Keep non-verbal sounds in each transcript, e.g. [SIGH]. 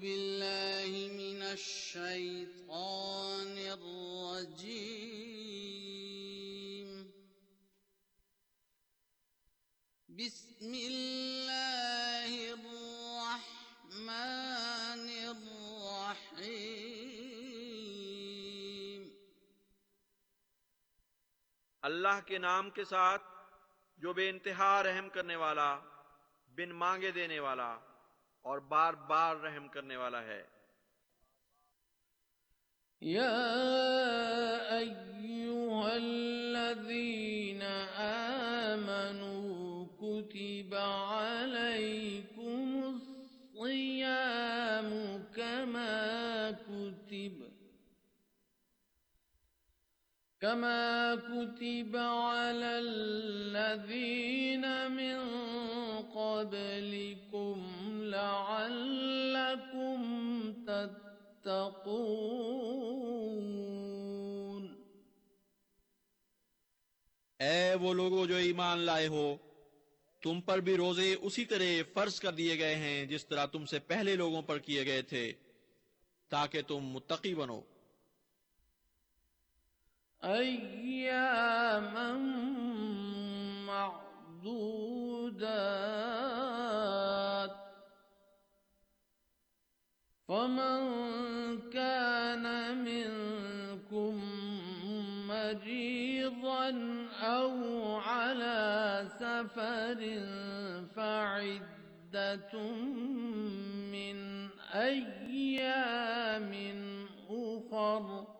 بالله من الشيطان الرجيم. بسم الله الرحمن الرحيم. اللہ کے نام کے ساتھ جو بے انتہا رحم کرنے والا، بن مانگے دینے والا اور بار بار رحم کرنے والا ہے۔ یا ایوہ الذین آمنوا کتب علیکم الصیام کما کتب كما كتب على الذين من قبلكم لعلكم تتقون۔ اے وہ لوگوں جو ایمان لائے ہو، تم پر بھی روزے اسی طرح فرض کر دیے گئے ہیں جس طرح تم سے پہلے لوگوں پر کیے گئے تھے، تاکہ تم متقی بنو۔ أياما معدودات فمن كان منكم مريضا أو على سفر فعدة من أيام أخر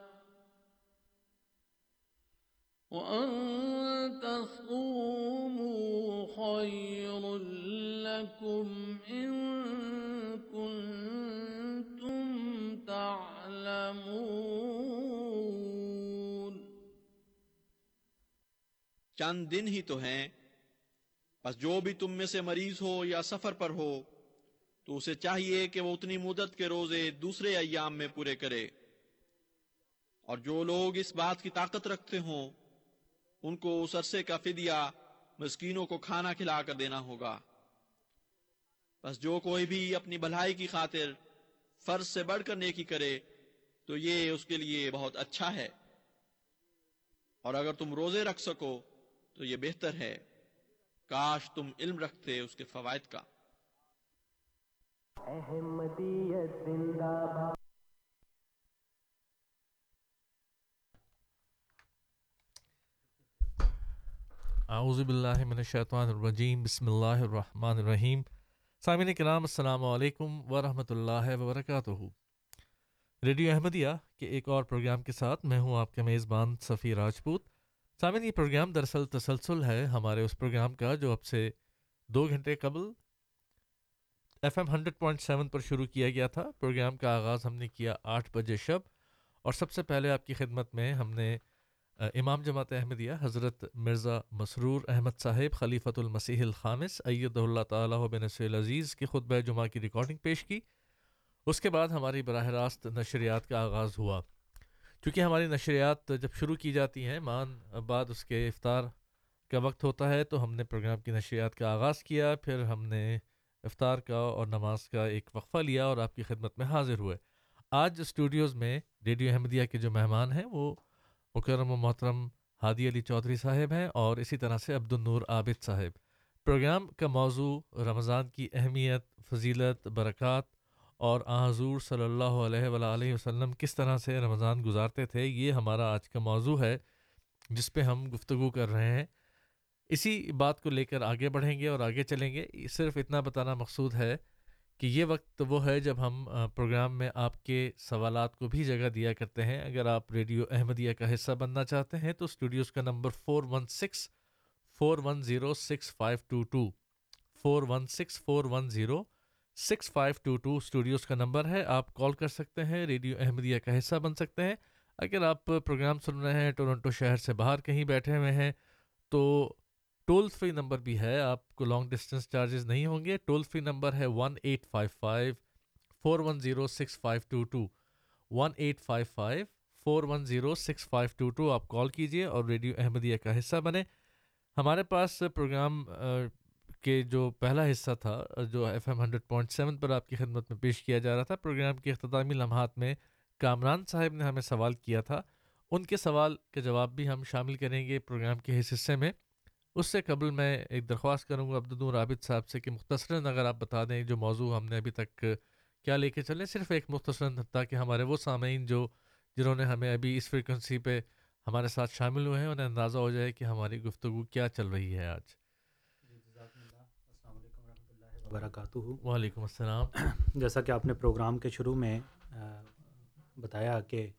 وأن تصوموا خير لكم إن كنتم تعلمون چند دن ہی تو ہیں بس جو بھی تم میں سے مریض ہو یا سفر پر ہو، تو اسے چاہیے کہ وہ اتنی مدت کے روزے دوسرے ایام میں پورے کرے۔ اور جو لوگ اس بات کی طاقت رکھتے ہوں ان کو اس عرصے کا فدیہ مسکینوں کو کھانا کھلا کر دینا ہوگا۔ بس جو کوئی بھی اپنی بھلائی کی خاطر فرض سے بڑھ کر نیکی کرے، تو یہ اس کے لیے بہت اچھا ہے۔ اور اگر تم روزے رکھ سکو، تو یہ بہتر ہے۔ کاش تم علم رکھتے اس کے فوائد کا۔ احمدیت زندہ اعوذ باللہ من الشیطان الرجیم، بسم اللہ الرحمن الرحیم۔ سامعین کرام، السلام علیکم ورحمۃ اللہ وبرکاتہ۔ ریڈیو احمدیہ کے ایک اور پروگرام کے ساتھ میں ہوں آپ کے میزبان صفی راجپوت۔ سامعین، یہ پروگرام دراصل تسلسل ہے ہمارے اس پروگرام کا جو اب سے دو گھنٹے قبل F M hundred point seven پر شروع کیا گیا تھا۔ پروگرام کا آغاز ہم نے کیا آٹھ بجے شب اور سب سے پہلے آپ کی خدمت میں ہم نے امام جماعت احمدیہ حضرت مرزا مسرور احمد صاحب، خلیفۃ المسیح الخامس اید اللہ تعالیٰ بن العزیز کی خطبہ جمعہ کی ریکارڈنگ پیش کی۔ اس کے بعد ہماری براہ راست نشریات کا آغاز ہوا۔ چونکہ ہماری نشریات جب شروع کی جاتی ہیں، مان بعد اس کے افطار کا وقت ہوتا ہے، تو ہم نے پروگرام کی نشریات کا آغاز کیا، پھر ہم نے افطار کا اور نماز کا ایک وقفہ لیا اور آپ کی خدمت میں حاضر ہوئے۔ آج اسٹوڈیوز میں ریڈیو احمدیہ کے جو مہمان ہیں، وہ مکرم و محترم ہادی علی چودھری صاحب ہیں اور اسی طرح سے عبد النور عابد صاحب۔ پروگرام کا موضوع رمضان کی اہمیت، فضیلت، برکات اور آ حضور صلی اللہ علیہ وآلہ وسلم کس طرح سے رمضان گزارتے تھے، یہ ہمارا آج کا موضوع ہے جس پہ ہم گفتگو کر رہے ہیں۔ اسی بات کو لے کر آگے بڑھیں گے اور آگے چلیں گے۔ صرف اتنا بتانا مقصود ہے کہ یہ وقت وہ ہے جب ہم پروگرام میں آپ کے سوالات کو بھی جگہ دیا کرتے ہیں۔ اگر آپ ریڈیو احمدیہ کا حصہ بننا چاہتے ہیں تو اسٹوڈیوز کا number four one six four one zero six five two two four one six four one zero six five two two studios کا نمبر ہے۔ آپ کال کر سکتے ہیں، ریڈیو احمدیہ کا حصہ بن سکتے ہیں۔ اگر آپ پروگرام سن رہے ہیں، ٹورنٹو شہر سے باہر کہیں بیٹھے ہوئے ہیں، تو ٹول فری نمبر بھی ہے، آپ کو لانگ ڈسٹینس چارجز نہیں ہوں گے، ٹول فری نمبر ہے one eight five five four one zero six five two two one eight five five four one zero six five two two آپ call کیجیے اور ریڈیو احمدیہ کا حصہ بنے ہمارے پاس پروگرام کے جو پہلا حصہ تھا، جو F M hundred point seven پر آپ کی خدمت میں پیش کیا جا رہا تھا، پروگرام کے اختتامی لمحات میں کامران صاحب نے ہمیں سوال کیا تھا۔ ان کے سوال کے جواب بھی ہم شامل کریں گے پروگرام کے اس حصے میں۔ اس سے قبل میں ایک درخواست کروں گا عبدالدون رابط صاحب سے کہ مختصراً اگر آپ بتا دیں جو موضوع ہم نے ابھی تک کیا لے کے چلیں صرف ایک مختصراً تاکہ ہمارے وہ سامعین جو جنہوں نے ہمیں ابھی اس فریکوینسی پہ ہمارے ساتھ شامل ہوئے ہیں انہیں اندازہ ہو جائے کہ ہماری گفتگو کیا چل رہی ہے آج۔ وبرکاتہ۔ وعلیکم السلام۔ جیسا کہ آپ نے پروگرام کے شروع میں بتایا کہ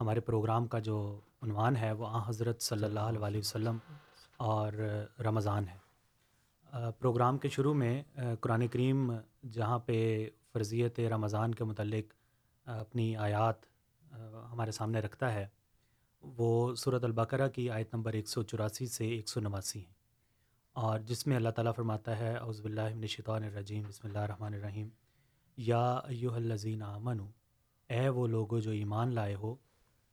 ہمارے پروگرام کا جو عنوان ہے وہ آ حضرت صلی اللہ علیہ وسلم اور رمضان ہے۔ پروگرام کے شروع میں قرآن کریم جہاں پہ فرضیت رمضان کے متعلق اپنی آیات ہمارے سامنے رکھتا ہے، وہ صورت البقرہ کی آیت نمبر ایک سو چوراسی سے ایک سو نواسی ہیں۔ اور جس میں اللہ تعالیٰ فرماتا ہے اوزب اللہ من الشیطان الرجیم، بسم اللہ الرحمن الرحیم۔ یا ایو الذین آمنو، اے وہ لوگوں جو ایمان لائے ہو،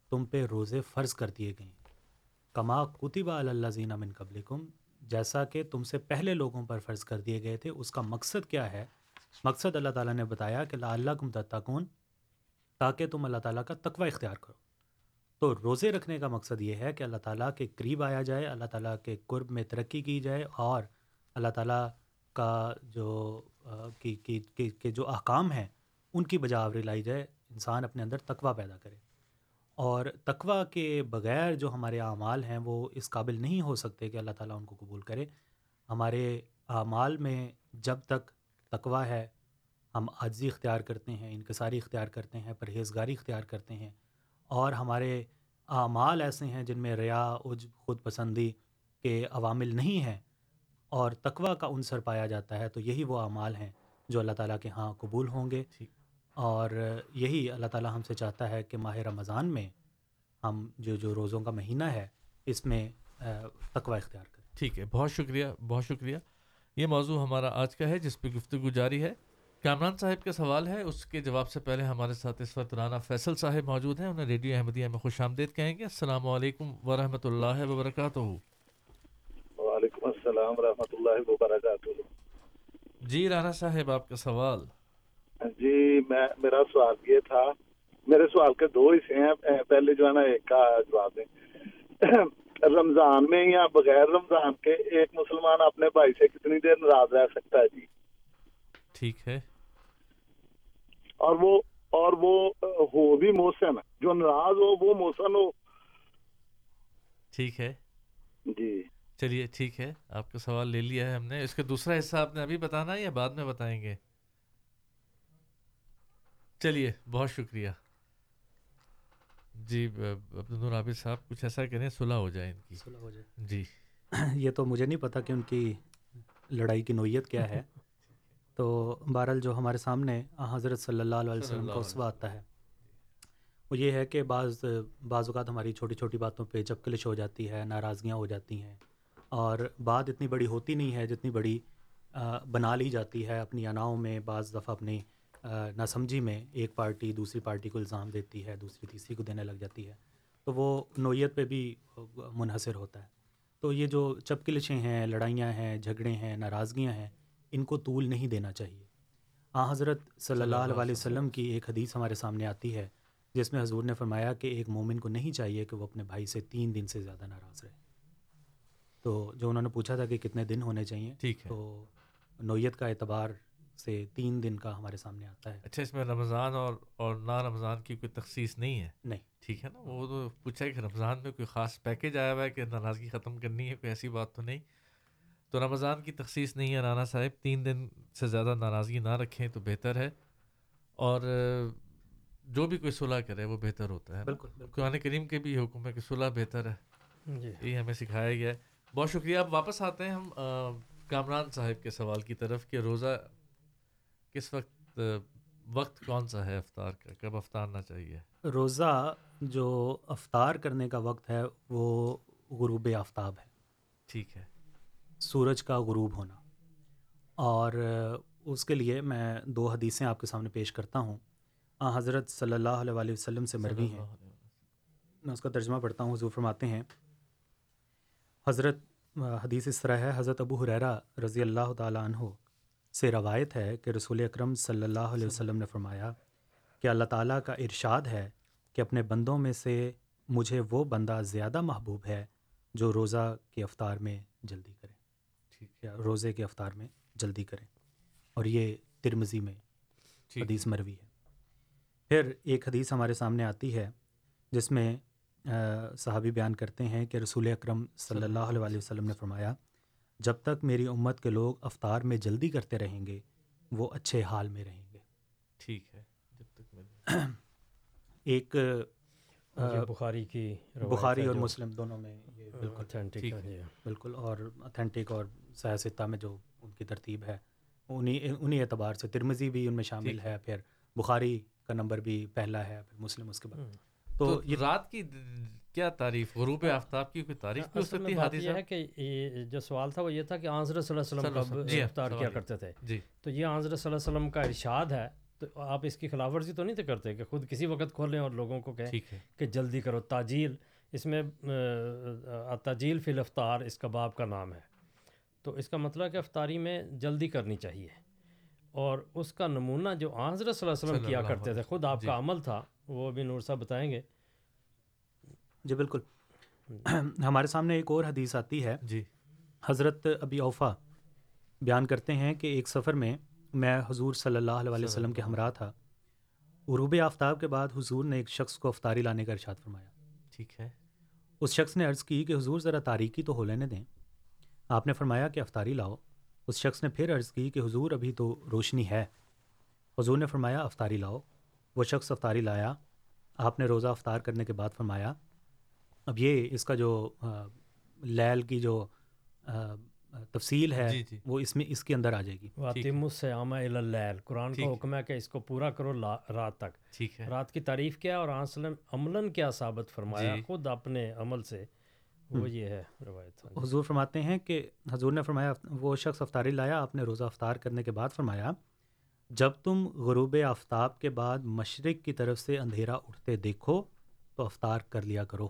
تم پہ روزے فرض کر دیے گئے کما کتبہ اللہ زینہ من قبلکم جیسا کہ تم سے پہلے لوگوں پر فرض کر دیے گئے تھے اس کا مقصد کیا ہے؟ مقصد اللہ تعالیٰ نے بتایا کہ لا اللہ کم تتقون تاکہ تم اللہ تعالیٰ کا تقوی اختیار کرو۔ تو روزے رکھنے کا مقصد یہ ہے کہ اللہ تعالیٰ کے قریب آیا جائے اللہ تعالیٰ کے قرب میں ترقی کی جائے اور اللہ تعالیٰ کا جو کی, کی, کی, کی جو احکام ہیں ان کی بجاوری لائی جائے انسان اپنے اندر تقوی پیدا کرے۔ اور تقوی کے بغیر جو ہمارے اعمال ہیں وہ اس قابل نہیں ہو سکتے کہ اللہ تعالیٰ ان کو قبول کرے۔ ہمارے اعمال میں جب تک تقوی ہے، ہم عاجزی اختیار کرتے ہیں، انکساری اختیار کرتے ہیں، پرہیزگاری اختیار کرتے ہیں۔ اور ہمارے اعمال ایسے ہیں جن میں ریا عج خود پسندی کے عوامل نہیں ہیں اور تقوی کا عنصر پایا جاتا ہے، تو یہی وہ اعمال ہیں جو اللہ تعالیٰ کے ہاں قبول ہوں گے۔ جی۔ اور یہی اللہ تعالیٰ ہم سے چاہتا ہے کہ ماہ رمضان میں ہم جو جو روزوں کا مہینہ ہے اس میں تقوی اختیار کریں۔ ٹھیک ہے بہت شکریہ بہت شکریہ۔ یہ موضوع ہمارا آج کا ہے جس پہ گفتگو جاری ہے۔ کامران صاحب کا سوال ہے اس کے جواب سے پہلے ہمارے ساتھ اس وقت رانا فیصل صاحب موجود ہیں۔ انہیں ریڈیو احمدیہ میں خوش آمدید کہیں گے۔ السلام علیکم ورحمۃ اللہ وبرکاتہ۔ وعلیکم السلام ورحمۃ اللہ وبرکاتہ۔ جی رانا صاحب آپ کا سوال۔ جی میں میرا سوال یہ تھا میرے سوال کے دو حصے ہیں پہلے جو ہے نا ایک کا جواب دیں۔ رمضان میں یا بغیر رمضان کے ایک مسلمان اپنے بھائی سے کتنی دیر ناراض رہ سکتا ہے؟ جی۔ ٹھیک ہے۔ اور وہ اور وہ ہو بھی موسم جو ناراض ہو وہ موسم ہو۔ ٹھیک ہے۔ جی۔ چلیے ٹھیک ہے۔ آپ کا سوال لے لیا ہے ہم نے۔ اس کا دوسرا حصہ آپ نے ابھی بتانا ہے یا بعد میں بتائیں گے؟ چلیے بہت شکریہ۔ جی عبدالنور عابد صاحب کچھ ایسا کریں صلح ہو جائے ان کی۔ صلح ہو جائے۔ جی۔ یہ تو مجھے نہیں پتا کہ ان کی لڑائی کی نوعیت کیا ہے۔ تو بہرحال جو ہمارے سامنے حضرت صلی اللہ علیہ وسلم کا اسوا آتا ہے وہ یہ ہے کہ بعض بعض اوقات ہماری چھوٹی چھوٹی باتوں پہ جب کلش ہو جاتی ہے ناراضگیاں ہو جاتی ہیں اور بات اتنی بڑی ہوتی نہیں ہے جتنی بڑی بنا لی جاتی ہے اپنی اناؤں میں بعض دفعہ اپنی ناسمجھی میں ایک پارٹی دوسری پارٹی کو الزام دیتی ہے دوسری تیسری کو دینے لگ جاتی ہے تو وہ نوعیت پہ بھی منحصر ہوتا ہے۔ تو یہ جو چپکلچیں ہیں لڑائیاں ہیں جھگڑے ہیں ناراضگیاں ہیں ان کو طول نہیں دینا چاہیے۔ آ حضرت صلی اللہ علیہ وسلم کی ایک حدیث ہمارے سامنے آتی ہے جس میں حضور نے فرمایا کہ ایک مومن کو نہیں چاہیے کہ وہ اپنے بھائی سے تین دن سے زیادہ ناراض رہے۔ تو جو انہوں نے پوچھا تھا کہ کتنے دن ہونے چاہیے تو نوعیت کا اعتبار سے تین دن کا ہمارے سامنے آتا ہے۔ اچھا اس میں رمضان اور اور نا رمضان کی کوئی تخصیص نہیں ہے؟ نہیں۔ ٹھیک ہے نا وہ تو پوچھا کہ رمضان میں کوئی خاص پیکیج آیا ہوا ہے کہ ناراضگی ختم کرنی ہے کوئی ایسی بات تو نہیں؟ تو رمضان کی تخصیص نہیں ہے رانا صاحب تین دن سے زیادہ ناراضگی نہ رکھیں تو بہتر ہے۔ اور جو بھی کوئی صلح کرے وہ بہتر ہوتا ہے بالکل قرآن کریم کے بھی حکم ہے کہ صلح بہتر ہے۔ جی۔ یہی ہمیں سکھایا گیا ہے۔ بہت شکریہ اب واپس آتے ہیں ہم کامران صاحب کے سوال کی طرف کہ روزہ کس وقت وقت کون سا ہے افطار کا؟ کب افطارنا چاہیے؟ روزہ جو افطار کرنے کا وقت ہے وہ غروب آفتاب ہے۔ ٹھیک ہے۔ سورج کا غروب ہونا۔ اور اس کے لیے میں دو حدیثیں آپ کے سامنے پیش کرتا ہوں۔ آ حضرت صلی اللہ علیہ وآلہ وسلم سے مروی ہیں۔ میں اس کا ترجمہ پڑھتا ہوں حضور فرماتے ہیں حضرت حدیث اس طرح ہے حضرت ابو حریرہ رضی اللہ تعالیٰ عنہ سے روایت ہے کہ رسول اکرم صلی اللہ علیہ وسلم نے فرمایا کہ اللہ تعالیٰ کا ارشاد ہے کہ اپنے بندوں میں سے مجھے وہ بندہ زیادہ محبوب ہے جو روزہ کے افطار میں جلدی کرے۔ ٹھیک۔ یا روزے کے افطار میں جلدی کریں اور یہ ترمزی میں حدیث مروی ہے۔ پھر ایک حدیث ہمارے سامنے آتی ہے جس میں صحابی بیان کرتے ہیں کہ رسول اکرم صلی اللہ علیہ وسلم نے فرمایا جب تک میری امت کے لوگ افطار میں جلدی کرتے رہیں گے وہ اچھے حال میں رہیں گے۔ ٹھیک ہے جب تک [CLEARS THROAT] ایک بخاری کی بخاری اور مسلم دونوں میں یہ بالکل بالکل اور اتھینٹک اور سیاستہ میں جو ان کی ترتیب ہے انہیں انہیں اعتبار سے ترمزی بھی ان میں شامل۔ ہے پھر بخاری کا نمبر بھی پہلا ہے پھر مسلم اس کے بعد۔ تو یہ رات کی کیا تعریف غروب آفتاب کی کوئی تعریف بھی ہو سکتی حادثہ یہ ہے کہ یہ جو سوال تھا وہ یہ تھا کہ حضرت صلی اللہ علیہ وسلم کب۔ جی افطار کیا۔ کرتے تھے جی تو یہ حضرت صلی اللہ علیہ وسلم کا ارشاد ہے تو آپ اس کی خلاف ورزی تو نہیں تھے کرتے کہ خود کسی وقت کھولیں اور لوگوں کو کہیں کہ جلدی کرو تاجیل اس میں تاجیل فی الافطار اس کا باب کا نام ہے تو اس کا مطلب ہے کہ افطاری میں جلدی کرنی چاہیے اور اس کا نمونہ جو آن حضرت صلی اللہ علیہ وسلم کیا کرتے تھے خود آپ جی۔ کا عمل تھا وہ بھی نور صاحب بتائیں گے جی بالکل۔ [CLEARS THROAT] ہمارے سامنے ایک اور حدیث آتی ہے۔ جی۔ حضرت ابی اوفا بیان کرتے ہیں کہ ایک سفر میں میں حضور صلی اللہ علیہ وسلم کے ہمراہ تھا۔ غروب آفتاب کے بعد حضور نے ایک شخص کو افطاری لانے کا ارشاد فرمایا۔ ٹھیک ہے۔ اس شخص نے عرض کی کہ حضور ذرا تاریکی تو ہو لینے دیں۔ آپ نے فرمایا کہ افطاری لاؤ۔ اس شخص نے پھر عرض کی کہ حضور ابھی تو روشنی ہے۔ حضور نے فرمایا افطاری لاؤ۔ وہ شخص افطاری لایا۔ آپ نے روزہ افطار کرنے کے بعد فرمایا اب یہ اس کا جو لیل کی جو تفصیل ہے جی، جی۔ وہ اس میں اس کے اندر آ جائے گی۔ واتم السیام الی اللیل۔ قرآن کا۔ حکم ہے کہ اس کو پورا کرو لا- رات تک۔ ٹھیک ہے۔ رات کی تعریف کیا اور آن وسلم عملاً کیا ثابت فرمایا؟ جی۔ خود اپنے عمل سے۔ وہ یہ ہے روایت۔ حضور فرماتے ہیں کہ حضور نے فرمایا وہ شخص افطاری لایا آپ نے روزہ افطار کرنے کے بعد فرمایا جب تم غروب آفتاب کے بعد مشرق کی طرف سے اندھیرا اٹھتے دیکھو تو افطار کر لیا کرو۔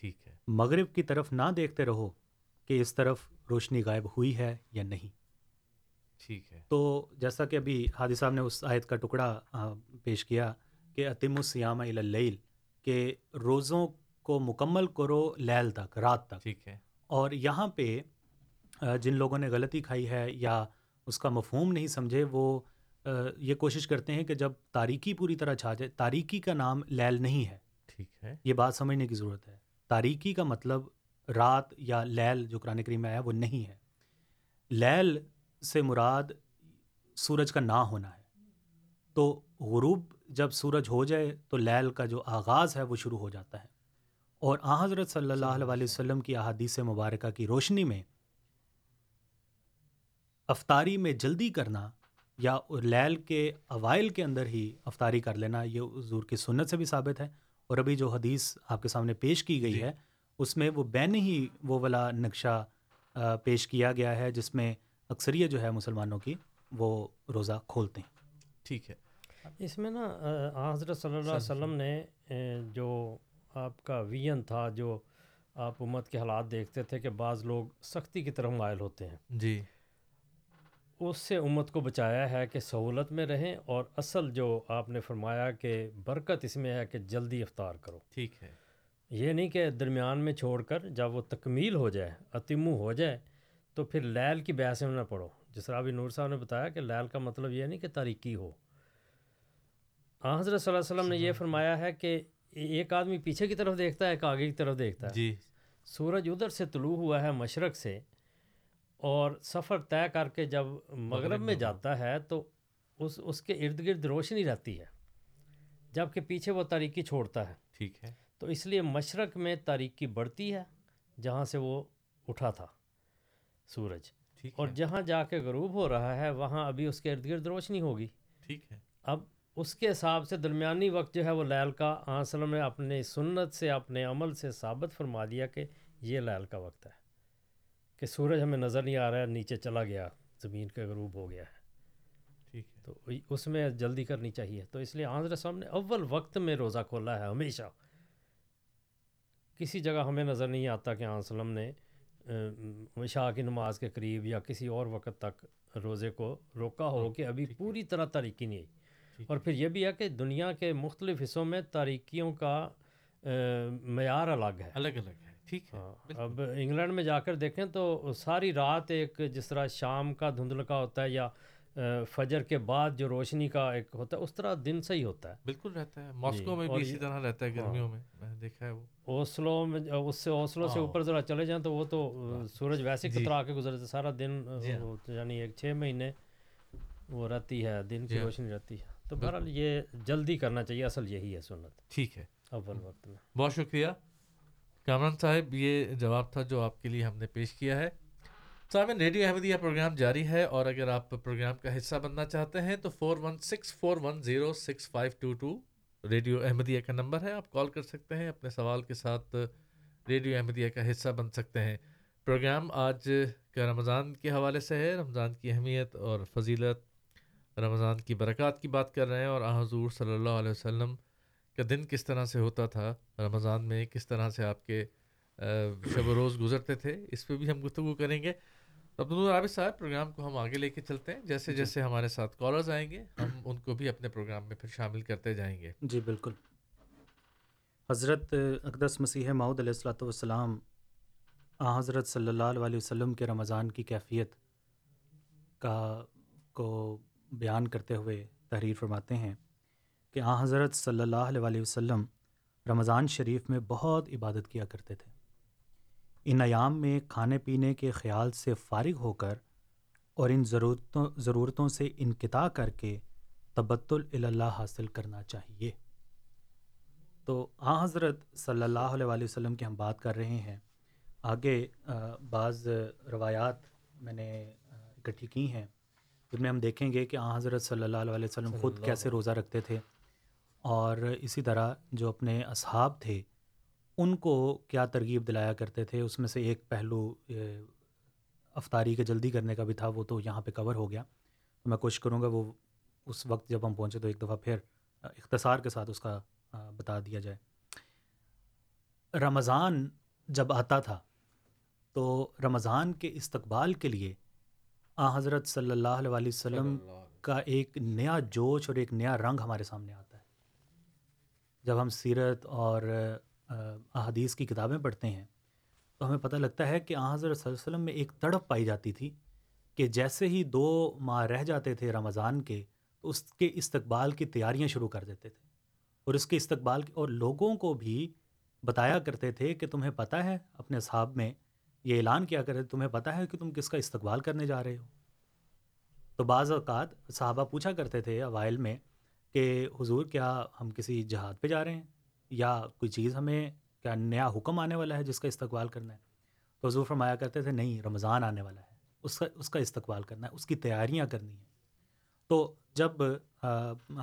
ٹھیک ہے۔ مغرب کی طرف نہ دیکھتے رہو کہ اس طرف روشنی غائب ہوئی ہے یا نہیں۔ ٹھیک ہے۔ تو جیسا کہ ابھی حادی صاحب نے اس آیت کا ٹکڑا پیش کیا کہ عتم السیامہ اللیل کہ روزوں کو مکمل کرو لیل تک رات تک۔ ٹھیک ہے۔ اور یہاں پہ جن لوگوں نے غلطی کھائی ہے یا اس کا مفہوم نہیں سمجھے وہ یہ کوشش کرتے ہیں کہ جب تاریکی پوری طرح چھا جائے تاریکی کا نام لیل نہیں ہے۔ ٹھیک ہے۔ یہ بات سمجھنے کی ضرورت ہے۔ تاریکی کا مطلب رات یا لیل جو قرآن کریم میں آیا وہ نہیں ہے۔ لیل سے مراد سورج کا نہ ہونا ہے۔ تو غروب جب سورج ہو جائے، تو لیل کا جو آغاز ہے، وہ شروع ہو جاتا ہے۔ اور آ حضرت صلی اللہ علیہ وسلم کی احادیث مبارکہ کی روشنی میں افطاری میں جلدی کرنا یا لیل کے اوائل کے اندر ہی افطاری کر لینا، یہ حضور کی سنت سے بھی ثابت ہے۔ اور ابھی جو حدیث آپ کے سامنے پیش کی گئی جی۔ ہے اس میں وہ بین ہی وہ والا نقشہ پیش کیا گیا ہے جس میں اکثریت جو ہے مسلمانوں کی وہ روزہ کھولتے ہیں۔ ٹھیک ہے۔ اس میں نا حضرت صلی اللہ علیہ وسلم نے جو آپ کا وین تھا جو آپ امت کے حالات دیکھتے تھے کہ بعض لوگ سختی کی طرف مائل ہوتے ہیں۔ جی۔ اس سے امت کو بچایا ہے کہ سہولت میں رہیں اور اصل جو آپ نے فرمایا کہ برکت اس میں ہے کہ جلدی افطار کرو۔ ٹھیک ہے۔ یہ نہیں کہ درمیان میں چھوڑ کر جب وہ تکمیل ہو جائے اتمو ہو جائے تو پھر لیل کی بحث میں نہ پڑھو جس طرح ابھی نور صاحب نے بتایا کہ لیل کا مطلب یہ نہیں کہ تاریکی ہو۔ آن حضرت صلی اللہ علیہ وسلم نے یہ فرمایا ہے کہ ایک آدمی پیچھے کی طرف دیکھتا ہے ایک آگے کی طرف دیکھتا ہے۔ جی۔ سورج ادھر سے طلوع ہوا ہے مشرق سے۔ اور سفر طے کر کے جب مغرب میں جاتا ہے تو اس اس کے ارد گرد روشنی رہتی ہے جبکہ پیچھے وہ تاریکی چھوڑتا ہے۔ ٹھیک ہے۔ تو اس لیے مشرق میں تاریکی بڑھتی ہے جہاں سے وہ اٹھا تھا سورج۔ اور جہاں جا کے غروب ہو رہا ہے وہاں ابھی اس کے ارد گرد روشنی ہوگی۔ ٹھیک ہے۔ اب اس کے حساب سے درمیانی وقت جو ہے وہ لیل کا آن وسلم نے اپنے سنت سے اپنے عمل سے ثابت فرما دیا کہ یہ لیل کا وقت ہے۔ کہ سورج ہمیں نظر نہیں آ رہا ہے نیچے چلا گیا زمین کا غروب ہو گیا ہے۔ ٹھیک ہے۔ تو اس میں جلدی کرنی چاہیے۔ تو اس لیے آن صاحب نے اول وقت میں روزہ کھولا ہے ہمیشہ۔ کسی جگہ ہمیں نظر نہیں آتا کہ آن وسلم نے عشاء کی نماز کے قریب یا کسی اور وقت تک روزے کو روکا ہو کہ ابھی پوری طرح تاریکی نہیں آئی۔ اور پھر یہ بھی ہے کہ دنیا کے مختلف حصوں میں تاریکیوں کا معیار الگ ہے۔ الگ الگ۔ ہے ٹھیک ہے ہاں اب انگلینڈ میں جا کر دیکھیں تو ساری رات ایک جس طرح شام کا دھندل کا ہوتا ہے یا فجر کے بعد جو روشنی کا ایک ہوتا ہے اس طرح دن سے ہی ہوتا ہے۔ بالکل رہتا ہے۔ ماسکو میں بھی اسی طرح رہتا ہے گرمیوں میں میں نے دیکھا ہے وہ۔ اوسلو میں اس سے اوسلو سے اوپر ذرا چلے جائیں تو وہ تو سورج ویسے کترا کے گزرتے سارا دن یعنی ایک چھ مہینے وہ رہتی ہے دن کی روشنی رہتی ہے۔ تو بہرحال یہ جلدی کرنا چاہیے اصل یہی ہے سنت۔ ٹھیک ہے۔ اول وقت میں۔ بہت شکریہ۔ کامران صاحب، یہ جواب تھا جو آپ کے لیے ہم نے پیش کیا ہے۔ سامن ریڈیو احمدیہ پروگرام جاری ہے اور اگر آپ پروگرام کا حصہ بننا چاہتے ہیں تو four one six, four one zero, six five two two radio Ahmadiyya کا نمبر ہے۔ آپ کال کر سکتے ہیں، اپنے سوال کے ساتھ ریڈیو احمدیہ کا حصہ بن سکتے ہیں۔ پروگرام آج کا رمضان کے حوالے سے ہے۔ رمضان کی اہمیت اور فضیلت، رمضان کی برکات کی بات کر رہے ہیں اور حضور صلی اللہ علیہ وسلم کا دن کس طرح سے ہوتا تھا رمضان میں کس طرح سے آپ کے شب و روز گزرتے تھے اس پہ بھی ہم گفتگو کریں گے۔ عبد العابد صاحب پروگرام کو ہم آگے لے کے چلتے ہیں۔ جیسے جیسے ہمارے ساتھ کالرز آئیں گے ہم ان کو بھی اپنے پروگرام میں پھر شامل کرتے جائیں گے۔ جی بالکل۔ حضرت اقدس مسیح معود علیہ السلاۃ والسلام آ حضرت صلی اللہ علیہ وسلم کے رمضان کی کیفیت کا کو بیان کرتے ہوئے تحریر فرماتے ہیں۔ کہ آ حضرت صلی اللہ علیہ وسلم رمضان شریف میں بہت عبادت کیا کرتے تھے۔ ان ایام میں کھانے پینے کے خیال سے فارغ ہو کر اور ان ضرورتوں ضرورتوں سے انقطاع کر کے تبت اللہ حاصل کرنا چاہیے۔ تو آ حضرت صلی اللہ علیہ وسلم کی ہم بات کر رہے ہیں۔ آگے بعض روایات میں نے اکٹھی کی ہیں۔ جن میں ہم دیکھیں گے کہ آ حضرت صلی اللہ علیہ وسلم خود کیسے روزہ رکھتے تھے۔ اور اسی طرح جو اپنے اصحاب تھے ان کو کیا ترغیب دلایا کرتے تھے؟ اس میں سے ایک پہلو افطاری کے جلدی کرنے کا بھی تھا وہ تو یہاں پہ کور ہو گیا۔ تو میں کوشش کروں گا وہ اس وقت جب ہم پہنچے تو ایک دفعہ پھر اختصار کے ساتھ اس کا بتا دیا جائے۔ رمضان جب آتا تھا تو رمضان کے استقبال کے لیے آ حضرت صلی اللہ علیہ وسلم۔ کا ایک نیا جوش اور ایک نیا رنگ ہمارے سامنے آتا۔ جب ہم سیرت اور احادیث کی کتابیں پڑھتے ہیں، تو ہمیں پتہ لگتا ہے کہ آ حضرت صلی اللہ علیہ وسلم میں ایک تڑپ پائی جاتی تھی کہ جیسے ہی دو ماہ رہ جاتے تھے رمضان کے، تو اس کے استقبال کی تیاریاں شروع کر دیتے تھے۔ اور اس کے استقبال اور لوگوں کو بھی بتایا کرتے تھے کہ تمہیں پتہ ہے، اپنے صحاب میں یہ اعلان کیا کرتے تمہیں پتہ ہے کہ تم کس کا استقبال کرنے جا رہے ہو۔ تو بعض اوقات صحابہ پوچھا کرتے تھے اوائل میں کہ حضور کیا ہم کسی جہاد پہ جا رہے ہیں یا کوئی چیز ہمیں کیا نیا حکم آنے والا ہے جس کا استقبال کرنا ہے؟ تو حضور فرمایا کرتے تھے، نہیں، رمضان آنے والا ہے، اس کا اس کا استقبال کرنا ہے، اس کی تیاریاں کرنی ہیں۔ تو جب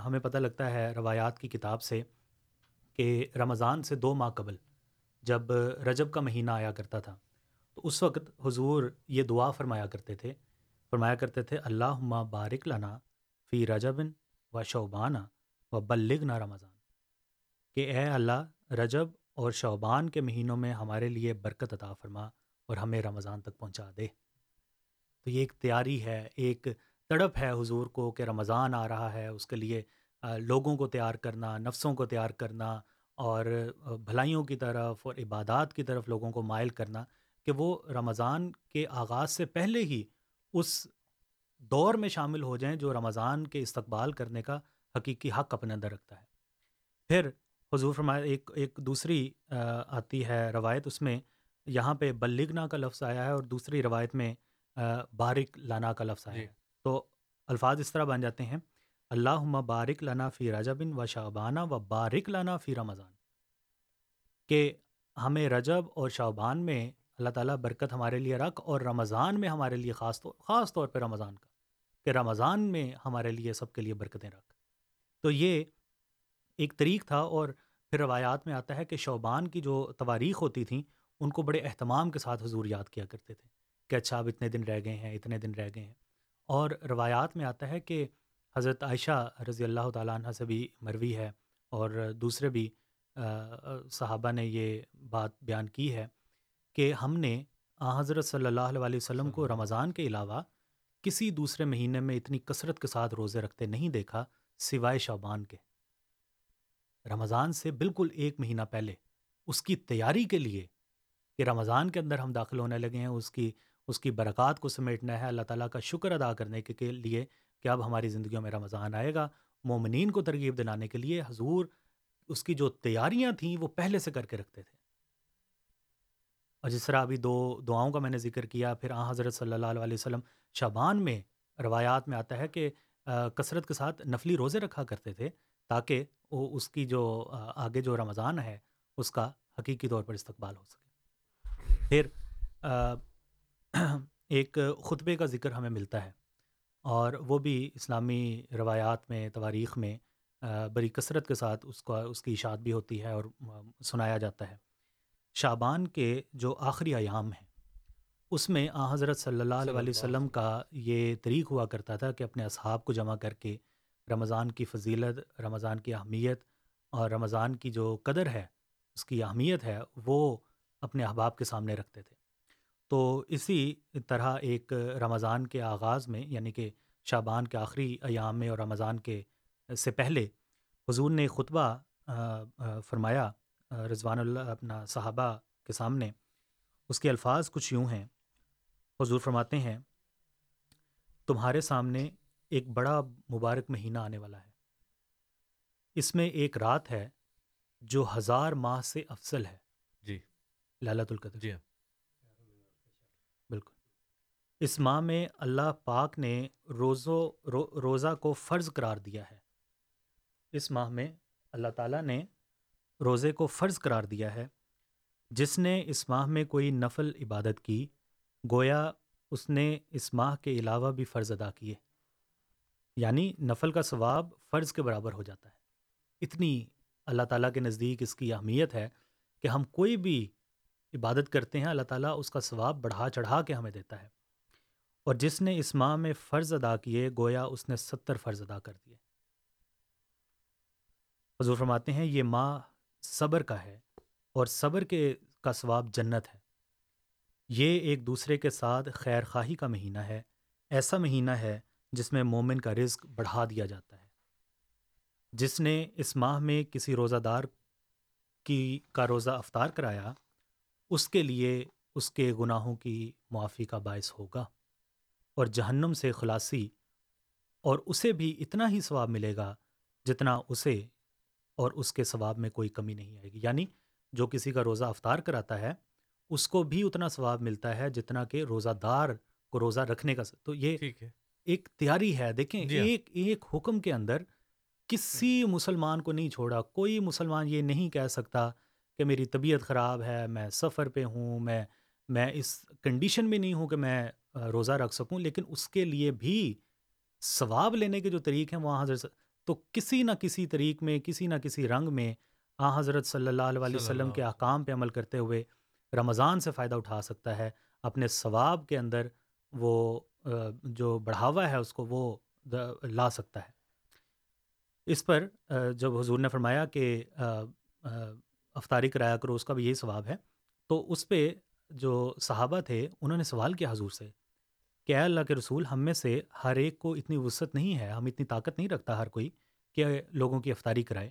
ہمیں پتہ لگتا ہے روایات کی کتاب سے کہ رمضان سے دو ماہ قبل جب رجب کا مہینہ آیا کرتا تھا، تو اس وقت حضور یہ دعا فرمایا کرتے تھے، فرمایا کرتے تھے اللہ بارک لنا فی رجبن و شعبانہ و بلغنا رمضان۔ کہ اے اللہ، رجب اور شعبان کے مہینوں میں ہمارے لیے برکت عطا فرما اور ہمیں رمضان تک پہنچا دے۔ تو یہ ایک تیاری ہے، ایک تڑپ ہے حضور کو کہ رمضان آ رہا ہے، اس کے لیے لوگوں کو تیار کرنا، نفسوں کو تیار کرنا اور بھلائیوں کی طرف اور عبادات کی طرف لوگوں کو مائل کرنا کہ وہ رمضان کے آغاز سے پہلے ہی اس دور میں شامل ہو جائیں جو رمضان کے استقبال کرنے کا حقیقی حق اپنے اندر رکھتا ہے۔ پھر حضور فرمایا ایک ایک دوسری آتی ہے روایت اس میں یہاں پہ بلگنا کا لفظ آیا ہے اور دوسری روایت میں بارک لانا کا لفظ آیا جی۔ ہے۔ تو الفاظ اس طرح بن جاتے ہیں اللہ بارک لانا فی رجب و شعبانہ و بارک لانا فی رمضان۔ کہ ہمیں رجب اور شعبان میں اللہ تعالیٰ برکت ہمارے لیے رکھ اور رمضان میں ہمارے لیے خاص طور خاص طور پہ رمضان کا۔ کہ رمضان میں ہمارے لیے سب کے لیے برکتیں رکھ۔ تو یہ ایک طریق تھا اور پھر روایات میں آتا ہے کہ شعبان کی جو تواریخ ہوتی تھیں ان کو بڑے اہتمام کے ساتھ حضور یاد کیا کرتے تھے کہ اچھا اب اتنے دن رہ گئے ہیں اتنے دن رہ گئے ہیں۔ اور روایات میں آتا ہے کہ حضرت عائشہ رضی اللہ تعالیٰ عنہ سے بھی مروی ہے اور دوسرے بھی صحابہ نے یہ بات بیان کی ہے کہ ہم نے حضرت صلی اللہ علیہ وسلم کو رمضان کے علاوہ کسی دوسرے مہینے میں اتنی کثرت کے ساتھ روزے رکھتے نہیں دیکھا سوائے شعبان کے۔ رمضان سے بالکل ایک مہینہ پہلے اس کی تیاری کے لیے کہ رمضان کے اندر ہم داخل ہونے لگے ہیں، اس کی اس کی برکات کو سمیٹنا ہے، اللہ تعالیٰ کا شکر ادا کرنے کے لیے کہ اب ہماری زندگیوں میں رمضان آئے گا۔ مومنین کو ترغیب دلانے کے لیے حضور اس کی جو تیاریاں تھیں وہ پہلے سے کر کے رکھتے تھے۔ اور جس طرح ابھی دو دعاؤں کا میں نے ذکر کیا، پھر آ حضرت صلی اللہ علیہ وسلم شابان میں روایات میں آتا ہے کہ کثرت کے ساتھ نفلی روزے رکھا کرتے تھے تاکہ وہ اس کی جو آگے جو رمضان ہے، اس کا حقیقی طور پر استقبال ہو سکے۔ پھر [CLEARS THROAT] ایک خطبے کا ذکر ہمیں ملتا ہے اور وہ بھی اسلامی روایات میں، تواریخ میں بڑی کثرت کے ساتھ اس کا، اس کی اشاعت بھی ہوتی ہے اور سنایا جاتا ہے۔ شابان کے جو آخری ایام ہیں اس میں آ حضرت صلی اللہ علیہ وسلم کا یہ طریق ہوا کرتا تھا کہ اپنے اصحاب کو جمع کر کے رمضان کی فضیلت رمضان کی اہمیت اور رمضان کی جو قدر ہے اس کی اہمیت ہے وہ اپنے احباب کے سامنے رکھتے تھے۔ تو اسی طرح ایک رمضان کے آغاز میں یعنی کہ شابان کے آخری ایام میں اور رمضان کے سے پہلے حضور نے خطبہ فرمایا رضوان اللہ اپنا صحابہ کے سامنے اس کے الفاظ کچھ یوں ہیں۔ حضور فرماتے ہیں تمہارے سامنے ایک بڑا مبارک مہینہ آنے والا ہے۔ اس میں ایک رات ہے جو ہزار ماہ سے افضل ہے۔ جی۔ لالت القدر۔ جی ہاں۔ بالکل۔ اس ماہ میں اللہ پاک نے روزو رو روزہ کو فرض قرار دیا ہے۔ اس ماہ میں اللہ تعالیٰ نے روزے کو فرض قرار دیا ہے۔ جس نے اس ماہ میں کوئی نفل عبادت کی گویا اس نے اس ماہ کے علاوہ بھی فرض ادا کیے۔ یعنی نفل کا ثواب فرض کے برابر ہو جاتا ہے۔ اتنی اللہ تعالیٰ کے نزدیک اس کی اہمیت ہے کہ ہم کوئی بھی عبادت کرتے ہیں، اللہ تعالیٰ اس کا ثواب بڑھا چڑھا کے ہمیں دیتا ہے۔ اور جس نے اس ماہ میں فرض ادا کیے، گویا اس نے ستر فرض ادا کر دیے۔ حضور فرماتے ہیں، یہ ماہ صبر کا ہے اور صبر کے کا ثواب جنت ہے۔ یہ ایک دوسرے کے ساتھ خیر خواہی کا مہینہ ہے، ایسا مہینہ ہے جس میں مومن کا رزق بڑھا دیا جاتا ہے۔ جس نے اس ماہ میں کسی روزہ دار کی کا روزہ افطار کرایا، اس کے لیے اس کے گناہوں کی معافی کا باعث ہوگا اور جہنم سے خلاصی اور اسے بھی اتنا ہی ثواب ملے گا جتنا اسے اور اس کے ثواب میں کوئی کمی نہیں آئے گی۔ یعنی جو کسی کا روزہ افطار کراتا ہے اس کو بھی اتنا ثواب ملتا ہے جتنا کہ روزہ دار کو روزہ رکھنے کا تو یہ ایک تیاری ہے۔ دیکھیں جی ہاں۔ ایک ایک حکم کے اندر کسی مسلمان کو نہیں چھوڑا۔ کوئی مسلمان یہ نہیں کہہ سکتا کہ میری طبیعت خراب ہے میں سفر پہ ہوں میں میں اس کنڈیشن میں نہیں ہوں کہ میں روزہ رکھ سکوں۔ لیکن اس کے لیے بھی ثواب لینے کے جو طریق ہیں وہاں حضرت تو کسی نہ کسی طریق میں کسی نہ کسی رنگ میں آ حضرت صلی اللہ علیہ وسلم کے احکام پہ عمل کرتے ہوئے رمضان سے فائدہ اٹھا سکتا ہے، اپنے ثواب کے اندر وہ جو بڑھاوا ہے اس کو وہ لا سکتا ہے۔ اس پر جب حضور نے فرمایا کہ افطاری کرایا کرو، اس کا بھی یہی ثواب ہے، تو اس پہ جو صحابہ تھے، انہوں نے سوال کیا حضور سے کہ اے اللہ کے رسول، ہم میں سے ہر ایک کو اتنی وسعت نہیں ہے، ہم اتنی طاقت نہیں رکھتا ہر کوئی کہ لوگوں کی افطاری کرائے۔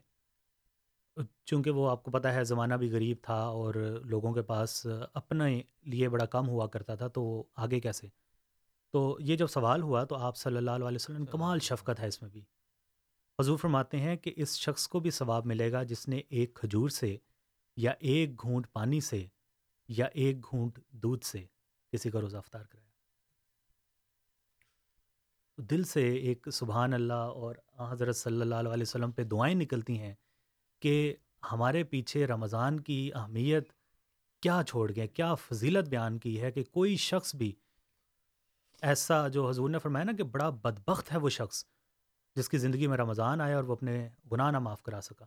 چونکہ وہ آپ کو پتہ ہے زمانہ بھی غریب تھا اور لوگوں کے پاس اپنے لیے بڑا کم ہوا کرتا تھا تو آگے کیسے؟ تو یہ جب سوال ہوا تو آپ صلی اللہ علیہ وسلم کمال شفقت ہے اس میں بھی۔ حضور فرماتے ہیں کہ اس شخص کو بھی ثواب ملے گا جس نے ایک کھجور سے یا ایک گھونٹ پانی سے یا ایک گھونٹ دودھ سے کسی کا روزہ افطار کرایا۔ دل سے ایک سبحان اللہ اور حضرت صلی اللہ علیہ وسلم پہ دعائیں نکلتی ہیں کہ ہمارے پیچھے رمضان کی اہمیت کیا چھوڑ گئے، کیا فضیلت بیان کی ہے کہ کوئی شخص بھی ایسا جو حضور نے فرمایا نا کہ بڑا بدبخت ہے وہ شخص جس کی زندگی میں رمضان آیا اور وہ اپنے گناہ نہ معاف کرا سکا۔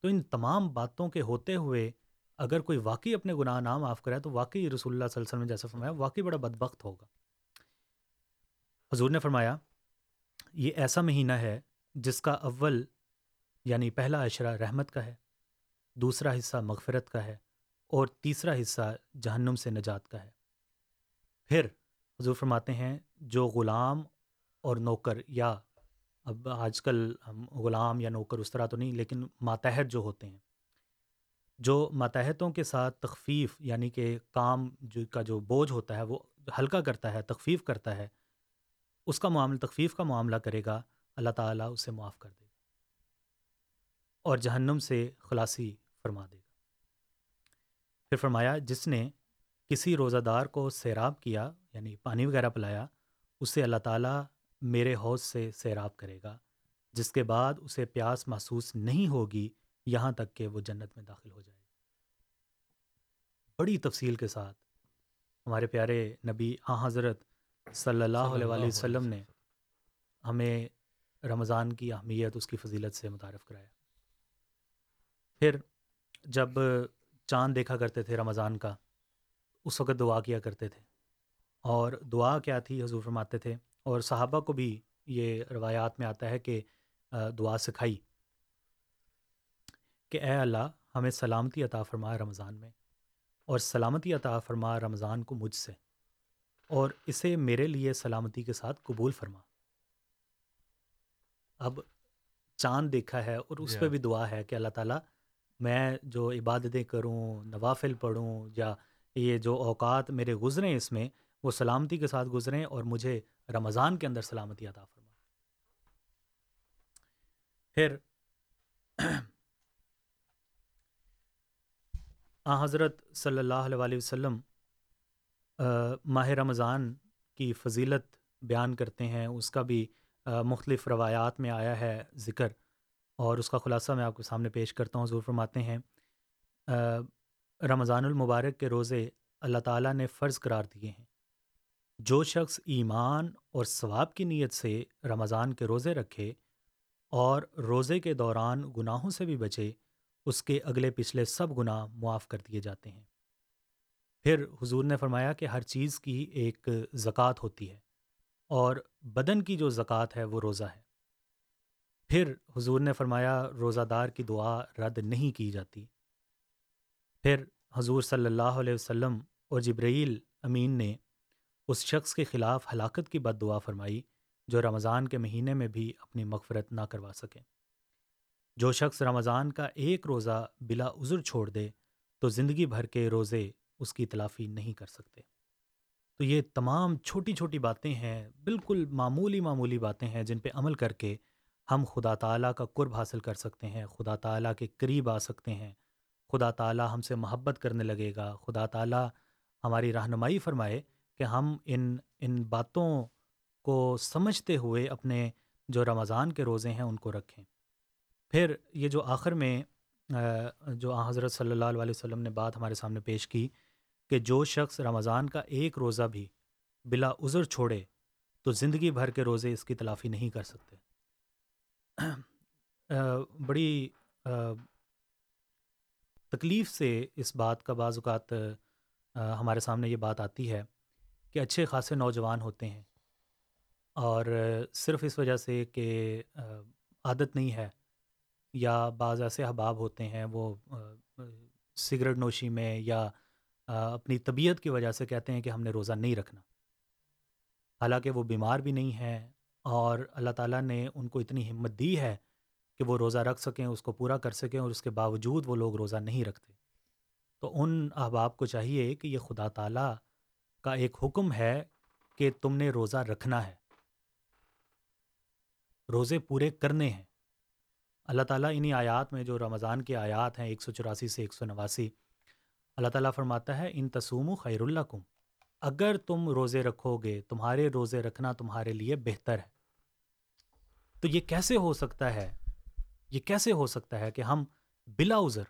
تو ان تمام باتوں کے ہوتے ہوئے اگر کوئی واقعی اپنے گناہ نہ معاف کرے تو واقعی رسول اللہ صلی اللہ علیہ وسلم نے جیسا فرمایا واقعی بڑا بدبخت ہوگا۔ حضور نے فرمایا، یہ ایسا مہینہ ہے جس کا اول یعنی پہلا اشرہ رحمت کا ہے، دوسرا حصہ مغفرت کا ہے اور تیسرا حصہ جہنم سے نجات کا ہے۔ پھر حضور فرماتے ہیں، جو غلام اور نوکر، یا اب آج کل ہم غلام یا نوکر اس طرح تو نہیں، لیکن ماتحت جو ہوتے ہیں، جو ماتحتوں کے ساتھ تخفیف یعنی کہ کام جو کا جو بوجھ ہوتا ہے، وہ ہلکا کرتا ہے، تخفیف کرتا ہے، اس کا معاملہ تخفیف کا معاملہ کرے گا، اللہ تعالیٰ اسے معاف کر دے۔ اور جہنم سے خلاصی فرما دے گا۔ پھر فرمایا، جس نے کسی روزہ دار کو سیراب کیا یعنی پانی وغیرہ پلایا، اسے اللہ تعالیٰ میرے حوض سے سیراب کرے گا، جس کے بعد اسے پیاس محسوس نہیں ہوگی یہاں تک کہ وہ جنت میں داخل ہو جائے۔ بڑی تفصیل کے ساتھ ہمارے پیارے نبی آ حضرت صلی اللہ علیہ وآلہ وسلم نے ہمیں رمضان کی اہمیت، اس کی فضیلت سے متعارف کرایا۔ پھر جب چاند دیکھا کرتے تھے رمضان کا اس وقت دعا کیا کرتے تھے۔ اور دعا کیا تھی حضور فرماتے تھے؟ اور صحابہ کو بھی یہ روایات میں آتا ہے کہ دعا سکھائی کہ اے اللہ ہمیں سلامتی عطا فرما رمضان میں۔ اور سلامتی عطا فرما رمضان کو مجھ سے۔ اور اسے میرے لیے سلامتی کے ساتھ قبول فرما۔ اب چاند دیکھا ہے اور اس پہ بھی دعا ہے کہ اللہ تعالیٰ میں جو عبادتیں کروں، نوافل پڑھوں یا یہ جو اوقات میرے گزریں اس میں، وہ سلامتی کے ساتھ گزریں اور مجھے رمضان کے اندر سلامتی عطا فرما پھر [CLEARS THROAT] آ، حضرت صلی اللہ علیہ وسلم ماہ رمضان کی فضیلت بیان کرتے ہیں۔ اس کا بھی مختلف روایات میں آیا ہے ذکر۔ اور اس کا خلاصہ میں آپ کے سامنے پیش کرتا ہوں، ضرور فرماتے ہیں رمضان المبارک کے روزے اللہ تعالیٰ نے فرض قرار دیے ہیں۔ جو شخص ایمان اور ثواب کی نیت سے رمضان کے روزے رکھے اور روزے کے دوران گناہوں سے بھی بچے، اس کے اگلے پچھلے سب گناہ معاف کر دیے جاتے ہیں۔ پھر حضور نے فرمایا کہ ہر چیز کی ایک زکوٰۃ ہوتی ہے اور بدن کی جو زکوٰۃ ہے وہ روزہ ہے۔ پھر حضور نے فرمایا روزہ دار کی دعا رد نہیں کی جاتی۔ پھر حضور صلی اللہ علیہ وسلم اور جبرائیل امین نے اس شخص کے خلاف ہلاکت کی بد دعا فرمائی، جو رمضان کے مہینے میں بھی اپنی مغفرت نہ کروا سکیں جو شخص رمضان کا ایک روزہ بلا عذر چھوڑ دے، تو زندگی بھر کے روزے اس کی تلافی نہیں کر سکتے۔ تو یہ تمام چھوٹی چھوٹی باتیں ہیں، بالکل معمولی معمولی باتیں ہیں جن پہ عمل کر کے ہم خدا تعالیٰ کا قرب حاصل کر سکتے ہیں، خدا تعالیٰ کے قریب آ سکتے ہیں۔ خدا تعالیٰ ہم سے محبت کرنے لگے گا۔ خدا تعالیٰ ہماری رہنمائی فرمائے کہ ہم ان ان باتوں کو سمجھتے ہوئے اپنے جو رمضان کے روزے ہیں ان کو رکھیں۔ پھر یہ جو آخر میں جو حضرت صلی اللہ علیہ وسلم نے بات ہمارے سامنے پیش کی کہ جو شخص رمضان کا ایک روزہ بھی بلا عذر چھوڑے تو زندگی بھر کے روزے اس کی تلافی نہیں کر سکتے۔ بڑی تکلیف سے اس بات کا بعض اوقات ہمارے سامنے یہ بات آتی ہے کہ اچھے خاصے نوجوان ہوتے ہیں اور صرف اس وجہ سے کہ عادت نہیں ہے یا بعض ایسے احباب ہوتے ہیں، وہ سگریٹ نوشی میں یا اپنی طبیعت کی وجہ سے کہتے ہیں کہ ہم نے روزہ نہیں رکھنا۔ حالانکہ وہ بیمار بھی نہیں ہیں اور اللہ تعالیٰ نے ان کو اتنی ہمت دی ہے کہ وہ روزہ رکھ سکیں، اس کو پورا کر سکیں اور اس کے باوجود وہ لوگ روزہ نہیں رکھتے۔ تو ان احباب کو چاہیے کہ یہ خدا تعالیٰ کا ایک حکم ہے کہ تم نے روزہ رکھنا ہے۔ روزے پورے کرنے ہیں۔ اللہ تعالیٰ انہی آیات میں جو رمضان کی آیات ہیں، ایک سو چوراسی سے ایک سو نواسی، اللہ تعالیٰ فرماتا ہے، ان تسوم و خیر اللہ کم اگر تم روزے رکھو گے، تمہارے روزے رکھنا تمہارے لیے بہتر ہے۔ تو یہ کیسے ہو سکتا ہے؟ یہ کیسے ہو سکتا ہے کہ ہم بلا عذر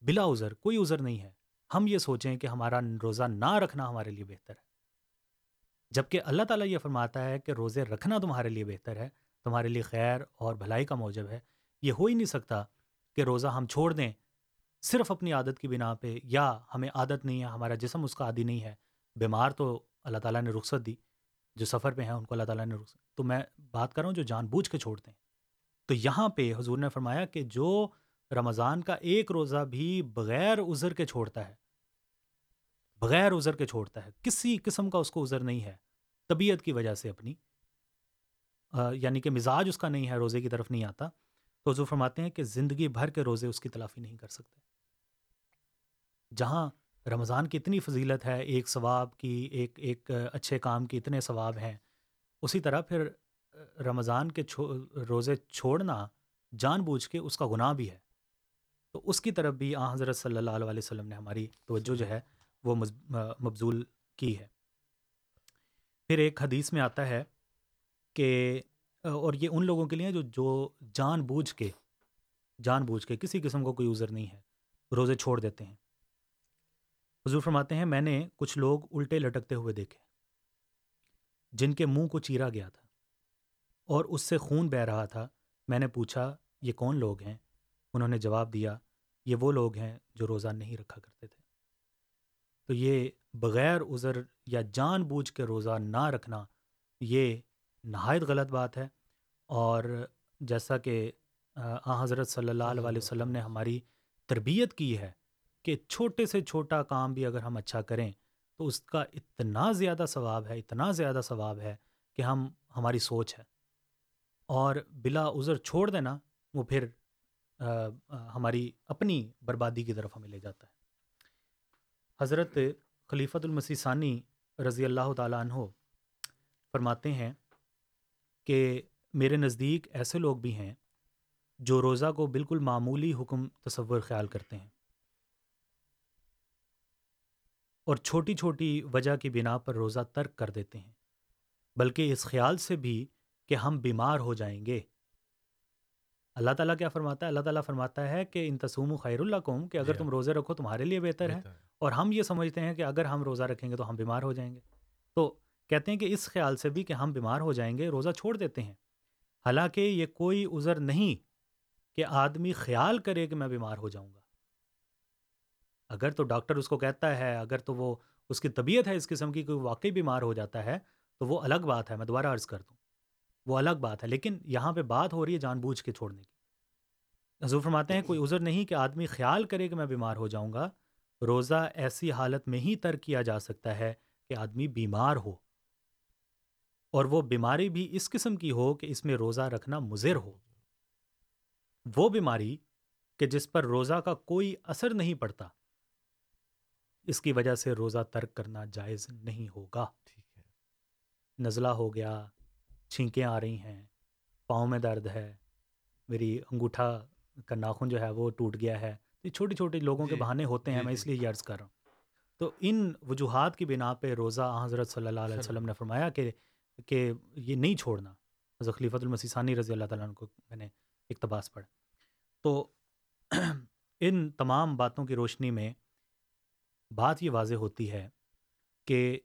بلا عذر، کوئی عذر نہیں ہے۔ ہم یہ سوچیں کہ ہمارا روزہ نہ رکھنا ہمارے لیے بہتر ہے۔ جبکہ اللہ تعالیٰ یہ فرماتا ہے کہ روزے رکھنا تمہارے لیے بہتر ہے، تمہارے لیے خیر اور بھلائی کا موجب ہے۔ یہ ہو ہی نہیں سکتا کہ روزہ ہم چھوڑ دیں صرف اپنی عادت کی بنا پہ، یا ہمیں عادت نہیں ہے، ہمارا جسم اس کا عادی نہیں ہے۔ بیمار تو اللہ تعالیٰ نے رخصت دی۔ جو سفر پہ ہیں، ان کو اللہ تعالیٰ نے رخصت تو میں بات کر رہا ہوں جو جان بوجھ کے چھوڑتے ہیں۔ تو یہاں پہ حضور نے فرمایا کہ جو رمضان کا ایک روزہ بھی بغیر عذر کے چھوڑتا ہے، بغیر عذر کے چھوڑتا ہے، کسی قسم کا اس کو عذر نہیں ہے، طبیعت کی وجہ سے اپنی یعنی کہ مزاج اس کا نہیں ہے، روزے کی طرف نہیں آتا۔ تو حضور فرماتے ہیں کہ زندگی بھر کے روزے اس کی تلافی نہیں کر سکتے۔ جہاں رمضان کی اتنی فضیلت ہے، ایک ثواب کی، ایک ایک اچھے کام کی، اتنے ثواب ہیں۔ اسی طرح پھر رمضان کے روزے چھوڑنا جان بوجھ کے اس کا گناہ بھی ہے۔ تو اس کی طرف بھی آ حضرت صلی اللہ علیہ وسلم نے ہماری توجہ جو ہے، وہ مبزول کی ہے۔ پھر ایک حدیث میں آتا ہے کہ اور یہ ان لوگوں کے لیے جو جو جان بوجھ کے، جان بوجھ کے کسی قسم کو کوئی عذر نہیں ہے، روزے چھوڑ دیتے ہیں۔ حضور فرماتے ہیں، میں نے کچھ لوگ الٹے لٹکتے ہوئے دیکھے، جن کے منہ کو چیرا گیا تھا اور اس سے خون بہہ رہا تھا۔ میں نے پوچھا، یہ کون لوگ ہیں؟ انہوں نے جواب دیا، یہ وہ لوگ ہیں جو روزہ نہیں رکھا کرتے تھے۔ تو یہ بغیر عذر یا جان بوجھ کے روزہ نہ رکھنا، یہ نہایت غلط بات ہے۔ اور جیسا کہ آ، حضرت صلی اللہ علیہ وسلم نے ہماری تربیت کی ہے کہ چھوٹے سے چھوٹا کام بھی اگر ہم اچھا کریں تو اس کا اتنا زیادہ ثواب ہے، اتنا زیادہ ثواب ہے کہ ہم، ہماری سوچ ہے۔ اور بلا عذر چھوڑ دینا، وہ پھر ہماری اپنی بربادی کی طرف ہمیں لے جاتا ہے۔ حضرت خلیفۃ المسی ثانی رضی اللہ تعالیٰ عنہ فرماتے ہیں کہ میرے نزدیک ایسے لوگ بھی ہیں جو روزہ کو بالکل معمولی حکم تصور خیال کرتے ہیں۔ اور چھوٹی چھوٹی وجہ کی بنا پر روزہ ترک کر دیتے ہیں۔ بلکہ اس خیال سے بھی کہ ہم بیمار ہو جائیں گے۔ اللہ تعالیٰ کیا فرماتا ہے؟ اللہ تعالیٰ فرماتا ہے کہ ان تسوم خیر اللہ قوم کہ اگر تم روزے رکھو تمہارے لیے بہتر ہے۔ اور ہم یہ سمجھتے ہیں کہ اگر ہم روزہ رکھیں گے تو ہم بیمار ہو جائیں گے۔ تو کہتے ہیں کہ اس خیال سے بھی کہ ہم بیمار ہو جائیں گے روزہ چھوڑ دیتے ہیں۔ حالانکہ یہ کوئی عذر نہیں کہ آدمی خیال کرے کہ میں بیمار ہو جاؤں گا۔ اگر تو ڈاکٹر اس کو کہتا ہے، اگر تو وہ اس کی طبیعت ہے اس قسم کی، کوئی واقعی بیمار ہو جاتا ہے، تو وہ الگ بات ہے، میں دوبارہ عرض کر دوں۔ وہ الگ بات ہے، لیکن یہاں پہ بات ہو رہی ہے جان بوجھ کے چھوڑنے کی۔ حضور فرماتے ہیں، کوئی عذر نہیں کہ آدمی خیال کرے کہ میں بیمار ہو جاؤں گا۔ روزہ ایسی حالت میں ہی ترک کیا جا سکتا ہے کہ آدمی بیمار ہو۔ اور وہ بیماری بھی اس قسم کی ہو کہ اس میں روزہ رکھنا مضر ہو۔ وہ بیماری کہ جس پر روزہ کا کوئی اثر نہیں پڑتا۔ اس کی وجہ سے روزہ ترک کرنا جائز نہیں ہوگا۔ ٹھیک ہے۔ نزلہ ہو گیا چھینکیں آ رہی ہیں پاؤں میں درد ہے میری انگوٹھا کا ناخن جو ہے وہ ٹوٹ گیا ہے۔ یہ چھوٹی چھوٹی لوگوں کے جی، بہانے ہوتے ہیں جی، میں اس جی۔ لیے یہ عرض کر رہا ہوں۔ تو ان وجوہات کی بنا پہ روزہ حضرت صلی اللہ علیہ وسلم نے فرمایا کہ کہ یہ نہیں چھوڑنا۔ حضرت خلیفۃ المسیثانی رضی اللہ تعالیٰ عنہ کو میں نے اقتباس پڑھا۔ تو [CLEARS THROAT] ان تمام باتوں کی روشنی میں بات یہ واضح ہوتی ہے کہ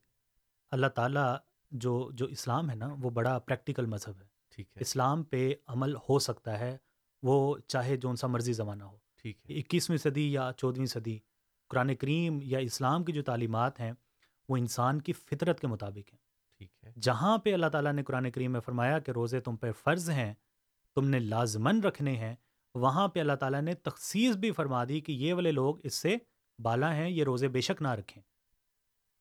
اللہ تعالیٰ جو جو اسلام ہے نا وہ بڑا پریکٹیکل مذہب ہے۔ ٹھیک ہے۔ اسلام پہ عمل ہو سکتا ہے وہ چاہے جو سا مرضی زمانہ ہو۔ ٹھیک ہے۔ اکیسویں صدی یا چودھویں صدی قرآن کریم یا اسلام کی جو تعلیمات ہیں وہ انسان کی فطرت کے مطابق ہیں۔ ٹھیک ہے۔ جہاں پہ اللہ تعالیٰ نے قرآن کریم میں فرمایا کہ روزے تم پہ فرض ہیں تم نے لازمن رکھنے ہیں وہاں پہ اللہ تعالیٰ نے تخصیص بھی فرما دی کہ یہ والے لوگ اس سے بالا ہیں یہ روزے بے شک نہ رکھیں۔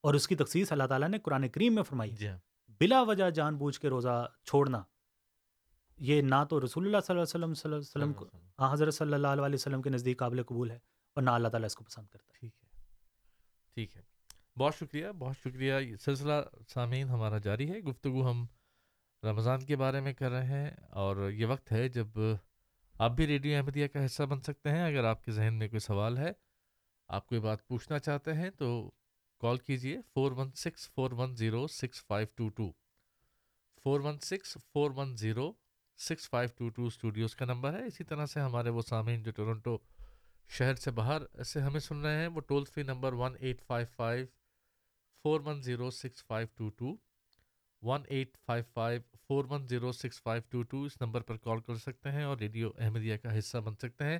اور اس کی تخصیص اللہ تعالیٰ نے قرآن کریم میں فرمائی۔ جی ہاں۔ بلا وجہ جان بوجھ کے روزہ چھوڑنا۔ یہ نہ تو رسول اللہ صلی اللہ علیہ وسلم صلی اللہ علیہ وسلم کو ہاں حضرت صلی اللہ علیہ وسلم کے نزدیک قابل قبول ہے اور نہ اللہ تعالیٰ اس کو پسند کرتا ہے۔ ٹھیک ہے۔ ٹھیک ہے۔ بہت شکریہ بہت شکریہ۔ یہ سلسلہ سامعین ہمارا جاری ہے۔ گفتگو ہم رمضان کے بارے میں کر رہے ہیں اور یہ وقت ہے جب آپ بھی ریڈیو احمدیہ کا حصہ بن سکتے ہیں۔ اگر آپ کے ذہن میں کوئی سوال ہے آپ کوئی بات پوچھنا چاہتے ہیں تو کال کیجیے four one six four one zero six five two two four one six four one zero six five two two studios کا نمبر ہے۔ اسی طرح سے ہمارے وہ سامعین جو ٹورنٹو شہر سے باہر سے ہمیں سن رہے ہیں، وہ toll free number one eight five five four one zero six five two two one eight five five four one zero six five two two اس نمبر پر کال کر سکتے ہیں اور ریڈیو احمدیہ کا حصہ بن سکتے ہیں۔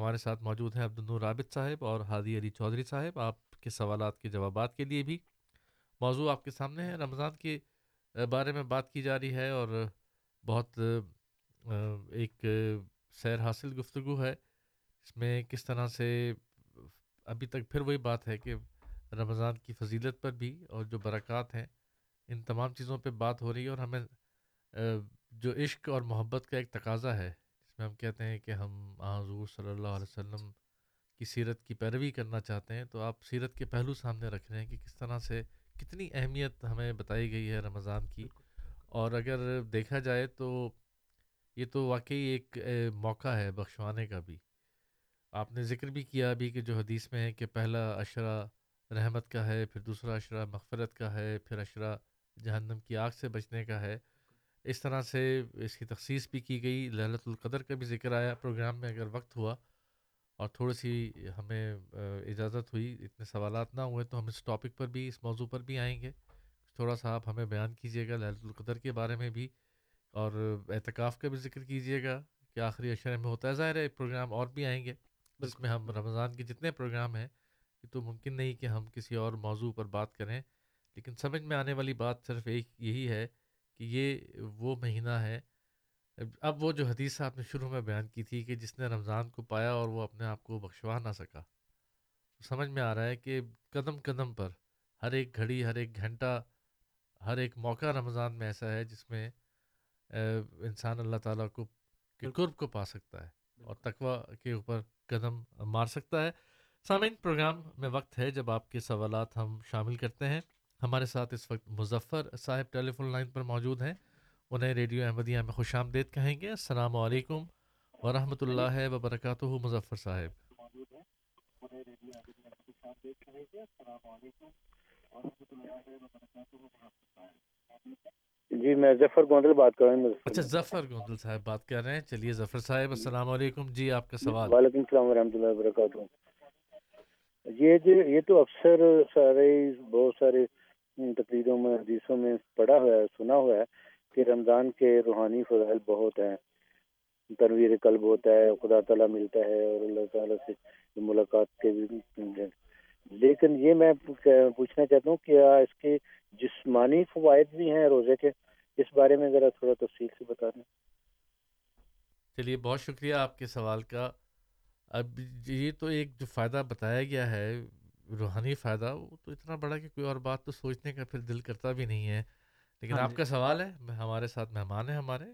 ہمارے ساتھ موجود ہیں عبدالنور رابط صاحب اور ہادی علی چودھری صاحب۔ آپ کے سوالات کے جوابات کے لیے بھی موضوع آپ کے سامنے ہے۔ رمضان کے بارے میں بات کی جا رہی ہے اور بہت ایک سیر حاصل گفتگو ہے۔ اس میں کس طرح سے ابھی تک پھر وہی بات ہے کہ رمضان کی فضیلت پر بھی اور جو برکات ہیں، ان تمام چیزوں پہ بات ہو رہی ہے اور ہمیں جو عشق اور محبت کا ایک تقاضا ہے۔ میں ہم کہتے ہیں کہ ہم حضور صلی اللہ علیہ وسلم کی سیرت کی پیروی کرنا چاہتے ہیں تو آپ سیرت کے پہلو سامنے رکھ رہے ہیں کہ کس طرح سے کتنی اہمیت ہمیں بتائی گئی ہے رمضان کی۔ اور اگر دیکھا جائے تو یہ تو واقعی ایک موقع ہے بخشوانے کا بھی۔ آپ نے ذکر بھی کیا ابھی کہ جو حدیث میں ہے کہ پہلا اشرا رحمت کا ہے پھر دوسرا اشرا مغفرت کا ہے پھر اشرا جہنم کی آگ سے بچنے کا ہے۔ اس طرح سے اس کی تخصیص بھی کی گئی۔ للت القدر کا بھی ذکر آیا۔ پروگرام میں اگر وقت ہوا اور تھوڑی سی ہمیں اجازت ہوئی اتنے سوالات نہ ہوئے تو ہم اس ٹاپک پر بھی اس موضوع پر بھی آئیں گے۔ تھوڑا سا آپ ہمیں بیان کیجیے گا للت القدر کے بارے میں بھی اور اعتکاف کا بھی ذکر کیجیے گا کہ آخری اشرے میں ہوتا ہے۔ ظاہر ہے پروگرام اور بھی آئیں گے۔ جس میں ہم رمضان کے جتنے پروگرام ہیں یہ تو ممکن نہیں کہ ہم کسی اور موضوع پر بات کریں۔ لیکن سمجھ میں آنے والی بات صرف ایک یہی ہے کہ یہ وہ مہینہ ہے۔ اب وہ جو حدیث آپ نے شروع میں بیان کی تھی کہ جس نے رمضان کو پایا اور وہ اپنے آپ کو بخشوا نہ سکا سمجھ میں آ رہا ہے کہ قدم قدم پر ہر ایک گھڑی ہر ایک گھنٹہ ہر ایک موقع رمضان میں ایسا ہے جس میں انسان اللہ تعالیٰ کو قرب کو پا سکتا ہے اور تقوا کے اوپر قدم مار سکتا ہے۔ سامعین پروگرام میں وقت ہے جب آپ کے سوالات ہم شامل کرتے ہیں۔ ہمارے ساتھ اس وقت مظفر صاحب ٹیلی فون لائن پر موجود ہیں۔ انہیں ریڈیو احمدیہ میں خوش آمدید کہیں گے۔ السلام علیکم ورحمۃ اللہ وبرکاتہ مظفر صاحب۔ جی میں ظفر گوندل بات کر رہا ہوں۔ اچھا ظفر گوندل صاحب بات کر رہے ہیں۔ چلیے ظفر صاحب السلام علیکم۔ جی آپ کا سوال۔ وعلیکم السلام ورحمۃ اللہ وبرکاتہ۔ یہ جو یہ تو اکثر سارے بہت سارے تقریروں میں، حدیثوں میں پڑھا ہوا ہے، سنا ہوا ہے کہ رمضان کے روحانی فضائل بہت ہیں۔ تنویر قلب ہوتا ہے، خدا تعالیٰ ملتا ہے اور اللہ تعالیٰ سے ملاقات کے بھی لیکن یہ میں پوچھنا چاہتا ہوں کیا اس کے جسمانی فوائد بھی ہیں روزے کے؟ اس بارے میں ذرا تھوڑا تفصیل سے بتا دیں۔ چلیے، بہت شکریہ آپ کے سوال کا۔ اب یہ تو ایک جو فائدہ بتایا گیا ہے روحانی فائدہ وہ تو اتنا بڑا کہ کوئی اور بات تو سوچنے کا پھر دل کرتا بھی نہیں ہے۔ لیکن ہاں آپ جی۔ کا سوال ہے ہمارے ساتھ مہمان ہیں ہمارے۔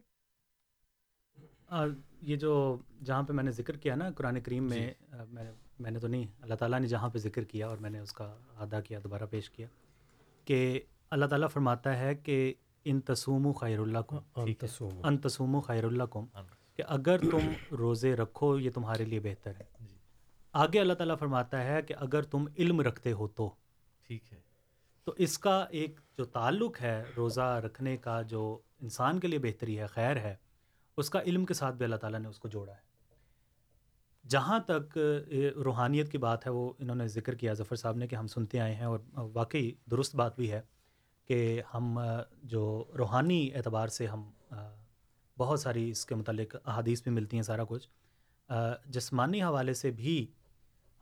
یہ جو جہاں پہ میں نے ذکر کیا نا قرآن کریم میں میں نے میں نے تو نہیں اللہ تعالیٰ نے جہاں پہ ذکر کیا اور میں نے اس کا ادا کیا دوبارہ پیش کیا کہ اللہ تعالیٰ فرماتا ہے کہ ان تسوم و خیر اللہ کو ان تسوم و خیر اللہ کو کہ اگر تم روزے رکھو یہ تمہارے لیے بہتر ہے۔ آگے اللہ تعالیٰ فرماتا ہے کہ اگر تم علم رکھتے ہو تو۔ ٹھیک ہے۔ تو اس کا ایک جو تعلق ہے روزہ رکھنے کا جو انسان کے لیے بہتری ہے خیر ہے اس کا علم کے ساتھ بھی اللہ تعالیٰ نے اس کو جوڑا ہے۔ جہاں تک روحانیت کی بات ہے وہ انہوں نے ذکر کیا ظفر صاحب نے کہ ہم سنتے آئے ہیں اور واقعی درست بات بھی ہے کہ ہم جو روحانی اعتبار سے ہم بہت ساری اس کے متعلق احادیث بھی ملتی ہیں سارا کچھ۔ جسمانی حوالے سے بھی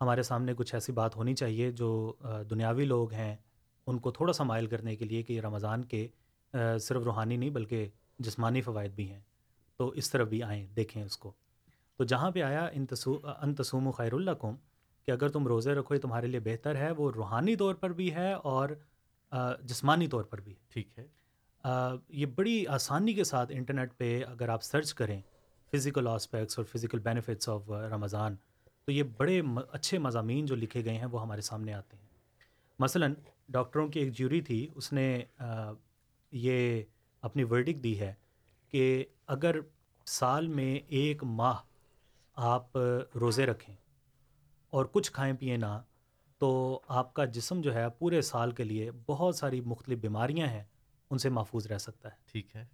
ہمارے سامنے کچھ ایسی بات ہونی چاہیے جو دنیاوی لوگ ہیں ان کو تھوڑا سا مائل کرنے کے لیے کہ رمضان کے صرف روحانی نہیں بلکہ جسمانی فوائد بھی ہیں۔ تو اس طرف بھی آئیں دیکھیں اس کو۔ تو جہاں پہ آیا انتسو ان تسوم و خیر اللہ قوم کہ اگر تم روزے رکھو یہ تمہارے لیے بہتر ہے وہ روحانی طور پر بھی ہے اور جسمانی طور پر بھی ٹھیک ہے۔ یہ بڑی آسانی کے ساتھ انٹرنیٹ پہ اگر آپ سرچ کریں فزیکل آسپیکٹس اور فزیکل بینیفٹس آف رمضان تو یہ بڑے اچھے مضامین جو لکھے گئے ہیں وہ ہمارے سامنے آتے ہیں۔ مثلا ڈاکٹروں کی ایک جیوری تھی اس نے یہ اپنی ورڈک دی ہے کہ اگر سال میں ایک ماہ آپ روزے رکھیں اور کچھ کھائیں پئیں نہ تو آپ کا جسم جو ہے پورے سال کے لیے بہت ساری مختلف بیماریاں ہیں ان سے محفوظ رہ سکتا ہے۔ ٹھیک ہے۔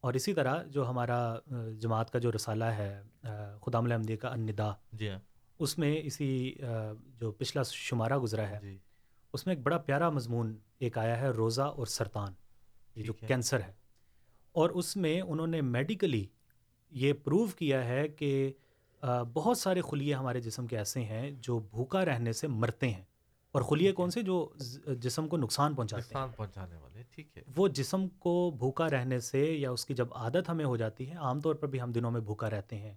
اور اسی طرح جو ہمارا جماعت کا جو رسالہ ہے خدام الحمدی کا الندا جی ہاں۔ اس میں اسی جو پچھلا شمارہ گزرا ہے جی۔ اس میں ایک بڑا پیارا مضمون ایک آیا ہے روزہ اور سرطان۔ یہ جو کینسر ہے۔ اور اس میں انہوں نے میڈیکلی یہ پروو کیا ہے کہ بہت سارے خلیے ہمارے جسم کے ایسے ہیں جو بھوکا رہنے سے مرتے ہیں۔ اور خلیے کون سے؟ جو جسم کو نقصان پہنچاتے نقصان پہنچانے والے ٹھیک ہے۔ وہ جسم کو بھوکا رہنے سے یا اس کی جب عادت ہمیں ہو جاتی ہے عام طور پر بھی ہم دنوں میں بھوکا رہتے ہیں۔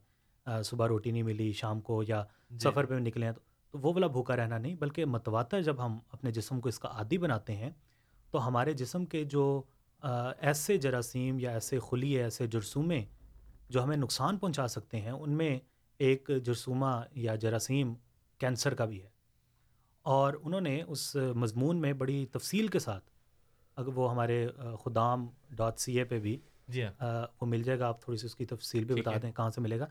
صبح روٹی نہیں ملی شام کو یا جی۔ سفر پہ نکلے ہیں تو وہ والا بھوکا رہنا نہیں بلکہ متواتر جب ہم اپنے جسم کو اس کا عادی بناتے ہیں تو ہمارے جسم کے جو ایسے جراثیم یا ایسے خلیے ایسے جرسومے جو ہمیں نقصان پہنچا سکتے ہیں ان میں ایک جرسومہ یا جراثیم کینسر کا بھی ہے۔ اور انہوں نے اس مضمون میں بڑی تفصیل کے ساتھ اگر وہ ہمارے خدام ڈاٹ سی اے پہ بھی جی ہاں۔ وہ مل جائے گا آپ تھوڑی سی اس کی تفصیل بھی بتا دیں کہاں سے ملے گا۔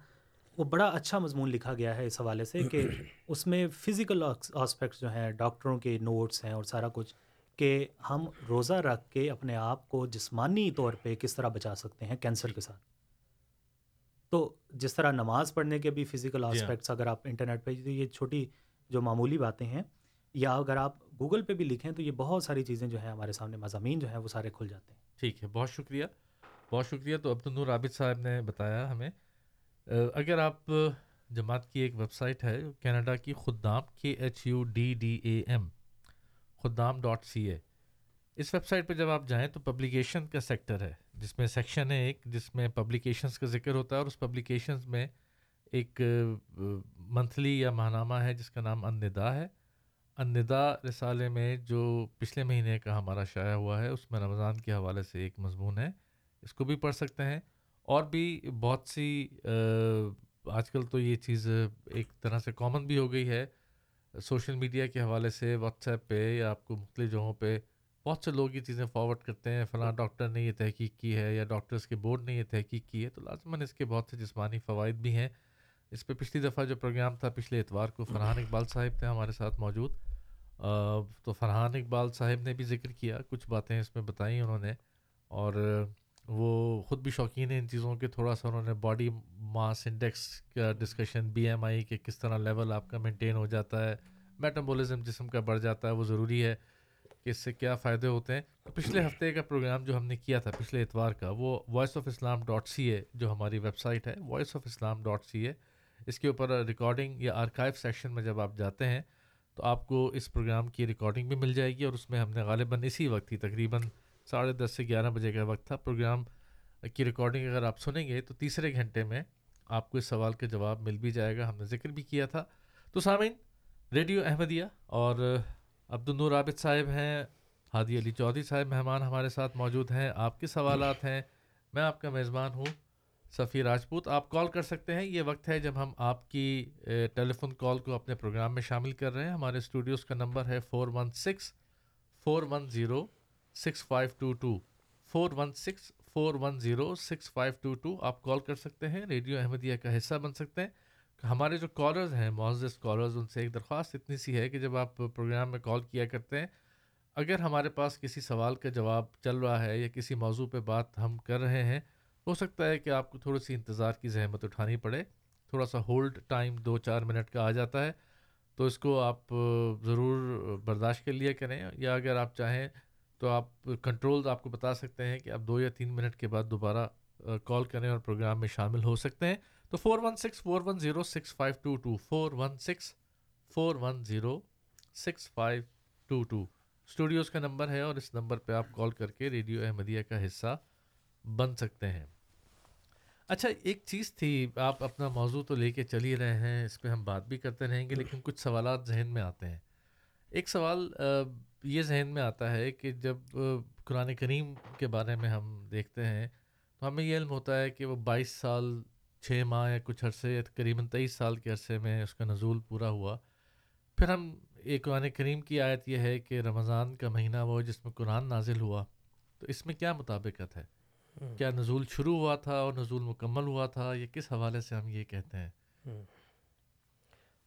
وہ بڑا اچھا مضمون لکھا گیا ہے اس حوالے سے کہ اس میں فزیکل آسپیکٹس جو ہیں ڈاکٹروں کے نوٹس ہیں اور سارا کچھ کہ ہم روزہ رکھ کے اپنے آپ کو جسمانی طور پہ کس طرح بچا سکتے ہیں کینسر کے ساتھ۔ تو جس طرح نماز پڑھنے کے بھی فزیکل آسپیکٹس اگر آپ انٹرنیٹ پہ یہ چھوٹی جو معمولی باتیں ہیں یا اگر آپ گوگل پہ بھی لکھیں تو یہ بہت ساری چیزیں جو ہیں ہمارے سامنے مضامین جو ہیں وہ سارے کھل جاتے ہیں۔ ٹھیک ہے بہت شکریہ۔ بہت شکریہ۔ تو عبد النور عابد صاحب نے بتایا ہمیں اگر آپ جماعت کی ایک ویب سائٹ ہے کینیڈا کی خدام کے H U D D A M, Khuddam dot C A. Us website پہ جب آپ جائیں تو پبلیکیشن کا سیکٹر ہے، جس میں سیکشن ہے ایک، جس میں پبلیکیشنس کا ذکر ہوتا ہے اور اس پبلیکیشنز میں ایک منتھلی یا ماہنامہ ہے جس کا نام اندا ہے۔ اندا رسالے میں جو پچھلے مہینے کا ہمارا شائع ہوا ہے، اس میں رمضان کے حوالے سے ایک مضمون ہے، اس کو بھی پڑھ سکتے ہیں۔ اور بھی بہت سی آج کل تو یہ چیز ایک طرح سے کامن بھی ہو گئی ہے۔ سوشل میڈیا کے حوالے سے واٹس ایپ پہ یا آپ کو مختلف جگہوں پہ بہت سے لوگ یہ چیزیں فارورڈ کرتے ہیں۔ فلاں ڈاکٹر نے یہ تحقیق کی ہے یا ڈاکٹرس کے بورڈ نے یہ تحقیق کی ہے۔ تو لازماً اس کے بہت سے جسمانی فوائد بھی ہیں۔ اس پہ پچھلی دفعہ جو پروگرام تھا پچھلے اتوار کو، فرحان اقبال صاحب تھے ہمارے ساتھ موجود۔ تو فرحان اقبال صاحب نے بھی ذکر کیا۔ کچھ باتیں اس میں بتائیں انہوں نے۔ اور وہ خود بھی شوقین ہیں ان چیزوں کے تھوڑا سا انہوں نے باڈی ماس انڈیکس کا ڈسکشن بی ایم آئی کہ کس طرح لیول آپ کا مینٹین ہو جاتا ہے میٹابولزم جسم کا بڑھ جاتا ہے وہ ضروری ہے کہ اس سے کیا فائدے ہوتے ہیں۔ پچھلے ہفتے کا پروگرام جو ہم نے کیا تھا پچھلے اتوار کا وہ voice of Islam dot C A جو ہماری ویب سائٹ ہے voice of Islam dot C A اس کے اوپر ریکارڈنگ یا آرکائیو سیکشن میں جب آپ جاتے ہیں تو آپ کو اس پروگرام کی ریکارڈنگ بھی مل جائے گی اور اس میں ہم نے غالباً اسی وقت ہی تقریباً ساڑھے دس سے گیارہ بجے کا وقت تھا۔ پروگرام کی ریکارڈنگ اگر آپ سنیں گے تو تیسرے گھنٹے میں آپ کو اس سوال کا جواب مل بھی جائے گا۔ ہم نے ذکر بھی کیا تھا۔ تو سامعین، ریڈیو احمدیہ اور عبد النور عابد صاحب ہیں، ہادی علی چودھری صاحب مہمان ہمارے ساتھ موجود ہیں۔ آپ کے سوالات ہیں۔ میں آپ کا میزبان ہوں، صفی راجپوت۔ آپ کال کر سکتے ہیں۔ یہ وقت ہے جب ہم آپ کی ٹیلی فون کال کو اپنے پروگرام میں شامل کر رہے ہیں۔ ہمارے اسٹوڈیوز کا نمبر ہے four one six, four one zero six five two two four one six four one zero six five two two آپ کال کر سکتے ہیں، ریڈیو احمدیہ کا حصہ بن سکتے ہیں۔ ہمارے جو کالرز ہیں، معزز کالرز ان سے ایک درخواست اتنی سی ہے کہ جب آپ پروگرام میں کال کیا کرتے ہیں، اگر ہمارے پاس کسی سوال کا جواب چل رہا ہے یا کسی موضوع پہ بات ہم کر رہے ہیں، ہو سکتا ہے کہ آپ کو تھوڑی سی انتظار کی زحمت اٹھانی پڑے۔ تھوڑا سا ہولڈ ٹائم دو چار منٹ کا آ جاتا ہے، تو اس کو آپ ضرور برداشت کر لیا کریں۔ یا اگر آپ چاہیں تو آپ کنٹرول آپ کو بتا سکتے ہیں کہ آپ دو یا تین منٹ کے بعد دوبارہ کال کریں اور پروگرام میں شامل ہو سکتے ہیں۔ تو four one six four one zero six five two two four one six four one zero six five two two studios کا نمبر ہے اور اس نمبر پہ آپ کال کر کے ریڈیو احمدیہ کا حصہ بن سکتے ہیں۔ اچھا ایک چیز تھی، آپ اپنا موضوع تو لے کے چل ہی رہے ہیں، اس پہ ہم بات بھی کرتے رہیں گے، لیکن کچھ سوالات ذہن میں آتے ہیں۔ ایک سوال یہ ذہن میں آتا ہے کہ جب قرآن کریم کے بارے میں ہم دیکھتے ہیں تو ہمیں یہ علم ہوتا ہے کہ وہ بائیس سال چھ ماہ یا کچھ عرصے یا تقریباً تیئیس سال کے عرصے میں اس کا نزول پورا ہوا۔ پھر ہم ایک قرآن کریم کی آیت یہ ہے کہ رمضان کا مہینہ وہ جس میں قرآن نازل ہوا تو اس میں کیا مطابقت ہے؟ کیا نزول شروع ہوا تھا اور نزول مکمل ہوا تھا؟ یہ کس حوالے سے ہم یہ کہتے ہیں؟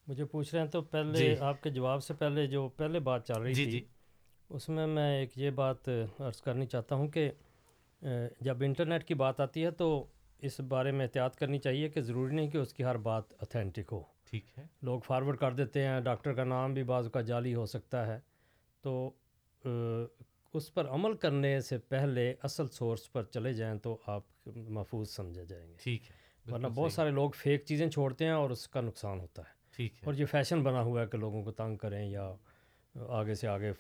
مجھے پوچھ رہے ہیں تو پہلے جی۔ آپ کے جواب سے پہلے جو پہلے بات چل رہی جی تھی جی۔ اس میں میں ایک یہ بات عرض کرنی چاہتا ہوں کہ جب انٹرنیٹ کی بات آتی ہے تو اس بارے میں احتیاط کرنی چاہیے کہ ضروری نہیں کہ اس کی ہر بات اتھینٹک ہو۔ ٹھیک ہے۔ لوگ فارورڈ کر دیتے ہیں ڈاکٹر کا نام بھی بعض کا جعلی ہو سکتا ہے۔ تو اس پر عمل کرنے سے پہلے اصل سورس پر چلے جائیں تو آپ محفوظ سمجھے جائیں گے۔ ٹھیک ہے۔ ورنہ بہت۔ سارے لوگ فیک چیزیں چھوڑتے ہیں اور اس کا نقصان ہوتا ہے۔ ٹھیک ہے۔ اور یہ فیشن بنا ہوا ہے کہ لوگوں کو تنگ کریں یا آگے سے آگے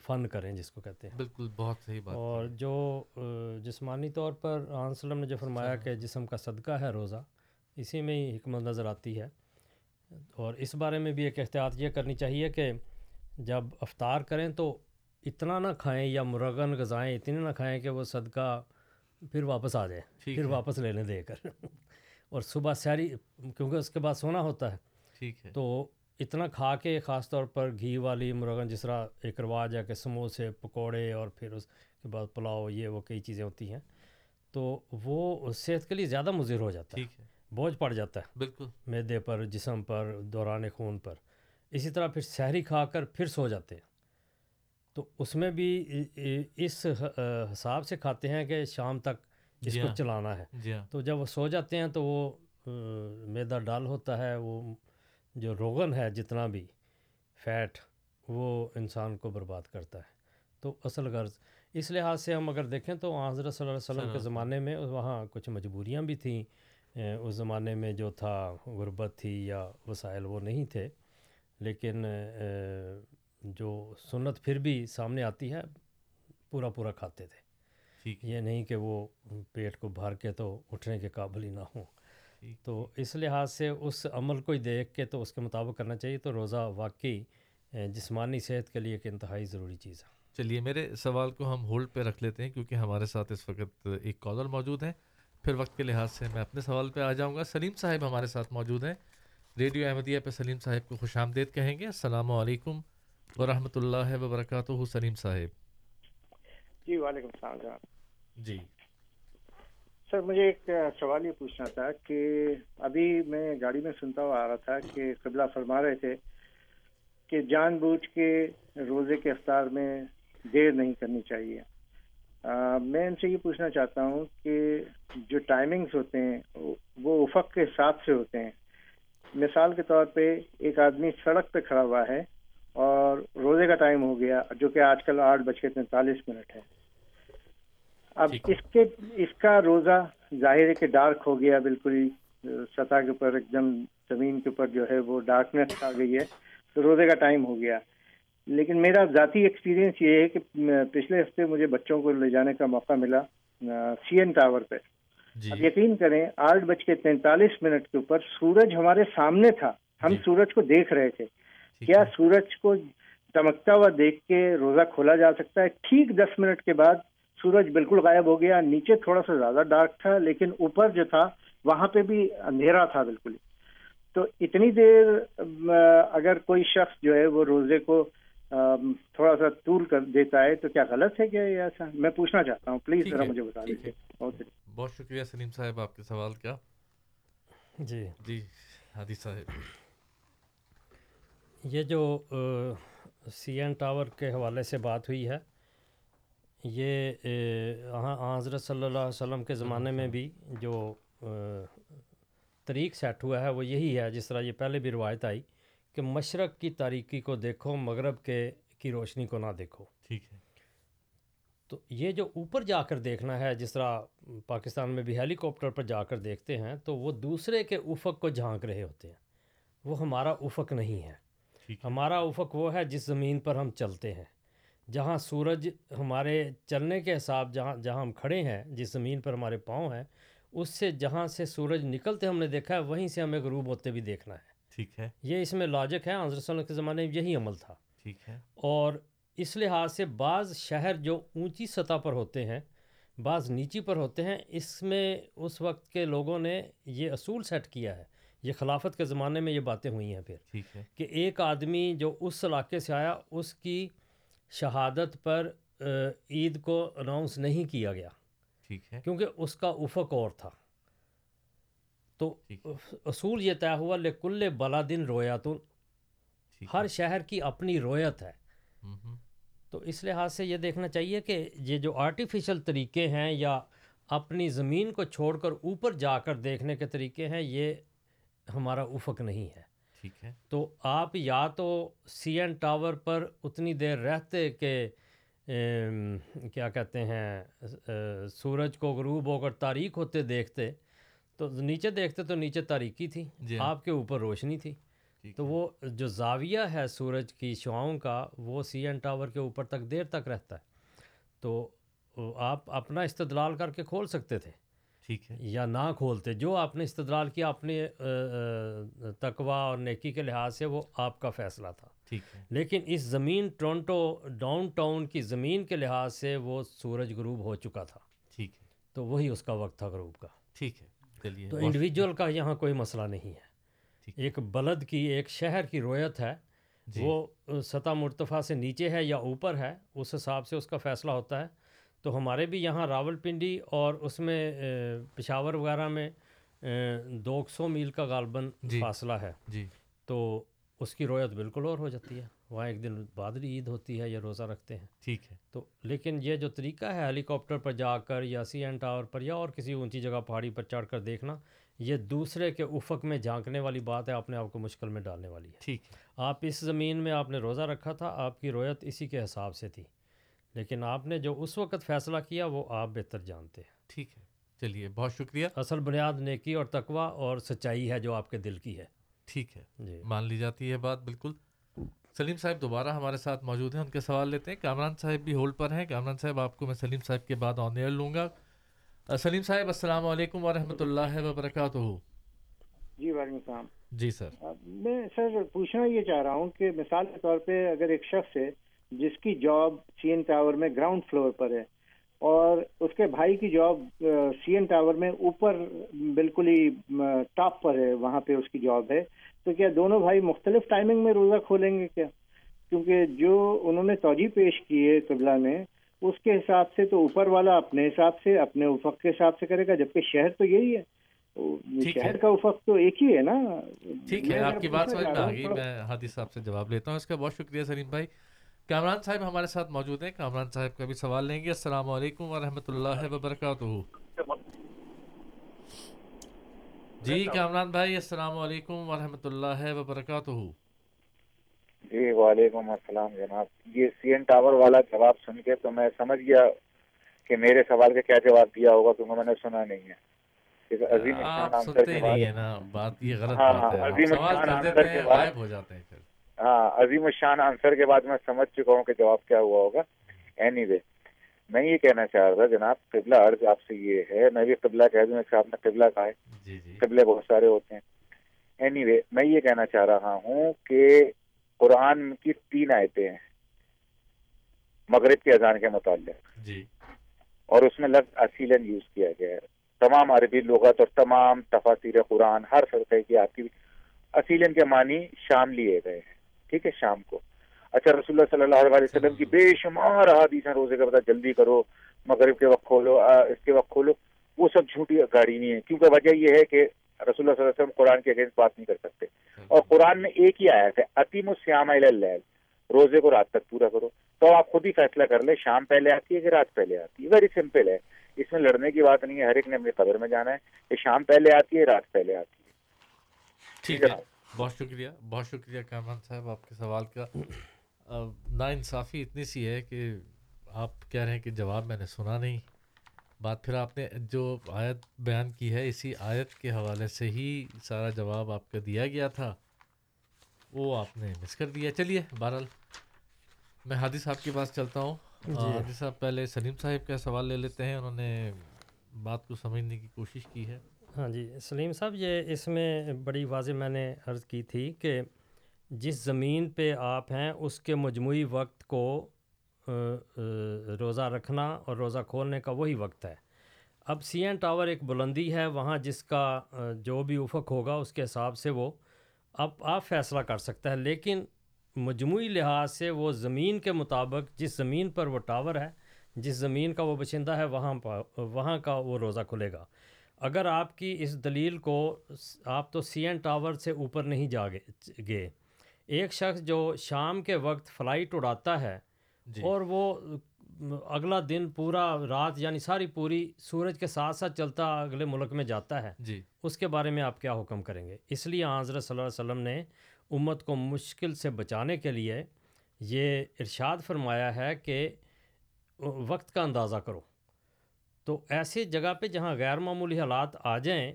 فن کریں جس کو کہتے ہیں۔ بالکل بہت صحیح بات۔ اور۔ جو جسمانی طور پر آن وسلم نے جو فرمایا کہ جسم کا صدقہ ہے روزہ اسی میں ہی حکمت نظر آتی ہے۔ اور اس بارے میں بھی ایک احتیاط یہ کرنی چاہیے کہ جب افطار کریں تو اتنا نہ کھائیں یا مرغن غذائیں اتنی نہ کھائیں کہ وہ صدقہ پھر واپس آ جائے پھر۔ واپس لینے دے کر۔ [LAUGHS] اور صبح سحری کیونکہ اس کے بعد سونا ہوتا ہے ٹھیک ہے۔ تو اتنا کھا کے خاص طور پر گھی والی مرغن جس طرح ایک رواج ہے کہ سموسے پکوڑے اور پھر اس کے بعد پلاؤ یہ وہ کئی چیزیں ہوتی ہیں۔ تو وہ صحت کے لیے زیادہ مضر ہو جاتا ہے ٹھیک ہے۔ بوجھ پڑ جاتا ہے بالکل۔ میدے پر جسم پر دوران خون پر۔ اسی طرح پھر سحری کھا کر پھر سو جاتے ہیں۔ تو اس میں بھی اس حساب سے کھاتے ہیں کہ شام تک اس جی کو ہاں۔ چلانا ہے۔ جی ہاں۔ تو جب وہ سو جاتے ہیں تو وہ میدا ڈال ہوتا ہے وہ جو روغن ہے جتنا بھی فیٹ وہ انسان کو برباد کرتا ہے۔ تو اصل غرض اس لحاظ سے ہم اگر دیکھیں تو حضرت صلی اللہ علیہ وسلم کے زمانے میں وہاں کچھ مجبوریاں بھی تھیں۔ اس زمانے میں جو تھا غربت تھی یا وسائل وہ نہیں تھے۔ لیکن جو سنت پھر بھی سامنے آتی ہے پورا پورا کھاتے تھے۔ یہ نہیں کہ وہ پیٹ کو بھر کے تو اٹھنے کے قابل ہی نہ ہوں۔ تو اس لحاظ سے اس عمل کو ہی دیکھ کے تو اس کے مطابق کرنا چاہیے۔ تو روزہ واقعی جسمانی صحت کے لیے ایک انتہائی ضروری چیز ہے۔ چلیے میرے سوال کو ہم ہولڈ پہ رکھ لیتے ہیں کیونکہ ہمارے ساتھ اس وقت ایک کالر موجود ہے پھر وقت کے لحاظ سے میں اپنے سوال پہ آ جاؤں گا۔ سلیم صاحب ہمارے ساتھ موجود ہیں۔ ریڈیو احمدیہ پہ سلیم صاحب کو خوش آمدید کہیں گے۔ السلام علیکم ورحمۃ اللہ وبرکاتہ سلیم صاحب۔ جی وعلیکم السلام جناب۔ جی۔ سر مجھے ایک سوال یہ پوچھنا تھا کہ ابھی میں گاڑی میں سنتا ہوا آ رہا تھا کہ قبلہ فرما رہے تھے کہ جان بوجھ کے روزے کے افطار میں دیر نہیں کرنی چاہیے۔ آ، میں ان سے یہ پوچھنا چاہتا ہوں کہ جو ٹائمنگز ہوتے ہیں وہ افق کے حساب سے ہوتے ہیں۔ مثال کے طور پہ ایک آدمی سڑک پہ کھڑا ہوا ہے اور روزے کا ٹائم ہو گیا جو کہ آج کل آٹھ بج کے تینتالیس منٹ ہے۔ اب۔ اس کے اس کا روزہ ظاہر ہے کہ ڈارک ہو گیا بالکل ہی سطح کے اوپر ایک دم زمین کے اوپر جو ہے وہ ڈارکنیس آ گئی ہے۔ تو روزے کا ٹائم ہو گیا۔ لیکن میرا ذاتی ایکسپیرینس یہ ہے کہ پچھلے ہفتے مجھے بچوں کو لے جانے کا موقع ملا سی این ٹاور پہ۔ جی۔ اب یقین کریں آٹھ بج کے تینتالیس منٹ کے اوپر سورج ہمارے سامنے تھا۔ ہم جی۔ سورج کو دیکھ رہے تھے۔ کیا سورج کو چمکتا ہوا دیکھ کے روزہ کھولا جا سکتا ہے؟ ٹھیک دس منٹ کے بعد سورج بالکل غائب ہو گیا نیچے تھوڑا سا زیادہ ڈارک تھا لیکن اوپر جو تھا وہاں پہ بھی اندھیرا تھا بالکل۔ تو اتنی دیر اگر کوئی شخص جو ہے وہ روزے کو تھوڑا سا طول کر دیتا ہے تو کیا غلط ہے کیا یہ ایسا؟ میں پوچھنا چاہتا ہوں پلیز ذرا مجھے بتا دیجیے۔ بہت شکریہ سلیم صاحب آپ کے سوال کا۔ جی۔ جی ہادی صاحب یہ جو سی این ٹاور کے حوالے سے بات ہوئی ہے یہ حضرت صلی اللہ علیہ وسلم کے زمانے میں بھی جو طریق سیٹ ہوا ہے وہ یہی ہے جس طرح یہ پہلے بھی روایت آئی کہ مشرق کی تاریکی کو دیکھو مغرب کے کی روشنی کو نہ دیکھو۔ ٹھیک ہے۔ تو یہ جو اوپر جا کر دیکھنا ہے جس طرح پاکستان میں بھی ہیلی کاپٹر پر جا کر دیکھتے ہیں تو وہ دوسرے کے افق کو جھانک رہے ہوتے ہیں۔ وہ ہمارا افق نہیں ہے۔ ہمارا افق وہ ہے جس زمین پر ہم چلتے ہیں۔ جہاں سورج ہمارے چلنے کے حساب جہاں جہاں ہم کھڑے ہیں جس زمین پر ہمارے پاؤں ہیں اس سے جہاں سے سورج نکلتے ہم نے دیکھا ہے وہیں سے ہمیں غروب ہوتے بھی دیکھنا ہے۔ ٹھیک ہے۔ یہ اس میں لاجک ہے حضرت صلی اللہ کے زمانے میں یہی عمل تھا۔ ٹھیک ہے۔ اور اس لحاظ سے بعض شہر جو اونچی سطح پر ہوتے ہیں بعض نیچی پر ہوتے ہیں اس میں اس وقت کے لوگوں نے یہ اصول سیٹ کیا ہے۔ یہ خلافت کے زمانے میں یہ باتیں ہوئی ہیں پھر۔ ٹھیک ہے۔ کہ ایک آدمی جو اس علاقے سے آیا اس کی شہادت پر عید کو اناؤنس نہیں کیا گیا۔ ٹھیک ہے۔ کیونکہ اس کا افق اور تھا۔ تو اصول یہ طے ہوا لکل بلادن رویاتن ٹھیک۔ ہر شہر کی اپنی رویت ہے۔ تو اس لحاظ سے یہ دیکھنا چاہیے کہ یہ جو آرٹیفیشل طریقے ہیں یا اپنی زمین کو چھوڑ کر اوپر جا کر دیکھنے کے طریقے ہیں یہ ہمارا افق نہیں ہے۔ ٹھیک ہے۔ تو آپ یا تو سی این ٹاور پر اتنی دیر رہتے کہ کیا کہتے ہیں سورج کو غروب ہو کر تاریک ہوتے دیکھتے تو نیچے دیکھتے تو نیچے تاریکی تھی جی ہاں۔ آپ کے اوپر روشنی تھی۔ تو وہ جو زاویہ ہے سورج کی شعاؤں کا وہ سی این ٹاور کے اوپر تک دیر تک رہتا ہے۔ تو آپ اپنا استدلال کر کے کھول سکتے تھے۔ ٹھیک ہے۔ یا نہ کھولتے جو آپ نے استدلال کیا اپنے تقوا اور نیکی کے لحاظ سے وہ آپ کا فیصلہ تھا۔ ٹھیک ہے۔ لیکن اس زمین ٹورنٹو ڈاؤن ٹاؤن کی زمین کے لحاظ سے وہ سورج غروب ہو چکا تھا۔ ٹھیک ہے۔ تو وہی اس کا وقت تھا غروب کا۔ ٹھیک ہے۔ چلیے۔ تو انڈیویجول کا یہاں کوئی مسئلہ نہیں ہے۔ ایک بلد کی ایک شہر کی رویت ہے۔ جی۔ وہ سطح مرتفع سے نیچے ہے یا اوپر ہے اس حساب سے اس کا فیصلہ ہوتا ہے۔ تو ہمارے بھی یہاں راول پنڈی اور اس میں پشاور وغیرہ میں دو سو میل کا غالباً جی۔ فاصلہ ہے۔ جی۔ تو اس کی رویت بالکل اور ہو جاتی ہے۔ وہاں ایک دن بعد عید ہوتی ہے یا روزہ رکھتے ہیں۔ ٹھیک ہے۔ تو لیکن یہ جو طریقہ ہے ہیلی کاپٹر پر جا کر یا سی این ٹاور پر یا اور کسی اونچی جگہ پہاڑی پر چڑھ کر دیکھنا یہ دوسرے کے افق میں جھانکنے والی بات ہے اپنے آپ کو مشکل میں ڈالنے والی ہے۔ ٹھیک آپ اس زمین میں آپ نے روزہ رکھا تھا آپ کی رویت اسی کے حساب سے تھی۔ لیکن آپ نے جو اس وقت فیصلہ کیا وہ آپ بہتر جانتے ہیں۔ ٹھیک ہے۔ چلیے بہت شکریہ۔ اصل بنیاد نیکی اور تقوا اور سچائی ہے جو آپ کے دل کی ہے۔ ٹھیک ہے۔ جی۔ مان لی جاتی ہے بات بالکل۔ سلیم صاحب دوبارہ ہمارے ساتھ موجود ہیں ان کے سوال لیتے ہیں۔ کامران صاحب بھی ہولڈ پر ہیں۔ کامران صاحب آپ کو میں سلیم صاحب کے بعد آن ایئر لوں گا۔ سلیم صاحب السلام علیکم ورحمۃ اللہ وبرکاتہ۔ جی وعلیکم السلام۔ جی سر۔ میں سر پوچھنا یہ چاہ رہا ہوں کہ مثال کے طور پہ اگر ایک شخص ہے جس کی جاب سی این ٹاور میں گراؤنڈ فلور پر ہے اور اس کے بھائی کی جاب سی این ٹاور میں اوپر بالکل ہی ٹاپ پر ہے وہاں پہ اس کی جاب ہے۔ تو کیا دونوں بھائی مختلف ٹائمنگ میں روزہ کھولیں گے کیا؟ کیونکہ جو انہوں نے توجہ پیش کی ہے قبلہ میں اس کے حساب سے تو اوپر والا اپنے حساب سے اپنے افق کے حساب سے کرے گا جبکہ شہر تو یہی ہے۔ شہر کا افق تو ایک ہی ہے نا۔ ٹھیک ہے آپ کی بات سمجھ میں آ گئی میں ہادی صاحب سے جواب لیتا ہوں۔ اس کا بہت شکریہ سلیم بھائی۔ کامران صاحب ہمارے ساتھ موجود ہیں۔ کامران صاحب کا بھی سوال لیں گے۔ السلام علیکم ورحمۃ اللہ وبرکاتہ۔ جی کامران بھائی السلام علیکم ورحمۃ اللہ وبرکاتہ۔ جی وعلیکم السلام جناب۔ یہ سی این ٹاور والا جواب سن کے تو میں سمجھ گیا کہ میرے سوال کا کیا جواب دیا ہوگا کیونکہ میں نے سنا نہیں ہے۔ عظیم آنسر سنتے ہی نہیں ہے۔ نا بات یہ غلط ہاں، بات ہے۔ سوال کر دیتے ہیں غائب ہو جاتے ہیں۔ ہاں عظیم الشان آنسر کے بعد میں سمجھ چکا ہوں کہ جواب کیا ہوا ہوگا۔ اینی وے میں یہ کہنا چاہ رہا تھا جناب قبلہ عرض آپ سے یہ ہے میں بھی قبلہ کہہ دوں کہ آپ نے قبلہ کہا ہے۔ جی جی۔ قبلے بہت سارے ہوتے ہیں۔ اینی وے میں یہ کہنا چاہ رہا ہوں کہ قرآن کی تین آیتیں ہیں۔ مغرب کی اذان کے متعلق۔ جی۔ اور اس میں لفظ اصیلن یوز کیا گیا ہے۔ تمام عربی لغت اور تمام تفاصیر قرآن ہر فرقے کی آتی اصیلن کے معنی شام لیے گئے ہیں۔ ٹھیک ہے شام کو۔ اچھا رسول اللہ صلی اللہ علیہ وسلم کی بے شمار احادیث ہیں روزے کا پتہ جلدی کرو مغرب کے وقت کھولو اس کے وقت کھولو وہ سب جھوٹی گاڑی نہیں ہے۔ کیونکہ وجہ یہ ہے کہ رسول اللہ صلی اللہ علیہ وسلم قرآن کے اگینسٹ بات نہیں کر سکتے۔ اور قرآن میں ایک ہی آیا ہے عتیم السیام اللیل۔ روزے کو رات تک پورا کرو۔ تو آپ خود ہی فیصلہ کر لیں شام پہلے آتی ہے کہ رات پہلے آتی ہے۔ ویری سمپل ہے۔ اس میں لڑنے کی بات نہیں ہے ہر ایک نے اپنی قبر میں جانا ہے کہ شام پہلے آتی ہے رات پہلے آتی ہے۔ ٹھیک ہے۔ بہت شکریہ بہت شکریہ کامران صاحب آپ کے سوال کا۔ نا انصافی اتنی سی ہے کہ آپ کہہ رہے ہیں کہ جواب میں نے سنا نہیں۔ بات پھر آپ نے جو آیت بیان کی ہے اسی آیت کے حوالے سے ہی سارا جواب آپ کا دیا گیا تھا۔ وہ آپ نے مس کر دیا۔ چلیے بہرحال میں ہادی صاحب کے پاس چلتا ہوں۔ ہادی صاحب پہلے سلیم صاحب کا سوال لے لیتے ہیں۔ انہوں نے بات کو سمجھنے کی کوشش کی ہے۔ ہاں جی سلیم صاحب، یہ اس میں بڑی واضح میں نے عرض کی تھی کہ جس زمین پہ آپ ہیں، اس کے مجموعی وقت کو روزہ رکھنا اور روزہ کھولنے کا وہی وقت ہے۔ اب سی این ٹاور ایک بلندی ہے، وہاں جس کا جو بھی افق ہوگا، اس کے حساب سے وہ اب، آپ فیصلہ کر سکتا ہے لیکن مجموعی لحاظ سے وہ زمین کے مطابق، جس زمین پر وہ ٹاور ہے، جس زمین کا وہ باشندہ ہے، وہاں پا- وہاں کا وہ روزہ کھلے گا۔ اگر آپ کی اس دلیل کو آپ تو سی این ٹاور سے اوپر نہیں جا گئے ایک شخص جو شام کے وقت فلائٹ اڑاتا ہے جی۔ اور وہ اگلا دن پورا رات یعنی ساری پوری سورج کے ساتھ ساتھ چلتا اگلے ملک میں جاتا ہے جی۔ اس کے بارے میں آپ کیا حکم کریں گے؟ اس لیے حضرت صلی اللہ علیہ وسلم نے امت کو مشکل سے بچانے کے لیے یہ ارشاد فرمایا ہے کہ وقت کا اندازہ کرو۔ تو ایسی جگہ پہ جہاں غیر معمولی حالات آ جائیں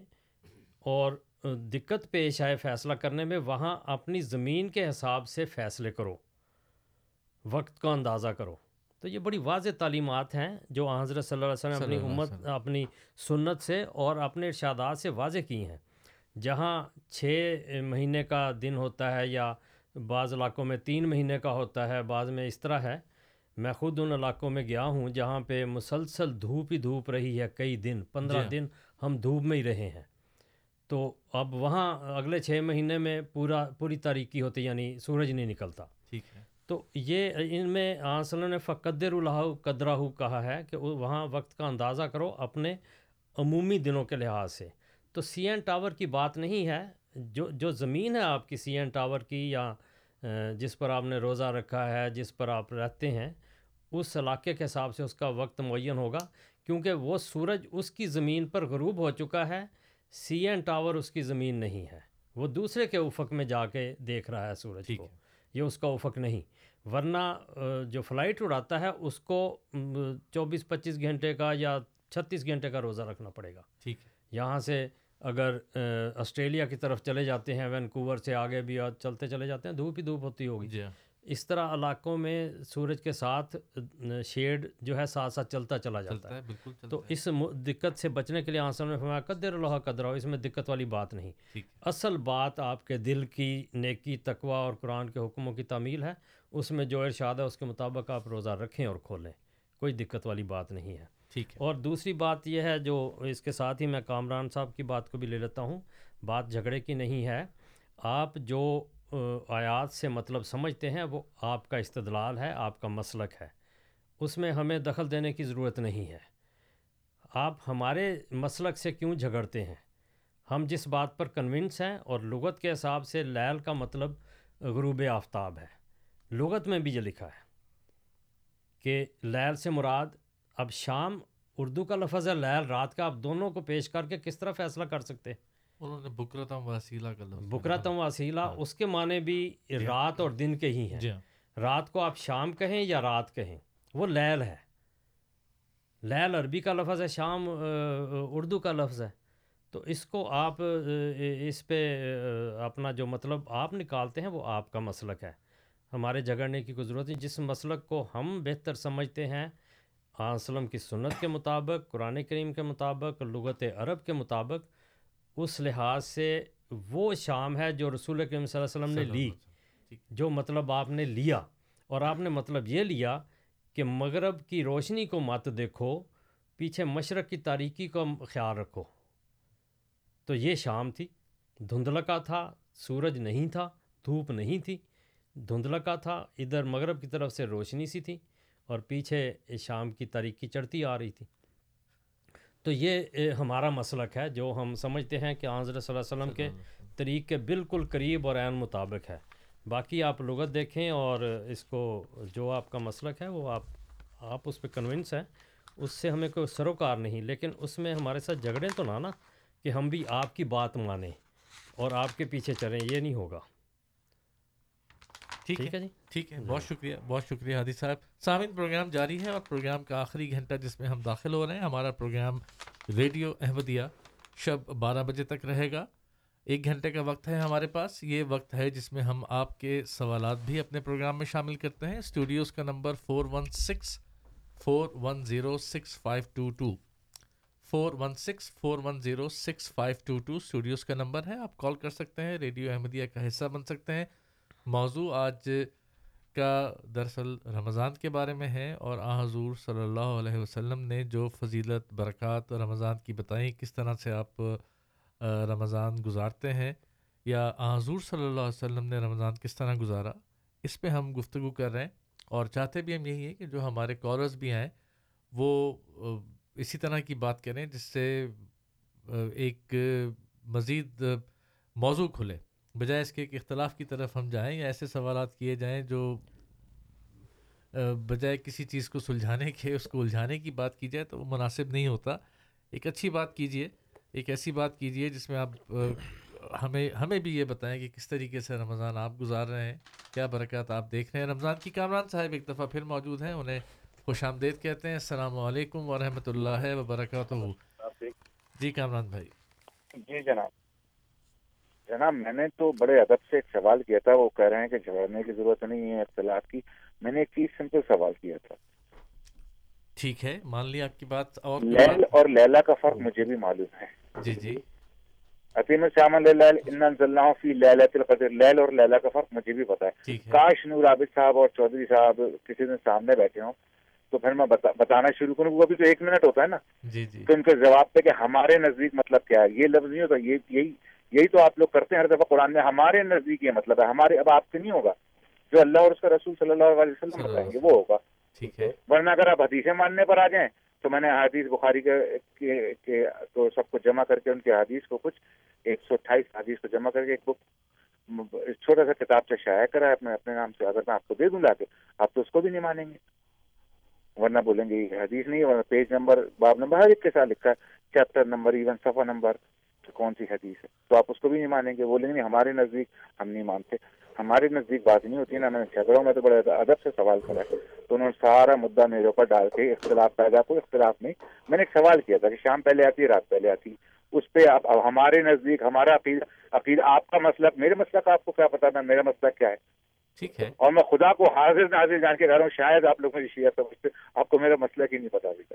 اور دقت پیش آئے فیصلہ کرنے میں وہاں اپنی زمین کے حساب سے فیصلے کرو وقت کا اندازہ کرو۔ تو یہ بڑی واضح تعلیمات ہیں جو حضرت صلی اللہ علیہ وسلم اپنی امت۔ اپنی سنت سے اور اپنے ارشادات سے واضح کی ہیں۔ جہاں چھ مہینے کا دن ہوتا ہے یا بعض علاقوں میں تین مہینے کا ہوتا ہے بعض میں اس طرح ہے۔ میں خود ان علاقوں میں گیا ہوں جہاں پہ مسلسل دھوپ ہی دھوپ رہی ہے کئی دن پندرہ ہاں۔ دن ہم دھوپ میں ہی رہے ہیں۔ تو اب وہاں اگلے چھ مہینے میں پورا پوری تاریکی ہوتی یعنی سورج نہیں نکلتا۔ ٹھیک ہے۔ تو یہ ان میں اللہ نے فقدر اللہ قدرہ کہا ہے کہ وہ- وہاں وقت کا اندازہ کرو اپنے عمومی دنوں کے لحاظ سے۔ تو سی این ٹاور کی بات نہیں ہے جو جو زمین ہے آپ کی سی این ٹاور کی یا جس پر آپ نے روزہ رکھا ہے جس پر آپ رہتے ہیں اس علاقے کے حساب سے اس کا وقت معین ہوگا کیونکہ وہ سورج اس کی زمین پر غروب ہو چکا ہے سی این ٹاور اس کی زمین نہیں ہے۔ وہ دوسرے کے افق میں جا کے دیکھ رہا ہے سورج کو۔ یہ اس کا افق نہیں ورنہ جو فلائٹ اڑاتا ہے اس کو چوبیس پچیس گھنٹے کا یا چھتیس گھنٹے کا روزہ رکھنا پڑے گا۔ ٹھیک ہے۔ یہاں سے اگر آسٹریلیا کی طرف چلے جاتے ہیں وینکوور سے آگے بھی چلتے چلے جاتے ہیں دھوپ ہی دھوپ ہوتی ہوگی۔ جی ہاں۔ اس طرح علاقوں میں سورج کے ساتھ شیڈ جو ہے ساتھ ساتھ چلتا چلا جاتا چلتا ہے بالکل چلتا تو اس دقت سے بچنے کے لیے آنسر نے فرمایا قدر اللہ قدر اس میں دقت والی بات نہیں۔ اصل بات آپ کے دل کی نیکی تقوی اور قرآن کے حکموں کی تعمیل ہے۔ اس میں جو ارشاد ہے اس کے مطابق آپ روزہ رکھیں اور کھولیں۔ کوئی دقت والی بات نہیں ہے۔ ٹھیک ہے۔ اور دوسری بات یہ ہے جو اس کے ساتھ ہی میں کامران صاحب کی بات کو بھی لے لیتا ہوں۔ بات جھگڑے کی نہیں ہے۔ آپ جو آیات سے مطلب سمجھتے ہیں، وہ آپ کا استدلال ہے، آپ کا مسلک ہے۔ اس میں ہمیں دخل دینے کی ضرورت نہیں ہے۔ آپ ہمارے مسلک سے کیوں جھگڑتے ہیں؟ ہم جس بات پر کنونس ہیں اور لغت کے حساب سے لیل کا مطلب غروب آفتاب ہے۔ لغت میں بھی یہ لکھا ہے کہ لیل سے مراد اب شام، اردو کا لفظ ہے لیل، رات کا۔ آپ دونوں کو پیش کر کے کس طرح فیصلہ کر سکتے؟ انہوں نے بکرتم وسیلہ کا لفظ بکرتم وسیلہ ہاں۔ اس کے معنی بھی رات اور دن کے ہی ہیں۔ جی۔ رات کو آپ شام کہیں یا رات کہیں وہ لیل ہے۔ لیل عربی کا لفظ ہے شام اردو کا لفظ ہے۔ تو اس کو آپ اس پہ اپنا جو مطلب آپ نکالتے ہیں وہ آپ کا مسلک ہے۔ ہمارے جھگڑنے کی کوئی ضرورت نہیں۔ جس مسلک کو ہم بہتر سمجھتے ہیں وسلم کی سنت کے مطابق قرآن کریم کے مطابق لغت عرب کے مطابق اس لحاظ سے وہ شام ہے جو رسول کریم صلی اللہ علیہ وسلم نے لی جو مطلب آپ نے لیا۔ اور آپ نے مطلب یہ لیا کہ مغرب کی روشنی کو مت دیکھو پیچھے مشرق کی تاریکی کا خیال رکھو۔ تو یہ شام تھی دھندلکا تھا سورج نہیں تھا دھوپ نہیں تھی دھندلکا تھا۔ ادھر مغرب کی طرف سے روشنی سی تھی اور پیچھے شام کی تاریکی چڑھتی آ رہی تھی۔ تو یہ ہمارا مسلک ہے جو ہم سمجھتے ہیں کہ حضرت صلی اللہ علیہ وسلم کے طریق کے بالکل قریب اور عین مطابق ہے۔ باقی آپ لغت دیکھیں اور اس کو جو آپ کا مسلک ہے وہ آپ آپ اس پہ کنونس ہیں، اس سے ہمیں کوئی سروکار نہیں۔ لیکن اس میں ہمارے ساتھ جھگڑیں تو نہ نا کہ ہم بھی آپ کی بات مانیں اور آپ کے پیچھے چلیں، یہ نہیں ہوگا۔ ٹھیک ہے جی؟ ٹھیک ہے بہت شکریہ بہت شکریہ ہادی صاحب۔ سامعین پروگرام جاری ہے اور پروگرام کا آخری گھنٹہ جس میں ہم داخل ہو رہے ہیں ہمارا پروگرام ریڈیو احمدیہ شب بارہ بجے تک رہے گا۔ ایک گھنٹے کا وقت ہے ہمارے پاس۔ یہ وقت ہے جس میں ہم آپ کے سوالات بھی اپنے پروگرام میں شامل کرتے ہیں۔ اسٹوڈیوز کا number four one six four one zero six five two two four one six four one zero six five two two studios کا نمبر ہے۔ آپ کال کر سکتے ہیں ریڈیو احمدیہ کا حصہ بن سکتے ہیں۔ موضوع آج کا دراصل رمضان کے بارے میں ہے اور آ حضور صلی اللہ علیہ وسلم نے جو فضیلت، برکات رمضان کی بتائیں، کس طرح سے آپ رمضان گزارتے ہیں یا آ حضور صلی اللہ علیہ وسلم نے رمضان کس طرح گزارا، اس پہ ہم گفتگو کر رہے ہیں اور چاہتے بھی ہم یہی ہیں کہ جو ہمارے کالرز بھی ہیں وہ اسی طرح کی بات کریں جس سے ایک مزید موضوع کھلے۔ بجائے اس کے ایک اختلاف کی طرف ہم جائیں یا ایسے سوالات کیے جائیں جو بجائے کسی چیز کو سلجھانے کے اس کو الجھانے کی بات کی جائے تو وہ مناسب نہیں ہوتا۔ ایک اچھی بات کیجیے ایک ایسی بات کیجیے جس میں آپ ہمیں ہمیں بھی یہ بتائیں کہ کس طریقے سے رمضان آپ گزار رہے ہیں کیا برکات آپ دیکھ رہے ہیں۔ رمضان کی کامران صاحب ایک دفعہ پھر موجود ہیں انہیں خوش آمدید کہتے ہیں۔ السلام علیکم ورحمۃ اللہ وبرکاتہ۔ جی کامران بھائی۔ جی جناب۔ جناب میں نے تو بڑے ادب سے ایک سوال کیا تھا وہ کہہ رہے ہیں کہ جھگڑنے کی ضرورت نہیں ہے اختلاف کی۔ میں نے ایک چیز سمپل سوال کیا تھا۔ ٹھیک ہے مان لی آپ کی بات اور لیل اور لیلا کا فرق مجھے بھی معلوم ہے۔ جی جی۔ عطیم الشام فی لیلت القدر۔ لیل اور لیلا کا فرق مجھے بھی پتا ہے۔ کاش نور عابد صاحب اور چودھری صاحب کسی دن سامنے بیٹھے ہوں تو پھر میں بتانا شروع کروں ابھی تو ایک منٹ ہوتا ہے نا۔ جی جی۔ تو ان کے جواب پہ کہ ہمارے نزدیک مطلب کیا ہے؟ یہ لفظ نہیں ہوتا یہ یہی یہی تو آپ لوگ کرتے ہیں ہر دفعہ قرآن میں ہمارے نزدیک یہ مطلب ہے ہمارے اب آپ سے نہیں ہوگا۔ جو اللہ اور اس کا رسول صلی اللہ علیہ وسلم بتائیں گے وہ ہوگا۔ ٹھیک ہے۔ ورنہ اگر آپ حدیثیں ماننے پر آ جائیں تو میں نے حدیث بخاری کے تو سب کو جمع کر کے ان کے حدیث کو کچھ ایک سو اٹھائیس حدیث کو جمع کر کے ایک بک چھوٹا سا کتاب سے شائع کرا ہے اپنے نام سے۔ اگر میں آپ کو دے دوں لا کے آپ تو اس کو بھی نہیں مانیں گے۔ ورنہ بولیں گے یہ حدیث نہیں ورنہ پیج نمبر باب نمبر ہر ایک کے ساتھ لکھا ہے چیپٹر نمبر ایون صفحہ نمبر کون سی حدیث ہے؟ تو آپ اس کو بھی نہیں مانیں گے بولیں گے ہمارے نزدیک ہم نہیں مانتے۔ ہمارے نزدیک بات نہیں ہوتی نا، میں جھگڑوں میں تو بڑے ادب سے سوال کرا تو انہوں نے سارا مدعا میرے اوپر ڈال کے اختلاف پیدا کوئی اختلاف نہیں۔ میں نے ایک سوال کیا تھا کہ شام پہلے آتی ہے، رات پہلے آتی اس پہ آپ ہمارے نزدیک، ہمارا عقید عقید آپ کا مسئلہ، میرے مسئلہ کا آپ کو کیا پتا تھا، میرا مسئلہ کیا ہے؟ ٹھیک ہے۔ اور میں خدا کو حاضر ناظر جان کے گھر ہوں شاید آپ لوگ مجھے شیعہ سمجھتے آپ کو میرا مسئلہ کی نہیں پتا ابھی تک۔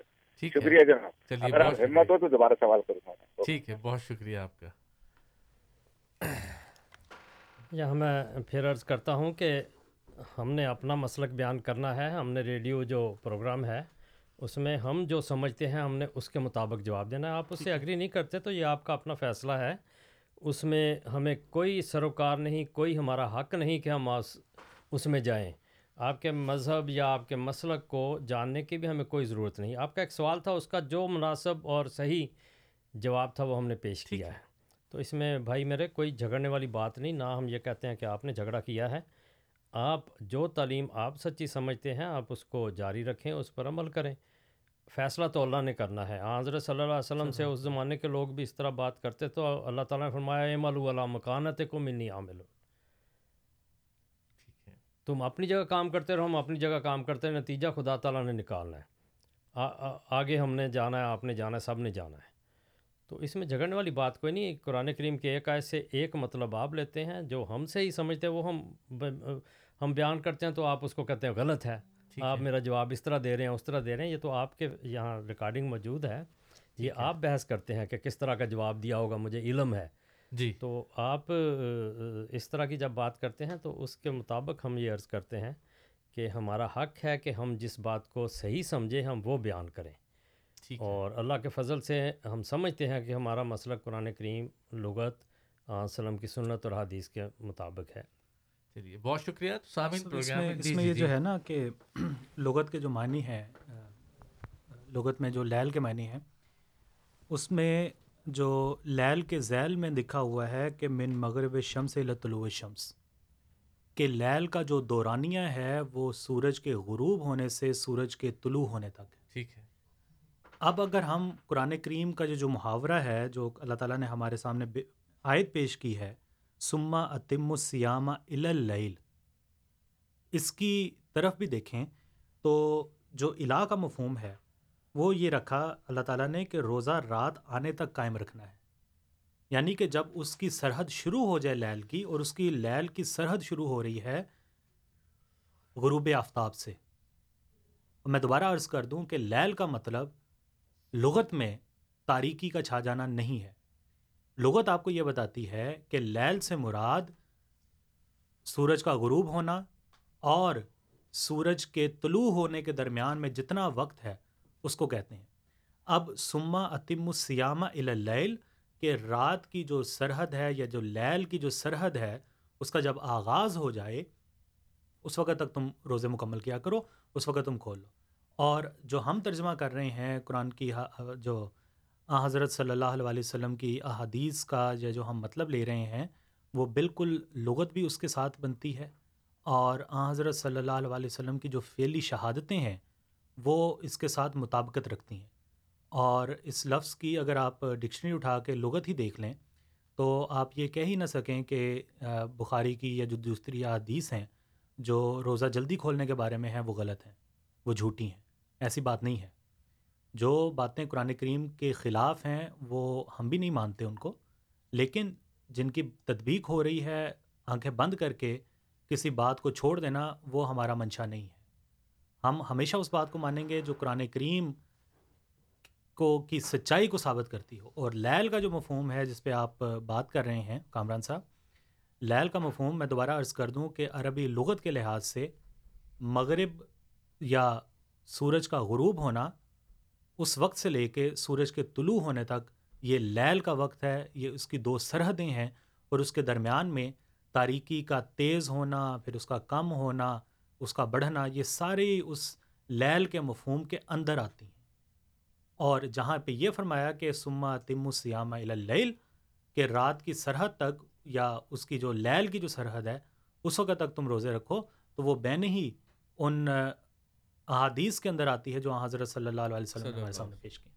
شکریہ جناب۔ اگر آپ ہمت ہو تو دوبارہ سوال کروں گا۔ ٹھیک ہے بہت شکریہ آپ کا۔ یہاں میں پھر عرض کرتا ہوں کہ ہم نے اپنا مسلک بیان کرنا ہے۔ ہم نے ریڈیو جو پروگرام ہے اس میں ہم جو سمجھتے ہیں ہم نے اس کے مطابق جواب دینا ہے۔ آپ اس سے اگری نہیں کرتے تو یہ آپ کا اپنا فیصلہ ہے۔ اس میں ہمیں کوئی سروکار نہیں کوئی ہمارا حق نہیں کہ ہم اس میں جائیں۔ آپ کے مذہب یا آپ کے مسلک کو جاننے کی بھی ہمیں کوئی ضرورت نہیں۔ آپ کا ایک سوال تھا اس کا جو مناسب اور صحیح جواب تھا وہ ہم نے پیش کیا ہے۔ تو اس میں بھائی میرے کوئی جھگڑنے والی بات نہیں نہ ہم یہ کہتے ہیں کہ آپ نے جھگڑا کیا ہے۔ آپ جو تعلیم آپ سچی سمجھتے ہیں آپ اس کو جاری رکھیں اس پر عمل کریں۔ فیصلہ تو اللہ نے کرنا ہے۔ حضرت صلی اللہ علیہ وسلم سے اس زمانے کے لوگ بھی اس طرح بات کرتے تو اللہ تعالیٰ نے فرمایا ملو اللہ مکانت کو منی عامل تم اپنی جگہ کام کرتے رہو ہم اپنی جگہ کام کرتے ہیں نتیجہ خدا تعالیٰ نے نکالنا ہے۔ آگے ہم نے جانا ہے آپ نے جانا ہے سب نے جانا ہے۔ تو اس میں جھگڑنے والی بات کوئی نہیں قرآن کریم کے ایک آئے سے ایک مطلب آپ لیتے ہیں جو ہم سے ہی سمجھتے ہیں وہ ہم ہم بیان کرتے ہیں تو آپ اس کو کہتے ہیں غلط ہے۔ آپ میرا جواب اس طرح دے رہے ہیں اس طرح دے رہے ہیں یہ تو آپ کے یہاں ریکارڈنگ موجود ہے۔ یہ آپ بحث کرتے ہیں کہ کس طرح کا جواب دیا ہوگا مجھے علم ہے۔ جی۔ تو آپ اس طرح کی جب بات کرتے ہیں تو اس کے مطابق ہم یہ عرض کرتے ہیں کہ ہمارا حق ہے کہ ہم جس بات کو صحیح سمجھیں ہم وہ بیان کریں۔ اور اللہ کے فضل سے ہم سمجھتے ہیں کہ ہمارا مسئلہ قرآن کریم لغت وسلم کی سنت اور حدیث کے مطابق ہے۔ چلیے بہت شکریہ۔ اس میں اس میں یہ جو ہے نا کہ [CLEARS THROAT] لغت کے جو معنی ہے لغت میں جو لیل کے معنی ہیں اس میں جو لیل کے ذیل میں دکھا ہوا ہے کہ من مغرب شمس لطلوع شمس۔ کہ لیل کا جو دورانیہ ہے وہ سورج کے غروب ہونے سے سورج کے طلوع ہونے تک۔ ٹھیک ہے۔ اب اگر ہم قرآن کریم کا جو جو محاورہ ہے جو اللہ تعالیٰ نے ہمارے سامنے عائد پیش کی ہے سما اتم السیامہ اللیل اس کی طرف بھی دیکھیں تو جو الہ کا مفہوم ہے، وہ یہ رکھا اللہ تعالیٰ نے کہ روزہ رات آنے تک قائم رکھنا ہے۔ یعنی کہ جب اس کی سرحد شروع ہو جائے لیل کی اور اس کی لیل کی سرحد شروع ہو رہی ہے غروب آفتاب سے۔ میں دوبارہ عرض کر دوں کہ لیل کا مطلب لغت میں تاریکی کا چھا جانا نہیں ہے۔ لغت آپ کو یہ بتاتی ہے کہ لیل سے مراد سورج کا غروب ہونا اور سورج کے طلوع ہونے کے درمیان میں جتنا وقت ہے اس کو کہتے ہیں۔ اب سما اتم السیامہ اللیل کہ رات کی جو سرحد ہے یا جو لیل کی جو سرحد ہے اس کا جب آغاز ہو جائے، اس وقت تک تم روزے مکمل کیا کرو، اس وقت تم کھول لو۔ اور جو ہم ترجمہ کر رہے ہیں قرآن کی، جو حضرت صلی اللہ علیہ وسلم کی احادیث کا یا جو ہم مطلب لے رہے ہیں، وہ بالکل لغت بھی اس کے ساتھ بنتی ہے۔ اور حضرت صلی اللہ علیہ وسلم کی جو فعلی شہادتیں ہیں، وہ اس کے ساتھ مطابقت رکھتی ہیں۔ اور اس لفظ کی اگر آپ ڈکشنری اٹھا کے لغت ہی دیکھ لیں، تو آپ یہ کہہ ہی نہ سکیں کہ بخاری کی یا جو دوسری حدیث ہیں، جو روزہ جلدی کھولنے کے بارے میں ہیں، وہ غلط ہیں، وہ جھوٹی ہیں، ایسی بات نہیں ہے۔ جو باتیں قرآن کریم کے خلاف ہیں، وہ ہم بھی نہیں مانتے ان کو۔ لیکن جن کی تدبیق ہو رہی ہے آنکھیں بند کر کے کسی بات کو چھوڑ دینا، وہ ہمارا منشا نہیں ہے۔ ہم ہمیشہ اس بات کو مانیں گے جو قرآن کریم کو، کی سچائی کو ثابت کرتی ہو۔ اور لیل کا جو مفہوم ہے، جس پہ آپ بات کر رہے ہیں، کامران صاحب، لیل کا مفہوم میں دوبارہ عرض کر دوں کہ عربی لغت کے لحاظ سے مغرب یا سورج کا غروب ہونا اس وقت سے لے کے سورج کے طلوع ہونے تک یہ لیل کا وقت ہے، یہ اس کی دو سرحدیں ہیں اور اس کے درمیان میں تاریکی کا تیز ہونا، پھر اس کا کم ہونا، اس کا بڑھنا، یہ ساری اس لیل کے مفہوم کے اندر آتی ہیں۔ اور جہاں پہ یہ فرمایا کہ سما تم سیامہ اللیل، کہ رات کی سرحد تک یا اس کی جو لیل کی جو سرحد ہے، اس وقت تک تم روزے رکھو، تو وہ بین ہی ان احادیث کے اندر آتی ہے جو حضرت صلی اللہ علیہ وسلم نے ہمارے سامنے پیش کی۔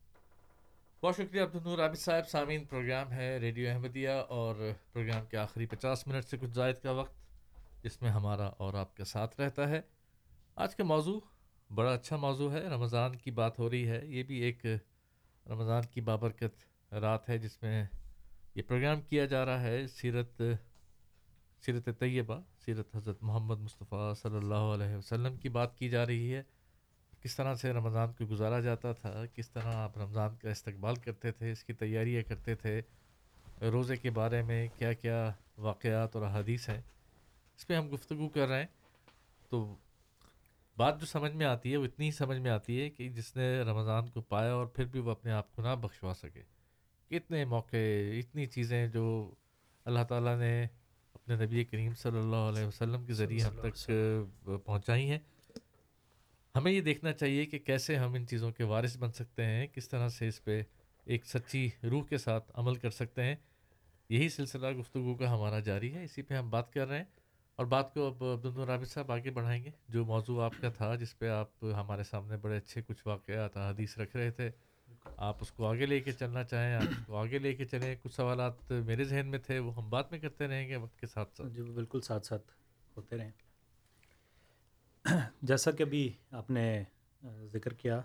بہت شکریہ عبد النور۔ عابد صاحب سامعین پروگرام ہے ریڈیو احمدیہ اور پروگرام کے آخری پچاس منٹ سے کچھ زائد کا وقت جس میں ہمارا اور آپ کا ساتھ رہتا ہے۔ آج کا موضوع بڑا اچھا موضوع ہے۔ رمضان کی بات ہو رہی ہے۔ یہ بھی ایک رمضان کی بابرکت رات ہے جس میں یہ پروگرام کیا جا رہا ہے۔ سیرت سیرت طیبہ سیرت حضرت محمد مصطفیٰ صلی اللہ علیہ وسلم کی بات کی جا رہی ہے۔ کس طرح سے رمضان کو گزارا جاتا تھا؟ کس طرح آپ رمضان کا استقبال کرتے تھے؟ اس کی تیاریاں کرتے تھے؟ روزے کے بارے میں کیا کیا واقعات اور احادیث ہیں؟ اس پہ ہم گفتگو کر رہے ہیں۔ تو بات جو سمجھ میں آتی ہے وہ اتنی ہی سمجھ میں آتی ہے کہ جس نے رمضان کو پایا اور پھر بھی وہ اپنے آپ کو نہ بخشوا سکے۔ کتنے موقع اتنی چیزیں جو اللہ تعالیٰ نے اپنے نبی کریم صلی اللہ علیہ وسلم کے ذریعے ہم تک پہنچائی ہیں۔ ہمیں یہ دیکھنا چاہیے کہ کیسے ہم ان چیزوں کے وارث بن سکتے ہیں، کس طرح سے اس پہ ایک سچی روح کے ساتھ عمل کر سکتے ہیں۔ یہی سلسلہ گفتگو کا ہمارا جاری ہے۔ اسی پہ ہم بات کر رہے ہیں۔ اور بات کو اب عبد الرابط صاحب آگے بڑھائیں گے۔ جو موضوع آپ کا تھا، جس پہ آپ ہمارے سامنے بڑے اچھے کچھ واقعات حدیث رکھ رہے تھے، آپ اس کو آگے لے کے چلنا چاہیں، آپ اس کو آگے لے کے چلیں۔ کچھ سوالات میرے ذہن میں تھے، وہ ہم بات میں کرتے رہیں گے وقت کے ساتھ ساتھ۔ جی بالکل ساتھ ساتھ ہوتے رہیں۔ جیسا کہ ابھی آپ نے ذکر کیا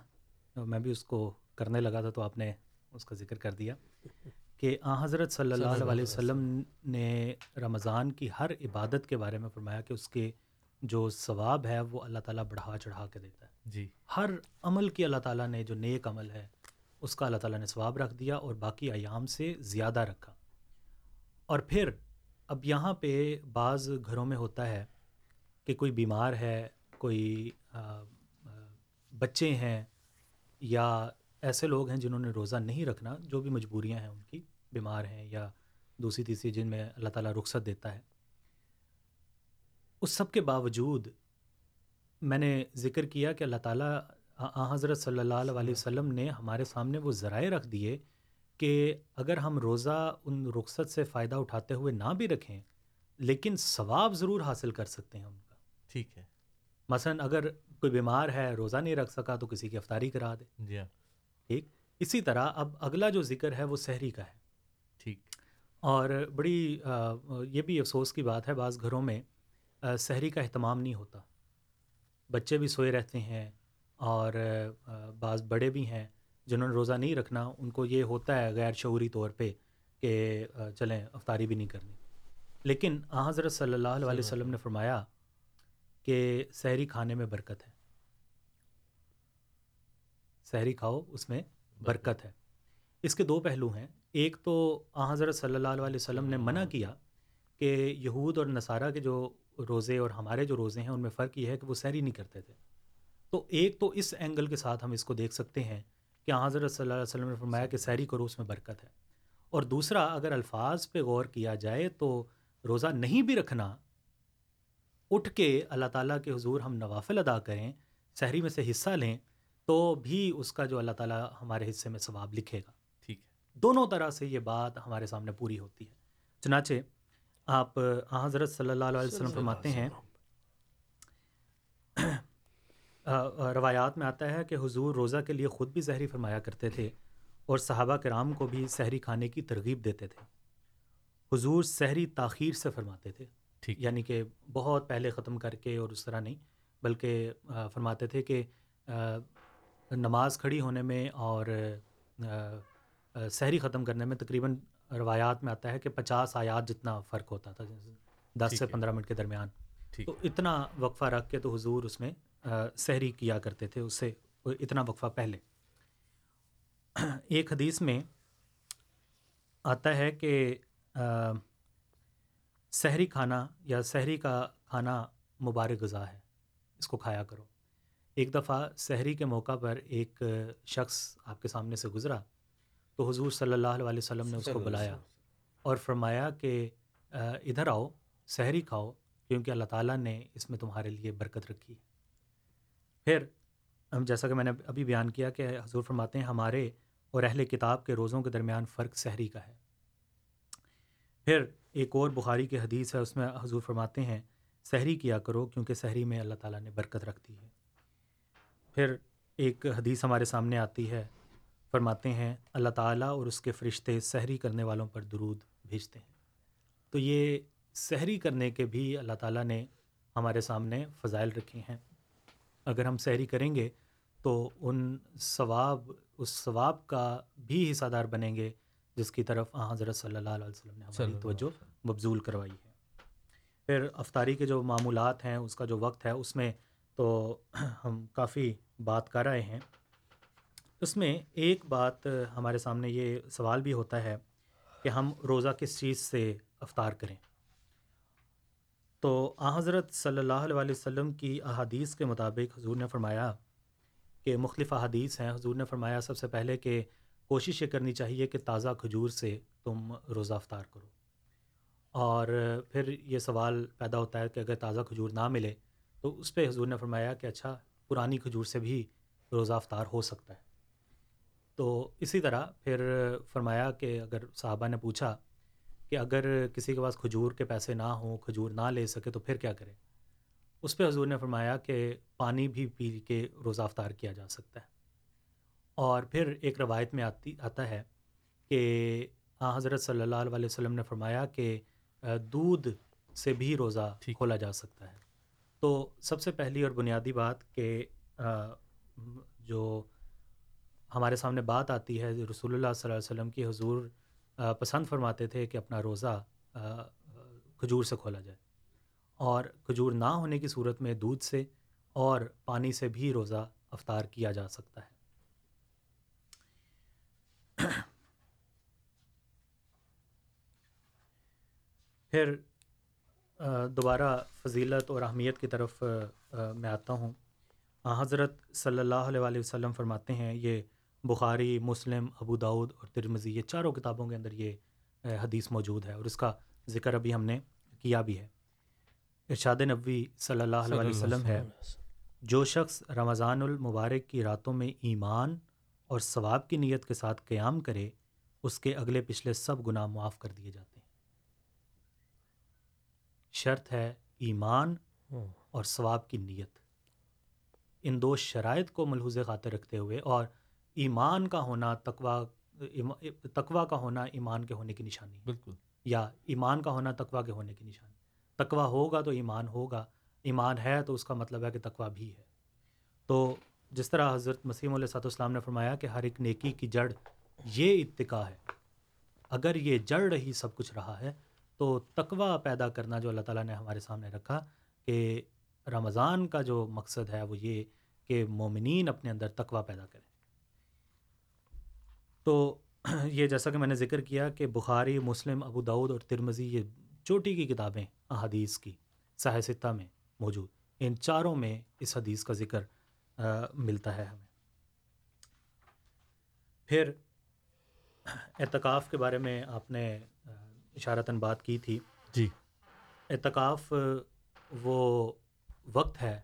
میں بھی اس کو کرنے لگا تھا تو آپ نے اس کا ذکر کر دیا کہ آ حضرت صلی اللہ علیہ وسلم۔ نے رمضان کی ہر عبادت کے بارے میں فرمایا کہ اس کے جو ثواب ہے وہ اللہ تعالیٰ بڑھا چڑھا کے دیتا ہے۔ جی۔ ہر عمل کی اللہ تعالیٰ نے جو نیک عمل ہے اس کا اللہ تعالیٰ نے ثواب رکھ دیا اور باقی ایام سے زیادہ رکھا۔ اور پھر اب یہاں پہ بعض گھروں میں ہوتا ہے کہ کوئی بیمار ہے کوئی بچے ہیں یا ایسے لوگ ہیں جنہوں نے روزہ نہیں رکھنا، جو بھی مجبوریاں ہیں ان کی، بیمار ہیں یا دوسری تیسری جن میں اللہ تعالیٰ رخصت دیتا ہے۔ اس سب کے باوجود میں نے ذکر کیا کہ اللہ تعالیٰ حضرت صلی اللہ علیہ وسلم نے ہمارے سامنے وہ ذرائع رکھ دیے کہ اگر ہم روزہ ان رخصت سے فائدہ اٹھاتے ہوئے نہ بھی رکھیں، لیکن ثواب ضرور حاصل کر سکتے ہیں ان کا۔ ٹھیک ہے۔ مثلا اگر کوئی بیمار ہے روزہ نہیں رکھ سکا تو کسی کی افطاری کرا دے۔ جی ہاں۔ ٹھیک؟ اسی طرح اب اگلا جو ذکر ہے وہ سحری کا ہے۔ ٹھیک۔ اور بڑی یہ بھی افسوس کی بات ہے بعض گھروں میں سحری کا اہتمام نہیں ہوتا۔ بچے بھی سوئے رہتے ہیں اور بعض بڑے بھی ہیں جنہوں نے روزہ نہیں رکھنا۔ ان کو یہ ہوتا ہے غیر شعوری طور پہ کہ چلیں افطاری بھی نہیں کرنی۔ لیکن حضرت صلی اللہ علیہ وسلم نے فرمایا کہ سحری کھانے میں برکت ہے۔ سحری کھاؤ، اس میں برکت ہے۔ اس کے دو پہلو ہیں۔ ایک تو حضرت صلی اللہ علیہ وسلم نے منع کیا کہ یہود اور نصارہ کے جو روزے اور ہمارے جو روزے ہیں، ان میں فرق یہ ہے کہ وہ سحری نہیں کرتے تھے۔ تو ایک تو اس اینگل کے ساتھ ہم اس کو دیکھ سکتے ہیں کہ حضرت صلی اللہ علیہ وسلم نے فرمایا کہ سحری کرو، اس میں برکت ہے۔ اور دوسرا، اگر الفاظ پہ غور کیا جائے تو روزہ نہیں بھی رکھنا اٹھ کے اللہ تعالیٰ کے حضور ہم نوافل ادا کریں سحری میں سے حصہ لیں تو بھی اس کا جو اللہ تعالیٰ ہمارے حصے میں ثواب لکھے گا۔ ٹھیک ہے۔ دونوں طرح سے یہ بات ہمارے سامنے پوری ہوتی ہے۔ چنانچہ آپ حضرت صلی اللہ علیہ وسلم فرماتے ہیں روایات میں آتا ہے کہ حضور روزہ کے لیے خود بھی سحری فرمایا کرتے تھے اور صحابہ کرام کو بھی سحری کھانے کی ترغیب دیتے تھے۔ حضور سحری تاخیر سے فرماتے تھے۔ ٹھیک۔ یعنی کہ بہت پہلے ختم کر کے اور اس طرح نہیں بلکہ فرماتے تھے کہ نماز کھڑی ہونے میں اور سحری ختم کرنے میں تقریباً روایات میں آتا ہے کہ پچاس آیات جتنا فرق ہوتا تھا دس سے پندرہ منٹ کے درمیان۔ تو اتنا وقفہ رکھ کے تو حضور اس میں سحری کیا کرتے تھے اس سے اتنا وقفہ پہلے۔ ایک حدیث میں آتا ہے کہ سحری کھانا یا سحری کا کھانا مبارک غذا ہے، اس کو کھایا کرو۔ ایک دفعہ سحری کے موقع پر ایک شخص آپ کے سامنے سے گزرا تو حضور صلی اللہ علیہ وسلم نے اس کو بلایا اور فرمایا کہ ادھر آؤ، سحری کھاؤ، کیونکہ اللہ تعالیٰ نے اس میں تمہارے لیے برکت رکھی۔ ہے پھر ہم، جیسا کہ میں نے ابھی بیان کیا کہ حضور فرماتے ہیں، ہمارے اور اہل کتاب کے روزوں کے درمیان فرق سحری کا ہے۔ پھر ایک اور بخاری کی حدیث ہے، اس میں حضور فرماتے ہیں، سحری کیا کرو کیونکہ سحری میں اللہ تعالیٰ نے برکت رکھ دی ہے۔ پھر ایک حدیث ہمارے سامنے آتی ہے، فرماتے ہیں، اللہ تعالیٰ اور اس کے فرشتے سحری کرنے والوں پر درود بھیجتے ہیں۔ تو یہ سحری کرنے کے بھی اللہ تعالیٰ نے ہمارے سامنے فضائل رکھے ہیں۔ اگر ہم سحری کریں گے تو ان ثواب، اس ثواب کا بھی حصہ دار بنیں گے۔ جس کی طرف حضرت صلی اللہ علیہ وسلم نے ہماری توجہ مبزول کروائی ہے۔ پھر افطاری کے جو معمولات ہیں اس کا جو وقت ہے اس میں تو [CLEARS THROAT] ہم کافی بات کر رہے ہیں۔ اس میں ایک بات ہمارے سامنے یہ سوال بھی ہوتا ہے کہ ہم روزہ کس چیز سے افطار کریں؟ تو آ حضرت صلی اللہ علیہ وسلم کی احادیث کے مطابق حضور نے فرمایا کہ مختلف احادیث ہیں۔ حضور نے فرمایا سب سے پہلے کہ کوشش یہ کرنی چاہیے کہ تازہ کھجور سے تم روزہ افطار کرو۔ اور پھر یہ سوال پیدا ہوتا ہے کہ اگر تازہ کھجور نہ ملے تو اس پہ حضور نے فرمایا کہ اچھا پرانی کھجور سے بھی روزہ افطار ہو سکتا ہے۔ تو اسی طرح پھر فرمایا کہ اگر صحابہ نے پوچھا کہ اگر کسی کے پاس کھجور کے پیسے نہ ہوں، کھجور نہ لے سکے تو پھر کیا کرے؟ اس پہ حضور نے فرمایا کہ پانی بھی پی کے روزہ افطار کیا جا سکتا ہے۔ اور پھر ایک روایت میں آتی آتا ہے کہ حضرت صلی اللہ علیہ وسلم نے فرمایا کہ دودھ سے بھی روزہ کھولا جا سکتا ہے۔ تو سب سے پہلی اور بنیادی بات کہ جو ہمارے سامنے بات آتی ہے رسول اللہ صلی اللہ علیہ وسلم کی حضور پسند فرماتے تھے کہ اپنا روزہ کھجور سے کھولا جائے۔ اور کھجور نہ ہونے کی صورت میں دودھ سے اور پانی سے بھی روزہ افطار کیا جا سکتا ہے۔ پھر دوبارہ فضیلت اور اہمیت کی طرف میں آتا ہوں۔ حضرت صلی اللہ علیہ وسلم فرماتے ہیں یہ بخاری مسلم ابو داود اور ترمزی یہ چاروں کتابوں کے اندر یہ حدیث موجود ہے اور اس کا ذکر ابھی ہم نے کیا بھی ہے۔ ارشاد نبوی صلی اللہ علیہ وسلم ہے۔ جو شخص رمضان المبارک کی راتوں میں ایمان اور ثواب کی نیت کے ساتھ قیام کرے اس کے اگلے پچھلے سب گناہ معاف کر دیے جاتے ہیں۔ شرط ہے ایمان اور ثواب کی نیت۔ ان دو شرائط کو ملحوظ خاطر رکھتے ہوئے اور ایمان کا ہونا تقوا تقوا کا ہونا ایمان کے ہونے کی نشانی بالکل۔ یا ایمان کا ہونا تقوا کے ہونے کی نشانی تقوا ہوگا تو ایمان ہوگا ایمان ہے تو اس کا مطلب ہے کہ تقوا بھی ہے۔ تو جس طرح حضرت مسیم علیہ صاحب السلام نے فرمایا کہ ہر ایک نیکی کی جڑ یہ اتقاء ہے۔ اگر یہ جڑ رہی سب کچھ رہا ہے تو تقوا پیدا کرنا جو اللہ تعالیٰ نے ہمارے سامنے رکھا کہ رمضان کا جو مقصد ہے وہ یہ کہ مومنین اپنے اندر تقوا پیدا کریں۔ تو [CLEARS THROAT] یہ جیسا کہ میں نے ذکر کیا کہ بخاری، مسلم، ابو داود اور ترمزی یہ چوٹی کی کتابیں احادیث کی سہستہ میں موجود، ان چاروں میں اس حدیث کا ذکر ملتا ہے ہمیں۔ پھر [CLEARS THROAT] اعتکاف کے بارے میں آپ نے اشارتاً بات کی تھی۔ جی۔ اعتکاف وہ وقت ہے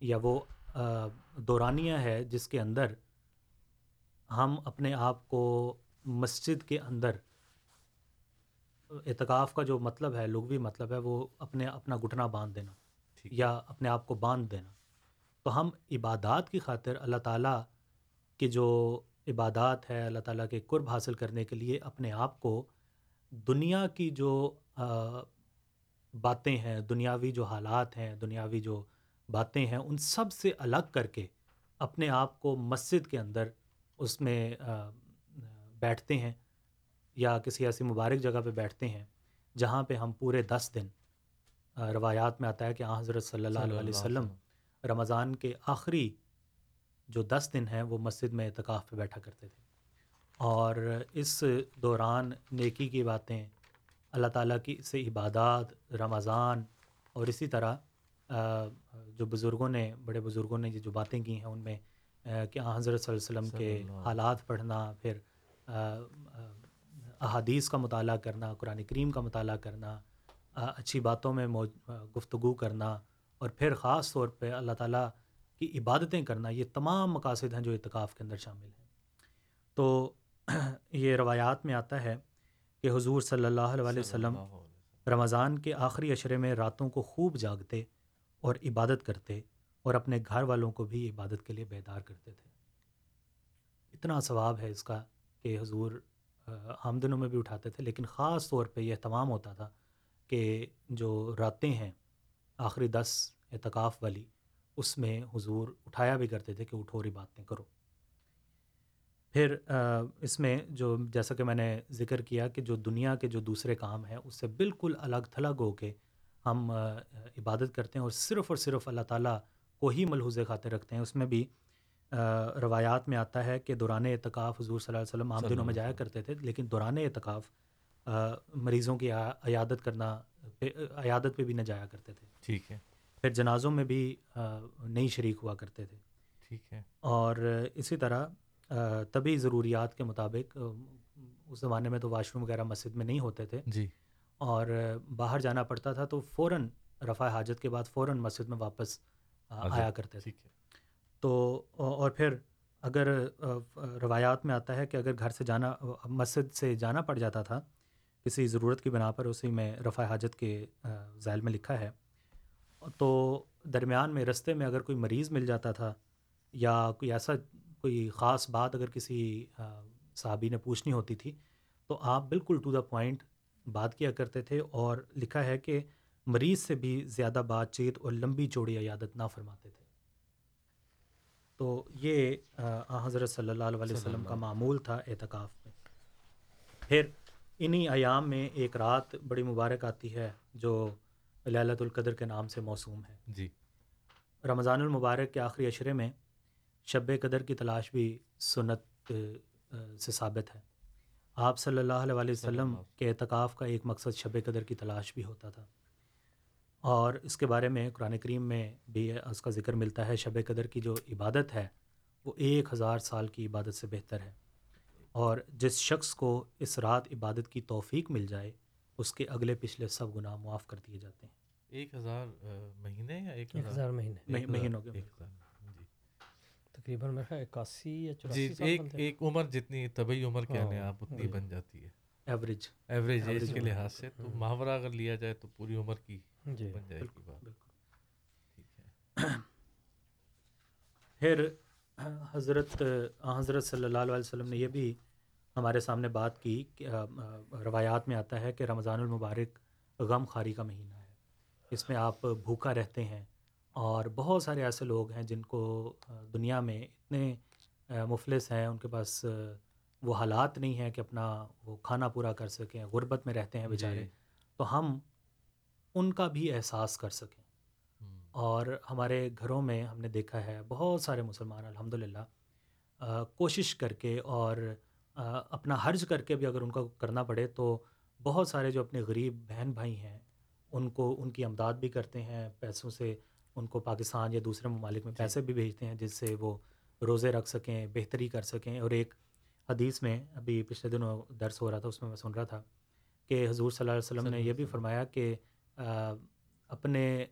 یا وہ دورانیہ ہے جس کے اندر ہم اپنے آپ کو مسجد کے اندر اعتکاف کا جو مطلب ہے لغوی مطلب ہے وہ اپنے اپنا گھٹنا باندھ دینا یا اپنے آپ کو باندھ دینا۔ تو ہم عبادات کی خاطر اللہ تعالیٰ کی جو عبادات ہے اللہ تعالیٰ کے قرب حاصل کرنے کے لیے اپنے آپ کو دنیا کی جو باتیں ہیں دنیاوی جو حالات ہیں دنیاوی جو باتیں ہیں ان سب سے الگ کر کے اپنے آپ کو مسجد کے اندر اس میں بیٹھتے ہیں یا کسی ایسی مبارک جگہ پہ بیٹھتے ہیں جہاں پہ ہم پورے دس دن روایات میں آتا ہے کہ آ حضرت صلی اللہ علیہ وسلم۔ رمضان کے آخری جو دس دن ہیں وہ مسجد میں اعتکاف پہ بیٹھا کرتے تھے۔ اور اس دوران نیکی کی باتیں اللہ تعالیٰ کی سے عبادات رمضان اور اسی طرح جو بزرگوں نے بڑے بزرگوں نے جو باتیں کی ہیں ان میں کہ حضرت صلی اللہ علیہ وسلم کے حالات پڑھنا پھر احادیث کا مطالعہ کرنا قرآن کریم کا مطالعہ کرنا اچھی باتوں میں گفتگو کرنا اور پھر خاص طور پہ اللہ تعالیٰ کی عبادتیں کرنا یہ تمام مقاصد ہیں جو اتقاف کے اندر شامل ہیں۔ تو یہ روایات میں آتا ہے کہ حضور صلی اللہ علیہ وسلم رمضان کے آخری اشرے میں راتوں کو خوب جاگتے اور عبادت کرتے اور اپنے گھر والوں کو بھی عبادت کے لیے بیدار کرتے تھے۔ اتنا ثواب ہے اس کا کہ حضور آمدنوں میں بھی اٹھاتے تھے لیکن خاص طور پہ یہ اہتمام ہوتا تھا کہ جو راتیں ہیں آخری دس اعتکاف والی اس میں حضور اٹھایا بھی کرتے تھے کہ اٹھو رہی باتیں کرو۔ پھر اس میں جو جیسا کہ میں نے ذکر کیا کہ جو دنیا کے جو دوسرے کام ہیں اس سے بالکل الگ تھلگ ہو کے ہم عبادت کرتے ہیں اور صرف اور صرف اللہ تعالیٰ کو ہی ملحوظ خاطر رکھتے ہیں۔ اس میں بھی روایات میں آتا ہے کہ دوران اعتکاف حضور صلی اللہ علیہ وسلم عام دنوں میں جایا کرتے تھے لیکن دوران اعتکاف مریضوں کی عیادت کرنا عیادت پہ بھی نہ جایا کرتے تھے۔ ٹھیک ہے۔ پھر جنازوں میں بھی نہیں شریک ہوا کرتے تھے۔ ٹھیک ہے۔ اور اسی طرح طبی ضروریات کے مطابق اس زمانے میں تو واش روم وغیرہ مسجد میں نہیں ہوتے تھے۔ جی۔ اور باہر جانا پڑتا تھا تو فوراً رفع حاجت کے بعد فوراً مسجد میں واپس آیا کرتے تھے۔ تو اور پھر اگر روایات میں آتا ہے کہ اگر گھر سے جانا مسجد سے جانا پڑ جاتا تھا کسی ضرورت کی بنا پر اسی میں رفع حاجت کے ذیل میں لکھا ہے۔ تو درمیان میں رستے میں اگر کوئی مریض مل جاتا تھا یا کوئی ایسا کوئی خاص بات اگر کسی صحابی نے پوچھنی ہوتی تھی تو آپ بالکل ٹو دا پوائنٹ بات کیا کرتے تھے اور لکھا ہے کہ مریض سے بھی زیادہ بات چیت اور لمبی چوڑی عیادت نہ فرماتے تھے۔ تو یہ حضرت صلی اللہ علیہ وسلم کا معمول تھا اعتکاف میں۔ پھر انہی ایام میں ایک رات بڑی مبارک آتی ہے جو للت القدر کے نام سے موسوم ہے۔ جی۔ رمضان المبارک کے آخری اشرے میں شب قدر کی تلاش بھی سنت سے ثابت ہے۔ آپ صلی اللہ علیہ وسلم کے اعتکاف کا ایک مقصد شب قدر کی تلاش بھی ہوتا تھا۔ اور اس کے بارے میں قرآن کریم میں بھی اس کا ذکر ملتا ہے شب قدر کی جو عبادت ہے وہ ایک ہزار سال کی عبادت سے بہتر ہے۔ اور جس شخص کو اس رات عبادت کی توفیق مل جائے اس کے اگلے پچھلے سب گناہ معاف کر دیے جاتے ہیں۔ ایک ہزار مہینے یا ایک ہزار؟ مہینے۔ مہینوں کے تقریباً میرا اکاسی یا جی ایک ایک عمر جتنی طبی عمر کے آنے آپ اتنی بن جاتی ہے۔ ایوریج ایوریج ایج کے لحاظ سے تو محاورہ اگر لیا جائے تو پوری عمر کی جی بن جائے گی بات۔ ٹھیک ہے۔ [COUGHS] پھر حضرت حضرت صلی اللہ علیہ وسلم نے یہ بھی ہمارے سامنے بات کی کہ روایات میں آتا ہے کہ رمضان المبارک غم خاری کا مہینہ ہے۔ اس میں آپ بھوکا رہتے ہیں۔ اور بہت سارے ایسے لوگ ہیں جن کو دنیا میں اتنے مفلس ہیں ان کے پاس وہ حالات نہیں ہیں کہ اپنا وہ کھانا پورا کر سکیں غربت میں رہتے ہیں بیچارے۔ تو ہم ان کا بھی احساس کر سکیں۔ اور ہمارے گھروں میں ہم نے دیکھا ہے بہت سارے مسلمان الحمد للہ کوشش کر کے اور اپنا حرج کر کے بھی اگر ان کو کرنا پڑے تو بہت سارے جو اپنے غریب بہن بھائی ہیں ان کو ان کی امداد بھی کرتے ہیں پیسوں سے ان کو پاکستان یا دوسرے ممالک میں پیسے بھی بھیجتے ہیں جس سے وہ روزے رکھ سکیں بہتری کر سکیں۔ اور ایک حدیث میں ابھی پچھلے دنوں درس ہو رہا تھا اس میں میں سن رہا تھا کہ حضور صلی اللہ علیہ وسلم نے یہ بھی فرمایا کہ اپنے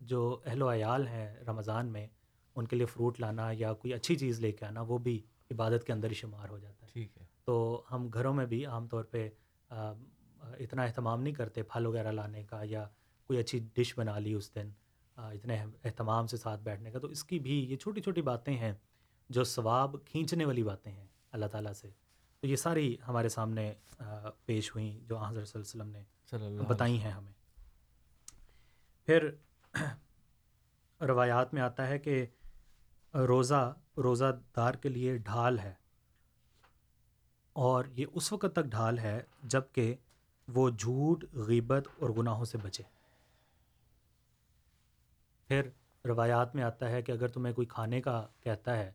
جو اہل و عیال ہیں رمضان میں ان کے لیے فروٹ لانا یا کوئی اچھی چیز لے کے آنا وہ بھی عبادت کے اندر ہی شمار ہو جاتا ہے۔ ٹھیک ہے۔ تو ہم گھروں میں بھی عام طور پہ اتنا اہتمام نہیں کرتے پھل وغیرہ لانے کا یا کوئی اچھی ڈش بنا لی اس دن۔ اتنے اہتمام سے ساتھ بیٹھنے کا۔ تو اس کی بھی یہ چھوٹی چھوٹی باتیں ہیں جو ثواب کھینچنے والی باتیں ہیں اللہ تعالیٰ سے۔ تو یہ ساری ہمارے سامنے پیش ہوئیں جو حضرت صلی اللہ علیہ وسلم نے بتائی ہیں ہمیں۔ پھر [CLEARS THROAT] روایات میں آتا ہے کہ روزہ روزہ دار کے لیے ڈھال ہے۔ اور یہ اس وقت تک ڈھال ہے جبکہ وہ جھوٹ غیبت اور گناہوں سے بچے۔ پھر روایات میں آتا ہے کہ اگر تمہیں کوئی کھانے کا کہتا ہے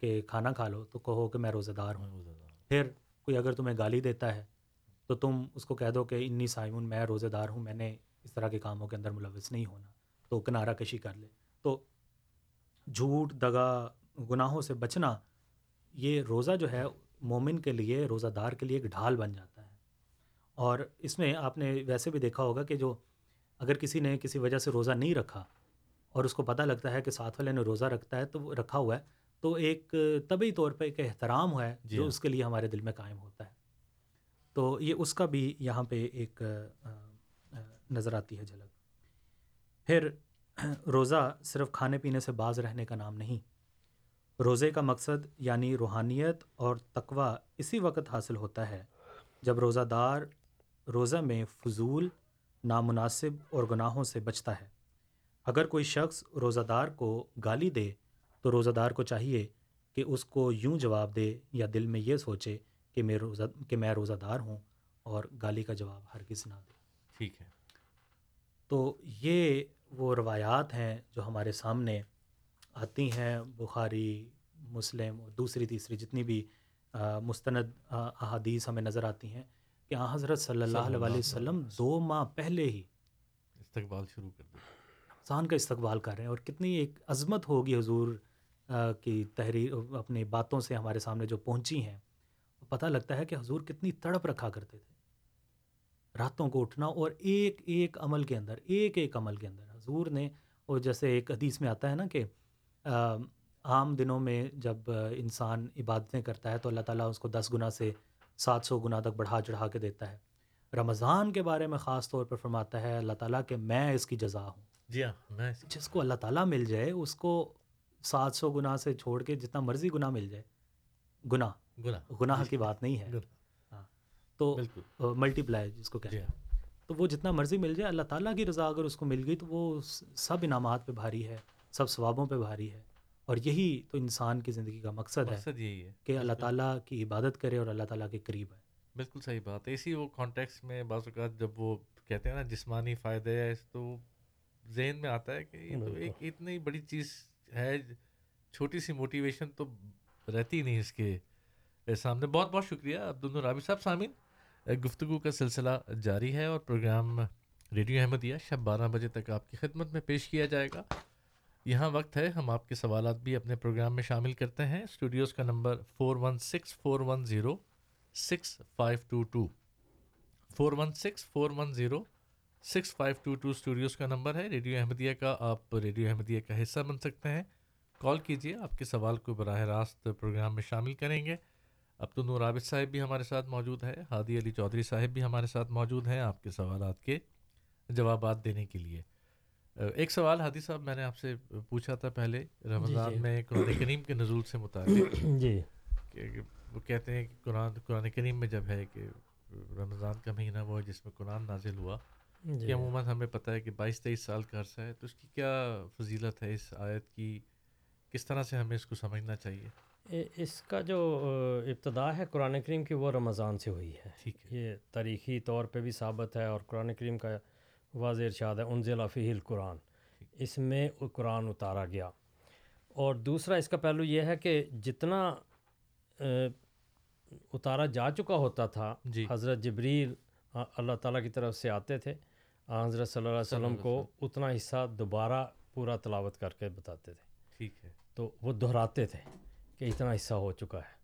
کہ کھانا کھا لو تو کہو کہ میں روزہ دار ہوں۔ پھر کوئی اگر تمہیں گالی دیتا ہے تو تم اس کو کہہ دو کہ انی سائمون میں روزہ دار ہوں میں نے اس طرح کے کاموں کے اندر ملوث نہیں ہونا تو کنارہ کشی کر لے۔ تو جھوٹ دگا گناہوں سے بچنا یہ روزہ جو ہے مومن کے لیے روزہ دار کے لیے ایک ڈھال بن جاتا ہے۔ اور اس میں آپ نے ویسے بھی دیکھا ہوگا کہ جو اگر کسی نے کسی وجہ سے روزہ نہیں رکھا اور اس کو پتہ لگتا ہے کہ ساتھ والے نے روزہ رکھتا ہے تو رکھا ہوا ہے تو ایک طبی طور پہ ایک احترام ہے جی جو ہاں۔ اس کے لیے ہمارے دل میں قائم ہوتا ہے تو یہ اس کا بھی یہاں پہ ایک نظر آتی ہے جھلک پھر روزہ صرف کھانے پینے سے باز رہنے کا نام نہیں روزے کا مقصد یعنی روحانیت اور تقوی اسی وقت حاصل ہوتا ہے جب روزہ دار روزہ میں فضول نامناسب اور گناہوں سے بچتا ہے۔ اگر کوئی شخص روزہ دار کو گالی دے تو روزہ دار کو چاہیے کہ اس کو یوں جواب دے یا دل میں یہ سوچے کہ میں روزہ کہ میں روزہ دار ہوں اور گالی کا جواب ہر کسی نہ دے۔ ٹھیک ہے۔ تو یہ وہ روایات ہیں جو ہمارے سامنے آتی ہیں۔ بخاری مسلم اور دوسری تیسری جتنی بھی مستند احادیث ہمیں نظر آتی ہیں۔ کہ آن حضرت صلی اللہ علیہ وسلم دو ماہ پہلے ہی استقبال شروع کر دیا۔ رمضان کا استقبال کر رہے ہیں اور کتنی ایک عظمت ہوگی حضور کی تحریر اپنی باتوں سے ہمارے سامنے جو پہنچی ہیں۔ پتہ لگتا ہے کہ حضور کتنی تڑپ رکھا کرتے تھے۔ راتوں کو اٹھنا اور ایک ایک عمل کے اندر ایک ایک عمل کے اندر۔ حضور نے اور جیسے ایک حدیث میں آتا ہے نا کہ عام دنوں میں جب انسان عبادتیں کرتا ہے تو اللہ تعالیٰ اس کو دس گنا سے سات سو گنا تک بڑھا چڑھا کے دیتا ہے۔ رمضان کے بارے میں خاص طور پر فرماتا ہے اللہ تعالیٰ کہ میں اس کی جزا ہوں۔ جی ہاں میں جس کو اللہ تعالیٰ مل جائے اس کو سات سو گنا سے چھوڑ کے جتنا مرضی گناہ مل جائے۔ گناہ گناہ۔ گناہ کی بات نہیں ہے۔ ہاں۔ تو ملٹی پلائی جس کو کہتے جی ہیں۔ ہاں۔ تو وہ جتنا مرضی مل جائے اللہ تعالیٰ کی رضا اگر اس کو مل گئی تو وہ سب انعامات پہ بھاری ہے سب ثوابوں پہ بھاری ہے۔ اور یہی تو انسان کی زندگی کا مقصد ہے مقصد یہی ہے۔ کہ اللہ تعالیٰ کی عبادت کرے اور اللہ تعالیٰ کے قریب ہے بالکل صحیح بات ہے۔ اسی وہ کانٹیکس میں بعض اوقات جب وہ کہتے ہیں نا جسمانی فائدے ہے تو ذہن میں آتا ہے کہ یہ تو ایک اتنی بڑی چیز ہے چھوٹی سی موٹیویشن تو رہتی نہیں اس کے سامنے۔ بہت بہت شکریہ عبد رابی صاحب۔ سامعین گفتگو کا سلسلہ جاری ہے اور پروگرام ریڈیو احمدیہ شب بارہ بجے تک آپ کی خدمت میں پیش کیا جائے گا۔ یہاں وقت ہے، ہم آپ کے سوالات بھی اپنے پروگرام میں شامل کرتے ہیں۔ اسٹوڈیوز کا number four one six four one zero six five two two four one six four one zero six five two two studios کا نمبر ہے۔ ریڈیو احمدیہ کا آپ ریڈیو احمدیہ کا حصہ بن سکتے ہیں۔ کال کیجیے آپ کے سوال کو براہ راست پروگرام میں شامل کریں گے۔ عبد النور عابد صاحب بھی ہمارے ساتھ موجود ہے ہادی علی چودھری صاحب بھی ہمارے ساتھ موجود ہیں آپ کے سوالات کے جوابات دینے کے لیے۔ ایک سوال ہادی صاحب میں نے آپ سے پوچھا تھا پہلے رمضان جی جی۔ میں قرآن کریم کے نزول سے متعلق [COUGHS] جی۔ کہ وہ کہتے ہیں کہ قرآن قرآن کریم میں جب ہے کہ رمضان کا مہینہ وہ ہے جس میں قرآن نازل ہوا جی۔ کہ عموماً ہمیں پتہ ہے کہ بائیس تیئیس سال کا عرصہ ہے تو اس کی کیا فضیلت ہے اس آیت کی؟ کس طرح سے ہمیں اس کو سمجھنا چاہیے؟ اس کا جو آ، ابتدا ہے قرآن کریم کی وہ رمضان سے ہوئی ہے۔ ٹھیک ہے۔ یہ تاریخی طور پہ بھی ثابت ہے اور قرآن کریم کا واضح ارشاد ہے انزل فیہ القرآن۔ اس میں قرآن اتارا گیا۔ اور دوسرا اس کا پہلو یہ ہے کہ جتنا اتارا جا چکا ہوتا تھا جی۔ حضرت جبریل اللہ تعالیٰ کی طرف سے آتے تھے حضرت صلی اللہ علیہ وسلم کو اتنا حصہ دوبارہ پورا تلاوت کر کے بتاتے تھے۔ ٹھیک ہے۔ تو وہ دہراتے تھے کہ اتنا حصہ ہو چکا ہے۔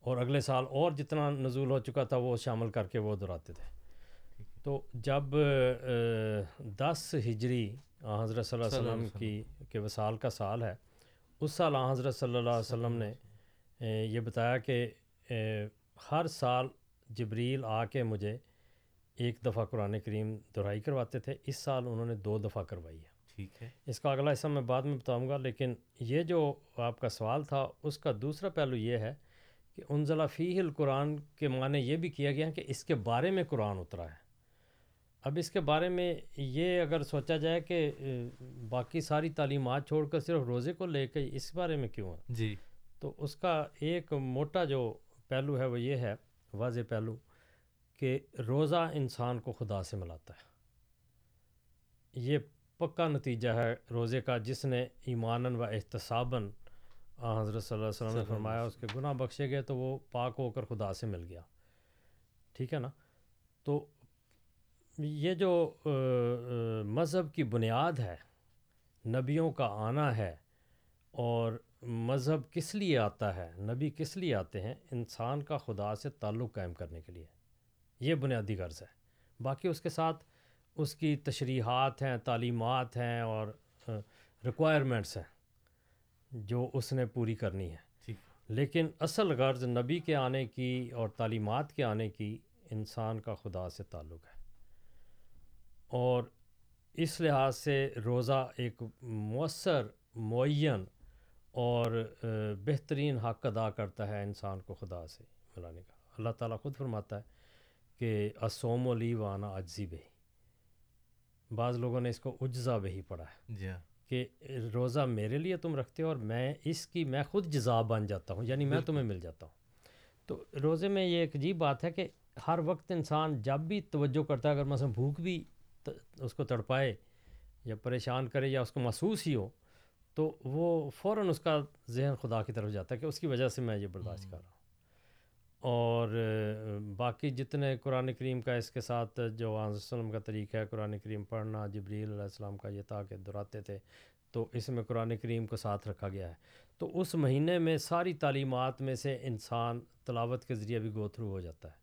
اور اگلے سال اور جتنا نزول ہو چکا تھا وہ شامل کر کے وہ دہراتے تھے۔ تو جب دس ہجری حضرت صلی اللہ علیہ وسلم کی کے وصال کا سال ہے اس سال حضرت صلی اللہ علیہ وسلم نے یہ بتایا کہ ہر سال جبریل آ کے مجھے ایک دفعہ قرآن کریم دہرائی کرواتے تھے۔ اس سال انہوں نے دو دفعہ کروائی ہے۔ ٹھیک ہے۔ اس کا اگلا حصہ میں بعد میں بتاؤں گا لیکن یہ جو آپ کا سوال تھا اس کا دوسرا پہلو یہ ہے کہ انزلہ فیہ القرآن کے معنی یہ بھی کیا گیا کہ اس کے بارے میں قرآن اترا ہے۔ اب اس کے بارے میں یہ اگر سوچا جائے کہ باقی ساری تعلیمات چھوڑ کر صرف روزے کو لے کے اس بارے میں کیوں ہے؟ جی۔ تو اس کا ایک موٹا جو پہلو ہے وہ یہ ہے واضح پہلو کہ روزہ انسان کو خدا سے ملاتا ہے۔ یہ پکا نتیجہ ہے روزے کا جس نے ایمانن و احتساباً آ حضرت صلی اللہ علیہ وسلم نے فرمایا اس کے گناہ بخشے گئے تو وہ پاک ہو کر خدا سے مل گیا۔ ٹھیک ہے نا؟ تو یہ جو مذہب کی بنیاد ہے نبیوں کا آنا ہے اور مذہب کس لیے آتا ہے نبی کس لیے آتے ہیں انسان کا خدا سے تعلق قائم کرنے کے لیے یہ بنیادی غرض ہے۔ باقی اس کے ساتھ اس کی تشریحات ہیں تعلیمات ہیں اور ریکوائرمنٹس ہیں جو اس نے پوری کرنی ہے۔ لیکن اصل غرض نبی کے آنے کی اور تعلیمات کے آنے کی انسان کا خدا سے تعلق ہے۔ اور اس لحاظ سے روزہ ایک مؤثر معین اور بہترین حق ادا کرتا ہے انسان کو خدا سے ملانے کا۔ اللہ تعالیٰ خود فرماتا ہے کہ اسوم و لی وانا اجزی بہی۔ بعض لوگوں نے اس کو اجزا بہی پڑھا ہے۔ جی ہاں۔ کہ روزہ میرے لیے تم رکھتے ہو اور میں اس کی میں خود جزا بن جاتا ہوں یعنی میں تمہیں مل جاتا ہوں۔ تو روزے میں یہ ایک عجیب بات ہے کہ ہر وقت انسان جب بھی توجہ کرتا ہے اگر مثلا بھوک بھی اس کو تڑپائے یا پریشان کرے یا اس کو محسوس ہی ہو تو وہ فوراً اس کا ذہن خدا کی طرف جاتا ہے کہ اس کی وجہ سے میں یہ برداشت کر رہا ہوں۔ اور باقی جتنے قرآن کریم کا اس کے ساتھ جو آن وسلم کا طریقہ ہے قرآن کریم پڑھنا جبریل علیہ السلام کا یہ تھا کہ دہراتے تھے تو اس میں قرآن کریم کو ساتھ رکھا گیا ہے۔ تو اس مہینے میں ساری تعلیمات میں سے انسان تلاوت کے ذریعے بھی گو تھرو ہو جاتا ہے۔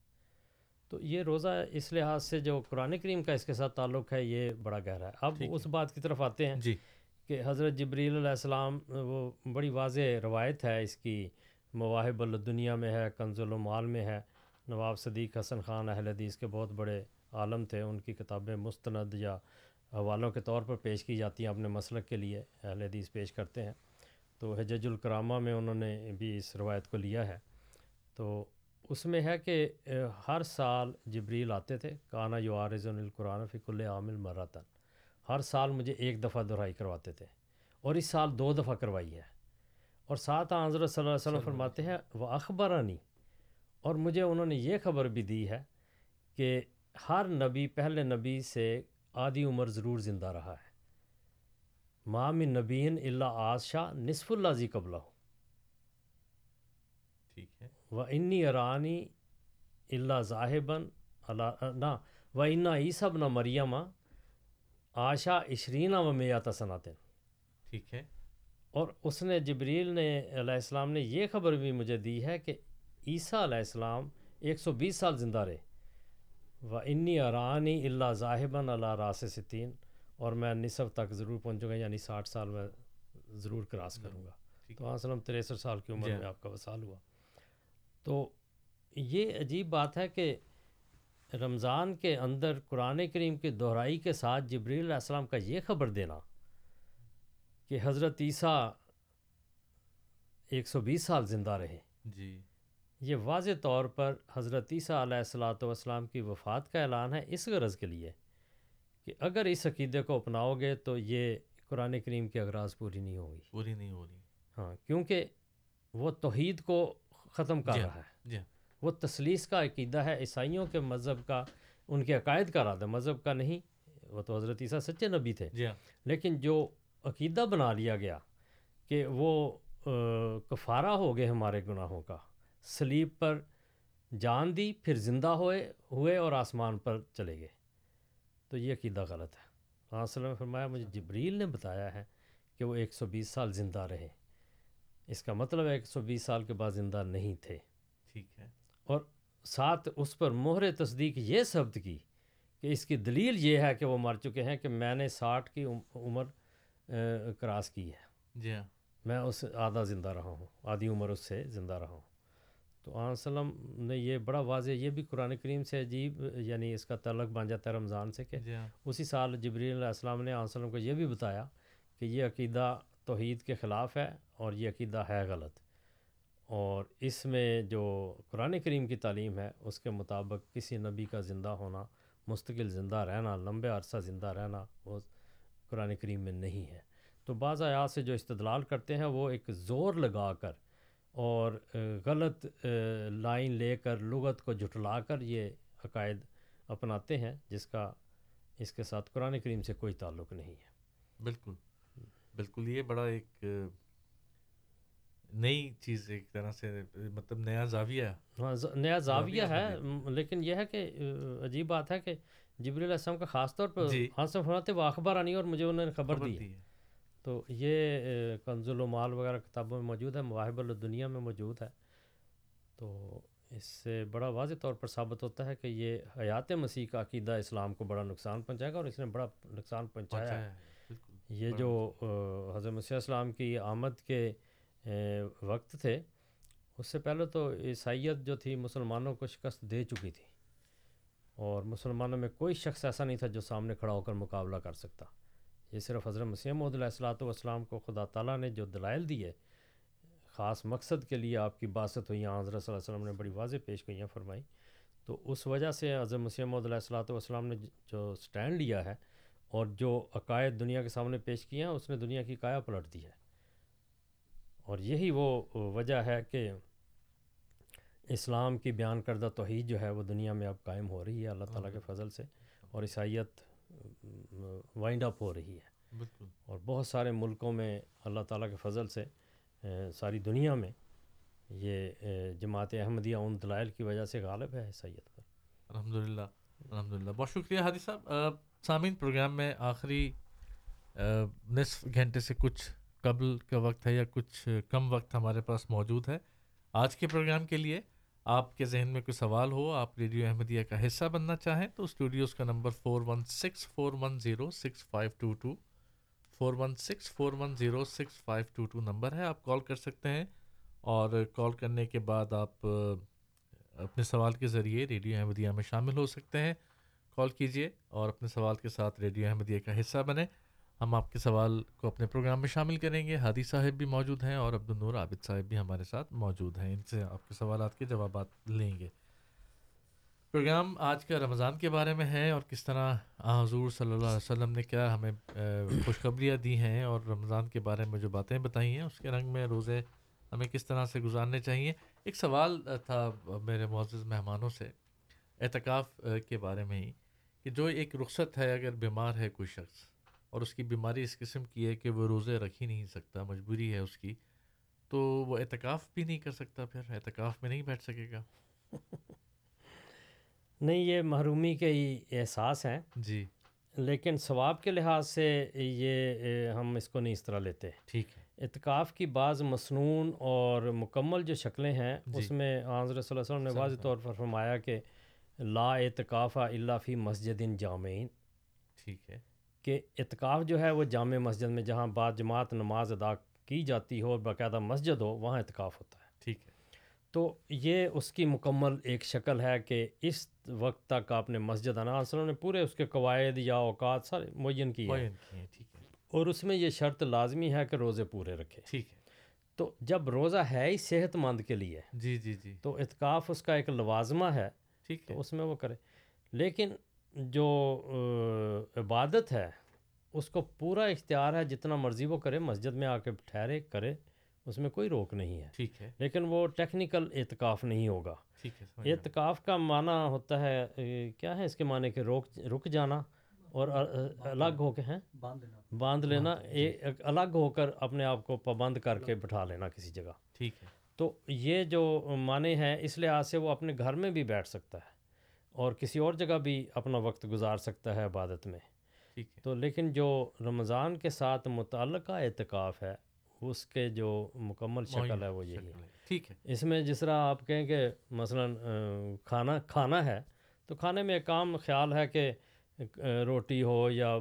تو یہ روزہ اس لحاظ سے جو قرآن کریم کا اس کے ساتھ تعلق ہے یہ بڑا گہرا ہے۔ اب اس بات کی طرف آتے ہیں جی۔ کہ حضرت جبریل علیہ السلام وہ بڑی واضح روایت ہے اس کی مواہب الدنیا میں ہے کنز المال میں ہے۔ نواب صدیق حسن خان اہل حدیث کے بہت بڑے عالم تھے ان کی کتابیں مستند یا حوالوں کے طور پر پیش کی جاتی ہیں اپنے مسلک کے لیے اہل حدیث پیش کرتے ہیں۔ تو حجج الکرامہ میں انہوں نے بھی اس روایت کو لیا ہے۔ تو اس میں ہے کہ ہر سال جبریل آتے تھے کانا یو عارض القرآن فک عامل مراتن ہر سال مجھے ایک دفعہ دہرائی کرواتے تھے اور اس سال دو دفعہ کروائی ہے۔ اور ساتھ حضرت صلی اللہ علیہ وسلم فرماتے ہیں وہ اخبرانی اور مجھے انہوں نے یہ خبر بھی دی ہے کہ ہر نبی پہلے نبی سے آدھی عمر ضرور زندہ رہا ہے۔ مام نبین اللہ آشا نصف اللہ زی قبلہ۔ ٹھیک ہے۔ و انی ارانی اللہ ظاہباً اللہ نہ و انا عیسب نہ مریم آشا عشرینہ و میات صنعتن ٹھیک ہے۔ اور اس نے جبریل نے علیہ السلام نے یہ خبر بھی مجھے دی ہے کہ عیسیٰ علیہ السلام ایک سو بیس سال زندہ رہے۔ و انی ارانی اللہ ظاہباً اللہ راس ستین اور میں نصف تک ضرور پہنچوں گا یعنی ساٹھ سال میں ضرور کراس کروں گا۔ تو وہاں وسلم تریسٹھ سال کی عمر جی میں آپ کا وصال ہوا۔ تو یہ عجیب بات ہے کہ رمضان کے اندر قرآن کریم کی دہرائی کے ساتھ جبریل علیہ السلام کا یہ خبر دینا کہ حضرت عیسیٰ ایک سو بیس سال زندہ رہے۔ جی۔ یہ واضح طور پر حضرت عیسیٰ علیہ الصلاۃ والسلام کی وفات کا اعلان ہے اس غرض کے لیے کہ اگر اس عقیدے کو اپناؤ گے تو یہ قرآن کریم کی اغراض پوری نہیں ہوگی۔ پوری نہیں ہو رہی۔ ہاں کیونکہ وہ توحید کو ختم کر جی رہا ہے۔ جی۔ وہ تسلیس کا عقیدہ ہے عیسائیوں کے مذہب کا ان کے عقائد کا رد ہے مذہب کا نہیں وہ تو حضرت عیسیٰ سچے نبی تھے۔ جی۔ لیکن جو عقیدہ بنا لیا گیا کہ وہ کفارہ ہو گئے ہمارے گناہوں کا سلیب پر جان دی پھر زندہ ہوئے ہوئے اور آسمان پر چلے گئے۔ تو یہ عقیدہ غلط ہے۔ اللہ وسلم نے فرمایا مجھے جبریل نے بتایا ہے کہ وہ ایک سو بیس سال زندہ رہے۔ اس کا مطلب ہے ایک سو بیس سال کے بعد زندہ نہیں تھے۔ ٹھیک ہے۔ اور ساتھ اس پر مہر تصدیق یہ ثبت کی کہ اس کی دلیل یہ ہے کہ وہ مر چکے ہیں کہ میں نے ساٹھ کی عمر کراس کی ہے۔ جی ہاں۔ میں اس آدھا زندہ رہا ہوں آدھی عمر اس سے زندہ رہا ہوں۔ تو آن وسلم نے یہ بڑا واضح یہ بھی قرآن کریم سے عجیب یعنی اس کا تعلق بن جاتا ہے رمضان سے کہ جی ہاں۔ اسی سال جبریل علیہ السلام نے آن وسلم کو یہ بھی بتایا کہ یہ عقیدہ توحید کے خلاف ہے۔ اور یہ عقیدہ ہے غلط۔ اور اس میں جو قرآن کریم کی تعلیم ہے، اس کے مطابق کسی نبی کا زندہ ہونا، مستقل زندہ رہنا، لمبے عرصہ زندہ رہنا وہ قرآن کریم میں نہیں ہے۔ تو بعض آیات سے جو استدلال کرتے ہیں، وہ ایک زور لگا کر اور غلط لائن لے کر، لغت کو جھٹلا کر یہ عقائد اپناتے ہیں، جس کا اس کے ساتھ قرآن کریم سے کوئی تعلق نہیں ہے۔ بالکل۔ بالکل، یہ بڑا ایک نئی چیز ایک طرح سے مطلب نیا زاویہ ہاں نیا زاویہ ہے لیکن یہ ہے کہ عجیب بات ہے کہ جبری علیہ السلام کا خاص طور پر ہاں سے فرماتے وہ اخبار آنی اور مجھے انہوں نے خبر دی۔ ہے۔ تو یہ کنز المال وغیرہ کتابوں میں موجود ہے مواہب الدنیا میں موجود ہے۔ تو اس سے بڑا واضح طور پر ثابت ہوتا ہے کہ یہ حیات مسیح کا عقیدہ اسلام کو بڑا نقصان پہنچائے گا اور اس نے بڑا نقصان پہنچایا ہے۔ یہ جو حضرت مسیح السلام کی آمد کے وقت تھے۔ اس سے پہلے تو عیسائیت جو تھی، مسلمانوں کو شکست دے چکی تھی۔ اور مسلمانوں میں کوئی شخص ایسا نہیں تھا جو سامنے کھڑا ہو کر مقابلہ کر سکتا۔ یہ صرف حضرت مسیح محدود علیہ السلاۃ والسلام کو خدا تعالیٰ نے جو دلائل دیے، خاص مقصد کے لیے آپ کی باست ہوئی۔ حضرت صلی اللہ علیہ وسلم نے بڑی واضح پیش گوئیاں فرمائی تو اس وجہ سے حضرت مسیح محدود علیہ السلاۃ والسلام نے جو سٹینڈ لیا ہے اور جو عقائد دنیا کے سامنے پیش کیے ہیں، اس نے دنیا کی کایا پلٹ دی ہے۔ اور یہی وہ وجہ ہے کہ اسلام کی بیان کردہ توحید جو ہے وہ دنیا میں اب قائم ہو رہی ہے اللہ تعالیٰ کے فضل سے اور عیسائیت وائنڈ اپ ہو رہی ہے۔ بالکل۔ اور بہت سارے ملکوں میں اللہ تعالیٰ کے فضل سے ساری دنیا میں یہ جماعت احمدیہ ان دلائل کی وجہ سے غالب ہے عیسائیت پر۔ الحمد للہ الحمد للہ بہت شکریہ ہادی صاحب۔ سامعین پروگرام میں آخری نصف گھنٹے سے کچھ قبل کا وقت ہے یا کچھ کم وقت ہمارے پاس موجود ہے، آج کے پروگرام کے لیے آپ کے ذہن میں کوئی سوال ہو، آپ ریڈیو احمدیہ کا حصہ بننا چاہیں تو اسٹوڈیوز کا number four one six four one zero six five two two four one six four one zero six five two two number ہے، آپ کال کر سکتے ہیں اور کال کرنے کے بعد آپ اپنے سوال کے ذریعے ریڈیو احمدیہ میں شامل ہو سکتے ہیں۔ کال کیجیے اور اپنے سوال کے ساتھ ریڈیو احمدیہ کا حصہ بنیں۔ ہم آپ کے سوال کو اپنے پروگرام میں شامل کریں گے۔ ہادی صاحب بھی موجود ہیں اور عبد النور عابد صاحب بھی ہمارے ساتھ موجود ہیں۔ ان سے آپ کے سوالات کے جوابات لیں گے۔ پروگرام آج کا رمضان کے بارے میں ہے اور کس طرح حضور صلی اللہ علیہ وسلم نے کیا ہمیں خوشخبریاں دی ہیں اور رمضان کے بارے میں جو باتیں بتائی ہیں، اس کے رنگ میں روزے ہمیں کس طرح سے گزارنے چاہیے؟ ایک سوال تھا میرے معزز مہمانوں سے اعتکاف کے بارے میں ہی کہ جو ایک رخصت ہے اگر بیمار ہے کوئی شخص اور اس کی بیماری اس قسم کی ہے کہ وہ روزے رکھ ہی نہیں سکتا مجبوری ہے اس کی تو وہ اعتکاف بھی نہیں کر سکتا پھر اعتکاف میں نہیں بیٹھ سکے گا۔ [LAUGHS] نہیں یہ محرومی کے ہی احساس ہیں۔ جی۔ لیکن ثواب کے لحاظ سے یہ ہم اس کو نہیں اس طرح لیتے۔ ٹھیک ہے۔ اعتکاف کی بعض مصنون اور مکمل جو شکلیں ہیں جی۔ اس میں حضرت صلی اللہ علیہ وسلم نے واضح۔ طور پر فرمایا کہ لا اعتکاف الا فی مسجد جامعین۔ ٹھیک ہے۔ کہ اعتکاف جو ہے وہ جامع مسجد میں جہاں بعد جماعت نماز ادا کی جاتی ہو اور باقاعدہ مسجد ہو وہاں اعتکاف ہوتا ہے۔ ٹھیک ہے۔ تو یہ اس کی مکمل ایک شکل ہے کہ اس وقت تک آپ نے مسجد وسلم نے پورے اس کے قواعد یا اوقات سارے معین کیے ہیں۔ معین کیے ہیں، ٹھیک ہے۔ اور اس میں یہ شرط لازمی ہے کہ روزے پورے رکھے۔ ٹھیک ہے۔ تو جب روزہ ہے ہی صحت مند کے لیے جی جی جی۔ تو اعتکاف اس کا ایک لوازمہ ہے ٹھیک ہے۔ اس میں وہ کرے۔ لیکن جو عبادت ہے اس کو پورا اختیار ہے جتنا مرضی وہ کرے مسجد میں آ کے ٹھہرے کرے اس میں کوئی روک نہیں ہے۔ ٹھیک ہے۔ لیکن وہ ٹیکنیکل اعتکاف نہیں ہوگا۔ ٹھیک ہے۔ اعتکاف کا معنی ہوتا ہے کیا ہے اس کے معنی کہ روک رک جانا اور الگ ہو کے ہیں؟ باندھ لینا۔ باندھ لینا اے- ایک الگ ہو کر اپنے آپ کو پابند کر کے بٹھا لینا کسی جگہ۔ ٹھیک ہے۔ تو یہ جو معنی ہے اس لحاظ سے وہ اپنے گھر میں بھی بیٹھ سکتا ہے۔ اور کسی اور جگہ بھی اپنا وقت گزار سکتا ہے عبادت میں۔ ٹھیک ہے۔ تو لیکن جو رمضان کے ساتھ متعلقہ اعتکاف ہے اس کے جو مکمل شکل ہے وہ یہی ہے۔ ٹھیک ہے۔ اس میں جس طرح آپ کہیں کہ مثلا کھانا کھانا ہے تو کھانے میں ایک عام خیال ہے کہ روٹی ہو یا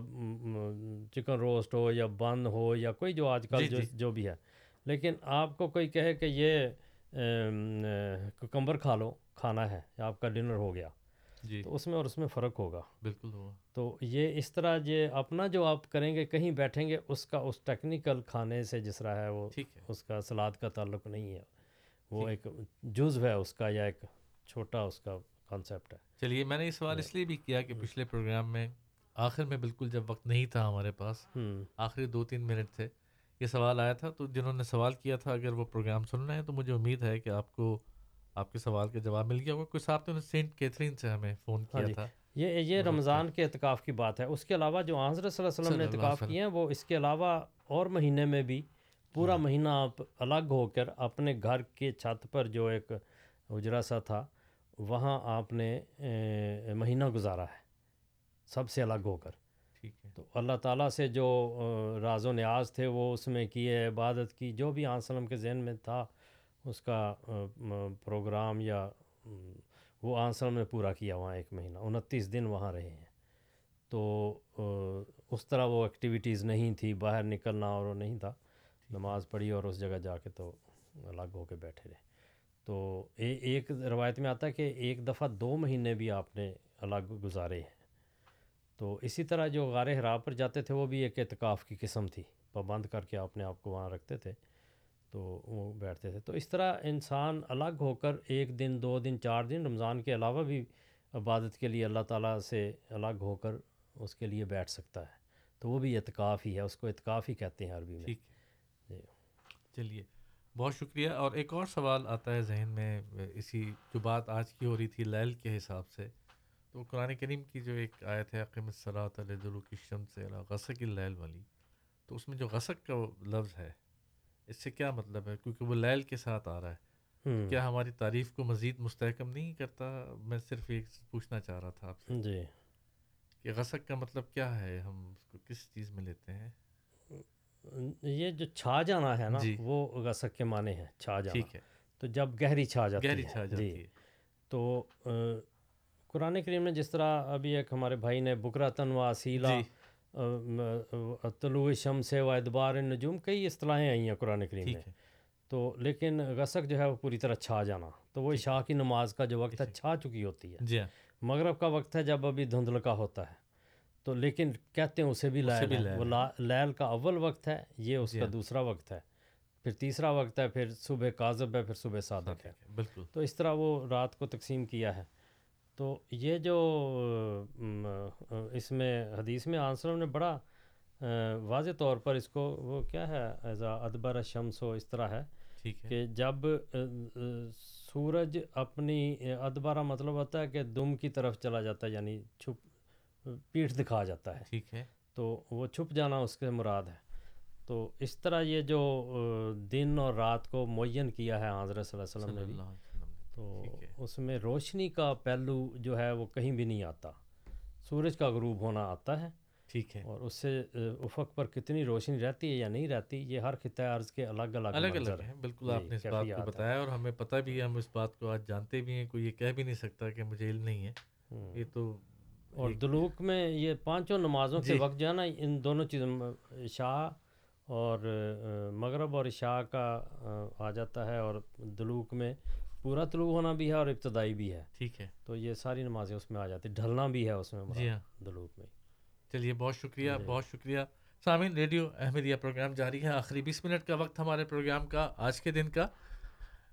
چکن روسٹ ہو یا بند ہو یا کوئی جو آج کل جی، جو جی۔ جو بھی ہے۔ لیکن آپ کو کوئی کہے کہ یہ کمبر کھا لو کھانا ہے آپ کا ڈنر ہو گیا۔ جی۔ تو اس میں اور اس میں فرق ہوگا۔ بالکل ہوا تو یہ اس طرح یہ اپنا جو آپ کریں گے کہیں بیٹھیں گے اس کا اس ٹیکنیکل کھانے سے جس طرح ہے وہ اس کا سلاد کا تعلق نہیں ہے۔ وہ ایک جزو ہے اس کا یا ایک چھوٹا اس کا کانسیپٹ ہے۔ چلیے میں نے یہ سوال اس لیے بھی کیا کہ پچھلے پروگرام میں آخر میں بالکل جب وقت نہیں تھا ہمارے پاس آخری دو تین منٹ تھے یہ سوال آیا تھا تو جنہوں نے سوال کیا تھا اگر وہ پروگرام سن رہے ہیں تو مجھے امید ہے کہ آپ کو آپ کے سوال کا جواب مل گیا ہوگا۔ کوئی صاحب نے سینٹ کیتھرین سے ہمیں فون ہاں کیا جی۔ تھا؟ یہ یہ رمضان کے اعتکاف کی بات ہے۔ اس کے علاوہ جو حضرت صلی اللہ علیہ وسلم نے اعتکاف کیے ہیں وہ اس کے علاوہ اور مہینے میں بھی پورا مہینہ آپ الگ ہو کر اپنے گھر کے چھت پر جو ایک اجرا سا تھا وہاں آپ نے مہینہ گزارا ہے۔ سب سے الگ ہو کر۔ ٹھیک ہے۔ تو اللہ تعالیٰ سے جو راز و نیاز تھے وہ اس میں کیے عبادت کی جو بھی آن وسلم کے ذہن میں تھا اس کا پروگرام یا وہ آن وسلم نے پورا کیا وہاں ایک مہینہ، انتیس دن وہاں رہے ہیں۔ تو اس طرح وہ ایکٹیویٹیز نہیں تھی، باہر نکلنا اور وہ نہیں تھا، نماز پڑھی اور اس جگہ جا کے تو الگ ہو کے بیٹھے رہے۔ تو ایک روایت میں آتا ہے کہ ایک دفعہ دو مہینے بھی آپ نے الگ گزارے ہیں۔ تو اسی طرح جو غار حرا پر جاتے تھے وہ بھی ایک اعتکاف کی قسم تھی، پابند کر کے اپنے آپ کو وہاں رکھتے تھے۔ تو وہ بیٹھتے تھے۔ تو اس طرح انسان الگ ہو کر ایک دن دو دن چار دن رمضان کے علاوہ بھی عبادت کے لیے اللہ تعالیٰ سے الگ ہو کر اس کے لیے بیٹھ سکتا ہے۔ تو وہ بھی اعتکاف ہی ہے اس کو اعتکاف ہی کہتے ہیں عربی میں۔ جی۔ چلیے بہت شکریہ۔ اور ایک اور سوال آتا ہے ذہن میں اسی جو بات آج کی ہو رہی تھی لیل کے حساب سے تو قرآن کریم کی جو ایک آیت ہے عقیم الصلاۃ الدلوک شمس سے غسق اللیل والی تو اس میں جو غسق کا لفظ ہے اس سے کیا مطلب ہے؟ کیونکہ وہ لیل کے ساتھ آ رہا ہے۔ کیا ہماری تعریف کو مزید مستحکم نہیں کرتا؟ میں صرف یہ پوچھنا چاہ رہا تھا آپ سے۔ جی۔ کہ غسق کا مطلب کیا ہے؟ ہم اس کو کس چیز میں لیتے ہیں؟ یہ جو چھا جانا ہے نا جی۔ وہ غسق کے معنی ہے چھا جانا۔ ٹھیک ہے۔ تو جب گہری چھا جاتی گہری چھا جاتی جی۔ ہے۔ تو قرآن کریم میں جس طرح ابھی ایک ہمارے بھائی نے بکراتن و اصیلا جی۔ طلوع شمس و ادبار نجوم کئی اصطلاحیں آئی ہیں قرآن کریم میں۔ تو لیکن غسق جو ہے وہ پوری طرح چھا جانا۔ تو وہ عشاء کی نماز کا جو وقت ہے چھا چکی ہوتی ہے۔ جی ہاں۔ مغرب کا وقت ہے جب ابھی دھندلکا ہوتا ہے۔ تو لیکن کہتے ہیں اسے بھی لیل ہے۔ وہ لیل کا اول وقت ہے یہ اس جی کا ہاں۔ دوسرا وقت ہے۔ پھر تیسرا وقت ہے پھر صبح کاذب ہے پھر صبح صادق ہے۔ بالکل۔ تو اس طرح وہ رات کو تقسیم کیا ہے۔ تو یہ جو اس میں حدیث میں آنسر نے بڑا واضح طور پر اس کو وہ کیا ہے ایزا ادبر شمس و اس طرح ہے کہ جب سورج اپنی ادبارہ مطلب ہوتا ہے کہ دم کی طرف چلا جاتا ہے یعنی چھپ پیٹھ دکھا جاتا ہے۔ ٹھیک ہے۔ تو وہ چھپ جانا اس کے مراد ہے۔ تو اس طرح یہ جو دن اور رات کو معین کیا ہے حضرت صلی اللہ علیہ وسلم نے بھی۔ تو اس میں روشنی کا پہلو جو ہے وہ کہیں بھی نہیں آتا۔ سورج کا غروب ہونا آتا ہے۔ ٹھیک ہے۔ اور اس سے افق پر کتنی روشنی رہتی ہے یا نہیں رہتی یہ ہر خطۂ عرض کے الگ الگ الگ الگ ہیں۔ بالکل جی، آپ نے اس بات کو۔ بتایا اور ہمیں پتہ بھی ہے ہم اس بات کو آج جانتے بھی ہیں کوئی یہ کہہ بھی نہیں سکتا کہ مجھے علم نہیں ہے۔ یہ تو اور دلوک میں یہ پانچوں نمازوں کے جی۔ وقت جو ہے نا ان دونوں چیزوں میں عشاء اور مغرب اور عشاء کا آ جاتا ہے اور دلوک میں پورا طلوع ہونا بھی ہے اور ابتدائی بھی ہے۔ ٹھیک ہے۔ تو یہ ساری نمازیں اس میں آ جاتی ڈھلنا بھی ہے اس میں جی ہاں۔ دلوک میں۔ چلیے بہت شکریہ جی۔ بہت شکریہ۔ سامعین ریڈیو احمدیہ پروگرام جاری ہے۔ آخری بیس منٹ کا وقت ہمارے پروگرام کا آج کے دن کا۔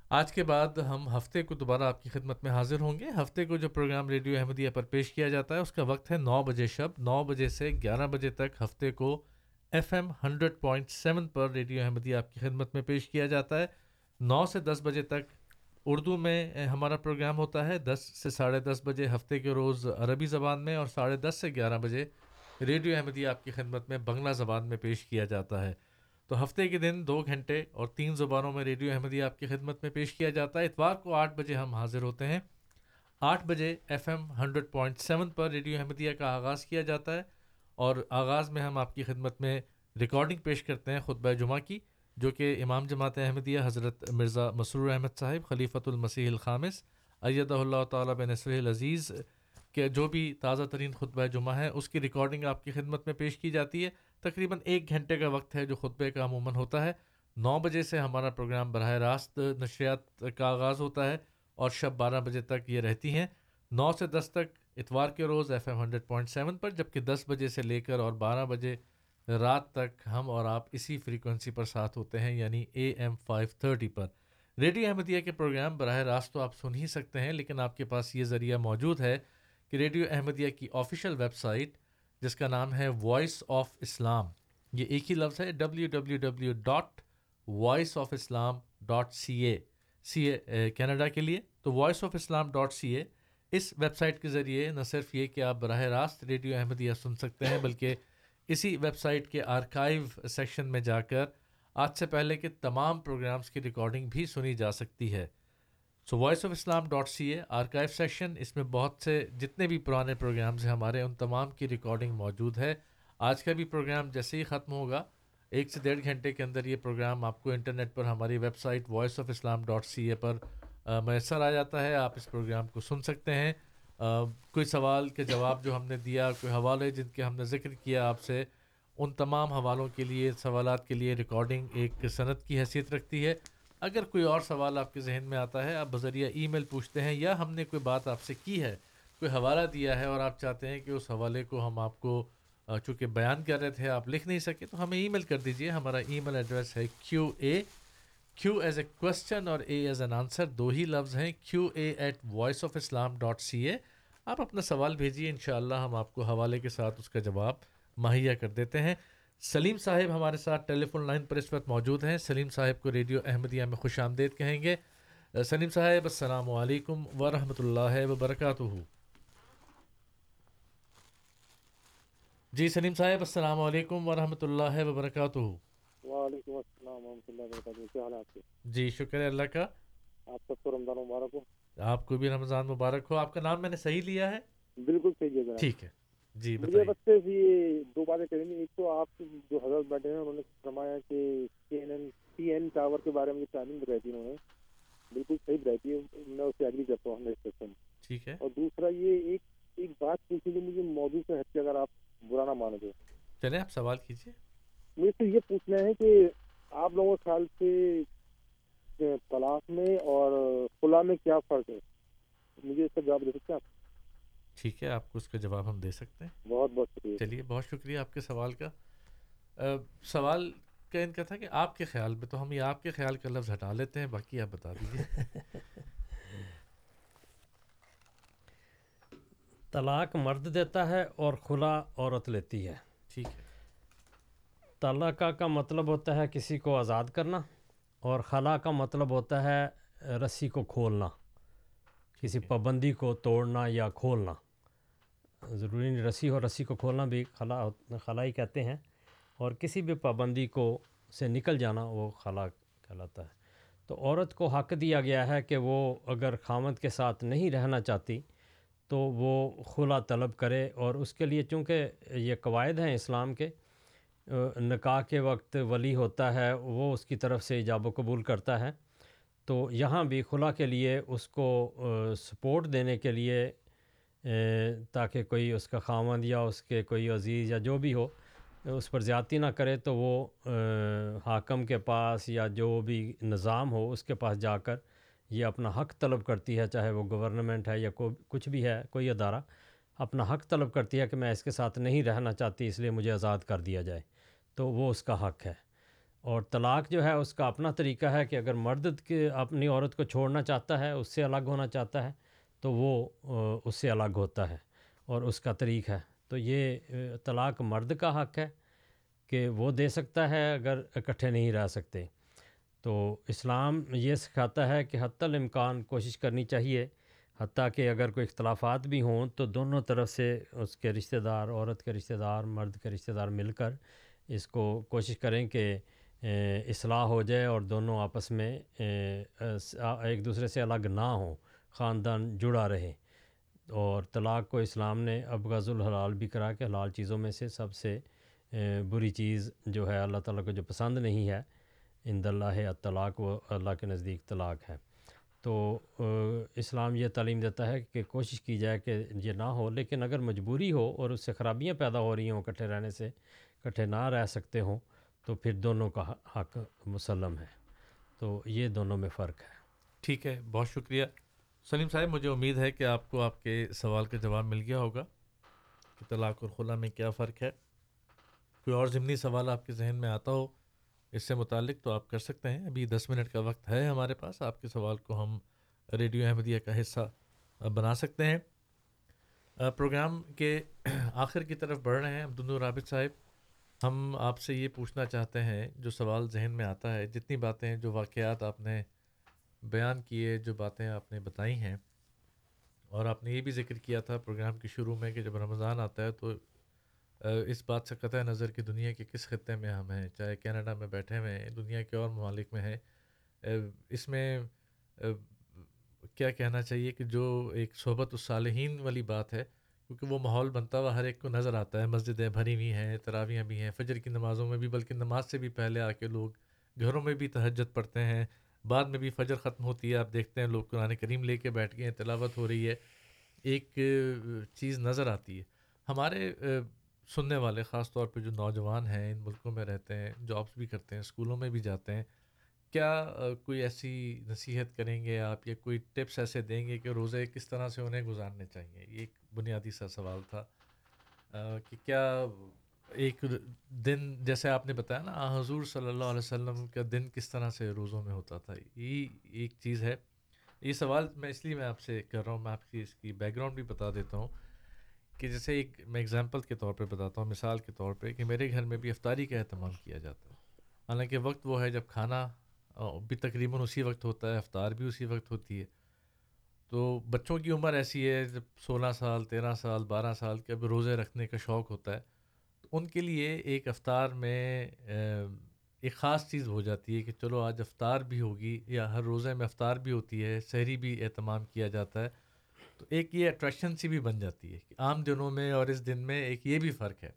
آج کے بعد ہم ہفتے کو دوبارہ آپ کی خدمت میں حاضر ہوں گے۔ ہفتے کو جو پروگرام ریڈیو احمدیہ پر پیش کیا جاتا ہے اس کا وقت ہے نو بجے شب نو بجے سے گیارہ بجے تک ہفتے کو F M hundred point seven پر ریڈیو احمدیہ آپ کی خدمت میں پیش کیا جاتا ہے۔ نو سے دس بجے تک اردو میں ہمارا پروگرام ہوتا ہے دس سے ساڑھے دس بجے ہفتے کے روز عربی زبان میں اور ساڑھے دس سے گیارہ بجے ریڈیو احمدیہ آپ کی خدمت میں بنگلہ زبان میں پیش کیا جاتا ہے۔ تو ہفتے کے دن دو گھنٹے اور تین زبانوں میں ریڈیو احمدیہ آپ کی خدمت میں پیش کیا جاتا ہے۔ اتوار کو آٹھ بجے ہم حاضر ہوتے ہیں۔ آٹھ بجے F M hundred point seven پر ریڈیو احمدیہ کا آغاز کیا جاتا ہے اور آغاز میں ہم آپ کی خدمت میں ریکارڈنگ پیش کرتے ہیں خطبہ جمعہ کی۔ جو کہ امام جماعت احمدیہ حضرت مرزا مسرور احمد صاحب، خلیفۃ المسیح الخامس، ایدہ اللہ تعالیٰ بن نصر العزیز کے جو بھی تازہ ترین خطبہ جمعہ ہے، اس کی ریکارڈنگ آپ کی خدمت میں پیش کی جاتی ہے۔ تقریباً ایک گھنٹے کا وقت ہے جو خطبے کا عموماً ہوتا ہے۔ نو بجے سے ہمارا پروگرام براہ راست نشریات کا آغاز ہوتا ہے اور شب بارہ بجے تک یہ رہتی ہیں۔ نو سے دس تک اتوار کے روز F M hundred point seven پر، جبکہ دس بجے سے لے کر اور بارہ بجے رات تک ہم اور آپ اسی فریکوینسی پر ساتھ ہوتے ہیں یعنی اے ایم فائیو تھرٹی پر۔ ریڈیو احمدیہ کے پروگرام براہ راست تو آپ سن ہی سکتے ہیں، لیکن آپ کے پاس یہ ذریعہ موجود ہے کہ ریڈیو احمدیہ کی آفیشیل ویب سائٹ جس کا نام ہے وائس آف اسلام یہ ایک ہی لفظ ہے W W W dot voice of Islam dot C A C A, Canada کے لیے۔ تو voice of Islam dot C A us website کے ذریعے نہ صرف یہ کہ آپ براہ راست ریڈیو احمدیہ سن سکتے ہیں، بلکہ اسی ویب سائٹ کے آرکائیو سیکشن میں جا کر آج سے پہلے کے تمام پروگرامز کی ریکارڈنگ بھی سنی جا سکتی ہے۔ So voice of Islam dot C A archive section, اس میں بہت سے جتنے بھی پرانے پروگرامز ہیں ہمارے، ان تمام کی ریکارڈنگ موجود ہے۔ آج کا بھی پروگرام جیسے ہی ختم ہوگا، ایک سے ڈیڑھ گھنٹے کے اندر یہ پروگرام آپ کو انٹرنیٹ پر ہماری website voice of Islam dot C A پر میسر آ جاتا ہے۔ آپ اس پروگرام کو سن سکتے ہیں۔ کوئی سوال کے جواب جو ہم نے دیا کوئی حوالے جن کے ہم نے ذکر کیا آپ سے، ان تمام حوالوں کے لیے، سوالات کے لیے ریکارڈنگ ایک صنعت کی حیثیت رکھتی ہے۔ اگر کوئی اور سوال آپ کے ذہن میں آتا ہے، آپ بذریعہ ای میل پوچھتے ہیں یا ہم نے کوئی بات آپ سے کی ہے، کوئی حوالہ دیا ہے اور آپ چاہتے ہیں کہ اس حوالے کو ہم آپ کو چونکہ بیان کر رہے تھے، آپ لکھ نہیں سکے، تو ہمیں ای میل کر دیجیے۔ ہمارا ای میل ایڈریس ہے کیو اے کیو ایز اے کوشچن اور اے ایز این آنسر دو ہی لفظ ہیں Q A at voice of Islam dot C A آپ اپنا سوال بھیجیے ان شاء اللہ ہم آپ کو حوالے کے ساتھ اس کا جواب مہیا کر دیتے ہیں۔ سلیم صاحب ہمارے ساتھ ٹیلی فون لائن پر اس وقت موجود ہیں۔ سلیم صاحب کو ریڈیو احمدیہ میں خوش آمدید کہیں گے۔ سلیم صاحب، السلام علیکم ورحمۃ اللہ وبرکاتہ۔ جی سلیم صاحب، السلام علیکم ورحمۃ اللہ وبرکاتہ۔ وعلیکم السلام ورحمۃ اللہ وبرکاتہ کیا حال ہے جی شکر ہے اللہ کا۔ آپ سب کو رمضان مبارک ہو۔ آپ کو بھی رمضان مبارک ہو۔ آپ کا نام میں نے صحیح لیا ہے؟ بالکل صحیح ہے ٹھیک ہے۔ جی مجھے بس صرف یہ دو باتیں کریں گی ایک تو آپ جو حضرت بیٹھے ہیں انہوں نے فرمایا کہ C N N C N tower کے بارے میں جو ٹائمنگ بتائی تھی انہوں نے بالکل صحیح بتائی تھی۔ میں اس سے ایگری کرتا ہوں ہنڈریڈ پرسینٹ ٹھیک ہے۔ اور دوسرا یہ ایک ایک بات پوچھی تھی مجھے موضوع سے ہٹ کے اگر آپ برا نہ مانو تو۔ چلیں آپ سوال کیجیے مجھے سے یہ پوچھنا ہے کہ آپ لوگوں کے خیال سے طلاق میں اور خلا میں کیا فرق ہے؟ مجھے اس کا جواب دے سکتے ہیں آپ؟ ٹھیک ہے آپ کو اس کا جواب ہم دے سکتے ہیں۔ بہت بہت شکریہ۔ چلیے بہت شکریہ آپ کے سوال کا۔ سوال کا ان کا تھا کہ آپ کے خیال میں تو ہم یہ آپ کے خیال کا لفظ ہٹا لیتے ہیں باقی آپ بتا دیجیے [LAUGHS] طلاق مرد دیتا ہے اور خلا عورت لیتی ہے۔ ٹھیک ہے۔ طلاق کا مطلب ہوتا ہے کسی کو آزاد کرنا اور خلا کا مطلب ہوتا ہے رسی کو کھولنا کسی پابندی کو توڑنا یا کھولنا۔ ضروری نہیں رسی ہو رسی کو کھولنا بھی خلا خلا ہی کہتے ہیں۔ اور کسی بھی پابندی کو سے نکل جانا وہ خلا کہلاتا ہے۔ تو عورت کو حق دیا گیا ہے کہ وہ اگر خامد کے ساتھ نہیں رہنا چاہتی تو وہ خلا طلب کرے اور اس کے لیے چونکہ یہ قواعد ہیں اسلام کے نکاح کے وقت ولی ہوتا ہے، وہ اس کی طرف سے ایجاب و قبول کرتا ہے۔ تو یہاں بھی خلا کے لیے اس کو سپورٹ دینے کے لیے تاکہ کوئی اس کا خامد یا اس کے کوئی عزیز یا جو بھی ہو، اس پر زیادتی نہ کرے تو وہ حاکم کے پاس یا جو بھی نظام ہو، اس کے پاس جا کر یہ اپنا حق طلب کرتی ہے، چاہے وہ گورنمنٹ ہے یا کوئی کچھ بھی ہے، کوئی ادارہ، اپنا حق طلب کرتی ہے کہ میں اس کے ساتھ نہیں رہنا چاہتی، اس لیے مجھے آزاد کر دیا جائے۔ تو وہ اس کا حق ہے۔ اور طلاق جو ہے اس کا اپنا طریقہ ہے کہ اگر مرد کے اپنی عورت کو چھوڑنا چاہتا ہے، اس سے الگ ہونا چاہتا ہے، تو وہ اس سے الگ ہوتا ہے اور اس کا طریق ہے۔ تو یہ طلاق مرد کا حق ہے کہ وہ دے سکتا ہے اگر اکٹھے نہیں رہ سکتے۔ تو اسلام یہ سکھاتا ہے کہ حتی الامکان کوشش کرنی چاہیے، حتیٰ کہ اگر کوئی اختلافات بھی ہوں تو دونوں طرف سے اس کے رشتہ دار، عورت کے رشتہ دار، مرد کے رشتہ دار مل کر اس کو کوشش کریں کہ اصلاح ہو جائے اور دونوں آپس میں ایک دوسرے سے الگ نہ ہوں، خاندان جڑا رہے۔ اور طلاق کو اسلام نے اب غز الحلال بھی کرا کہ حلال چیزوں میں سے سب سے بری چیز جو ہے اللہ تعالیٰ کو جو پسند نہیں ہے اند اللہ طلاق و اللہ کے نزدیک طلاق ہے۔ تو اسلام یہ تعلیم دیتا ہے کہ کوشش کی جائے کہ یہ نہ ہو، لیکن اگر مجبوری ہو اور اس سے خرابیاں پیدا ہو رہی ہوں اکٹھے رہنے سے اکٹھے نہ رہ سکتے ہوں، تو پھر دونوں کا حق مسلم ہے۔ تو یہ دونوں میں فرق ہے۔ ٹھیک ہے، بہت شکریہ۔ سلیم صاحب، مجھے امید ہے کہ آپ کو آپ کے سوال کا جواب مل گیا ہوگا کہ طلاق اور خلا میں کیا فرق ہے۔ کوئی اور ضمنی سوال آپ کے ذہن میں آتا ہو، اس سے متعلق تو آپ کر سکتے ہیں۔ ابھی دس منٹ کا وقت ہے ہمارے پاس، آپ کے سوال کو ہم ریڈیو احمدیہ کا حصہ بنا سکتے ہیں۔ پروگرام کے آخر کی طرف بڑھ رہے ہیں عبد رابط صاحب۔ ہم آپ سے یہ پوچھنا چاہتے ہیں، جو سوال ذہن میں آتا ہے، جتنی باتیں جو واقعات آپ نے بیان کیے، جو باتیں آپ نے بتائی ہیں، اور آپ نے یہ بھی ذکر کیا تھا پروگرام کے شروع میں کہ جب رمضان آتا ہے تو اس بات سے قطع نظر کہ دنیا کے کس خطے میں ہم ہیں، چاہے کینیڈا میں بیٹھے ہوئے ہیں، دنیا کے اور ممالک میں ہیں۔ اس میں کیا کہنا چاہیے کہ جو ایک صحبت الصالحین والی بات ہے کیونکہ وہ ماحول بنتا ہوا ہر ایک کو نظر آتا ہے۔ مسجدیں بھری ہوئی ہیں، تراویاں بھی ہیں، فجر کی نمازوں میں بھی، بلکہ نماز سے بھی پہلے آ کے لوگ گھروں میں بھی تہجد پڑھتے ہیں۔ بعد میں بھی فجر ختم ہوتی ہے، آپ دیکھتے ہیں لوگ قرآن کریم لے کے بیٹھ گئے ہیں، تلاوت ہو رہی ہے، ایک چیز نظر آتی ہے۔ ہمارے سننے والے، خاص طور پہ جو نوجوان ہیں، ان ملکوں میں رہتے ہیں جابس بھی کرتے ہیں اسکولوں میں بھی جاتے ہیں۔ کیا کوئی ایسی نصیحت کریں گے آپ یا کوئی ٹپس ایسے دیں گے کہ روزے کس طرح سے انہیں گزارنے چاہیے؟ یہ ایک بنیادی سا سوال تھا۔ کہ کیا ایک دن، جیسے آپ نے بتایا نا حضور صلی اللہ علیہ وسلم کا دن کس طرح سے روزوں میں ہوتا تھا؟ یہ ایک چیز ہے۔ یہ سوال میں اس لیے میں آپ سے کر رہا ہوں، میں آپ کی اس کی بیک گراؤنڈ بھی بتا دیتا ہوں کہ جیسے ایک میں اگزامپل کے طور پہ بتاتا ہوں، مثال کے طور پہ کہ میرے گھر میں بھی افطاری کا اہتمام کیا جاتا ہے۔ حالانکہ وقت وہ ہے جب کھانا بھی تقریباً اسی وقت ہوتا ہے افطار بھی اسی وقت ہوتی ہے۔ تو بچوں کی عمر ایسی ہے، جب سولہ سال، تیرہ سال، بارہ سال کے اب روزے رکھنے کا شوق ہوتا ہے، تو ان کے لیے ایک افطار میں ایک خاص چیز ہو جاتی ہے کہ چلو آج افطار بھی ہوگی یا ہر روزے میں افطار بھی ہوتی ہے، سحری بھی اہتمام کیا جاتا ہے، تو ایک یہ اٹریکشن سی بھی بن جاتی ہے کہ عام دنوں میں اور اس دن میں ایک یہ بھی فرق ہے۔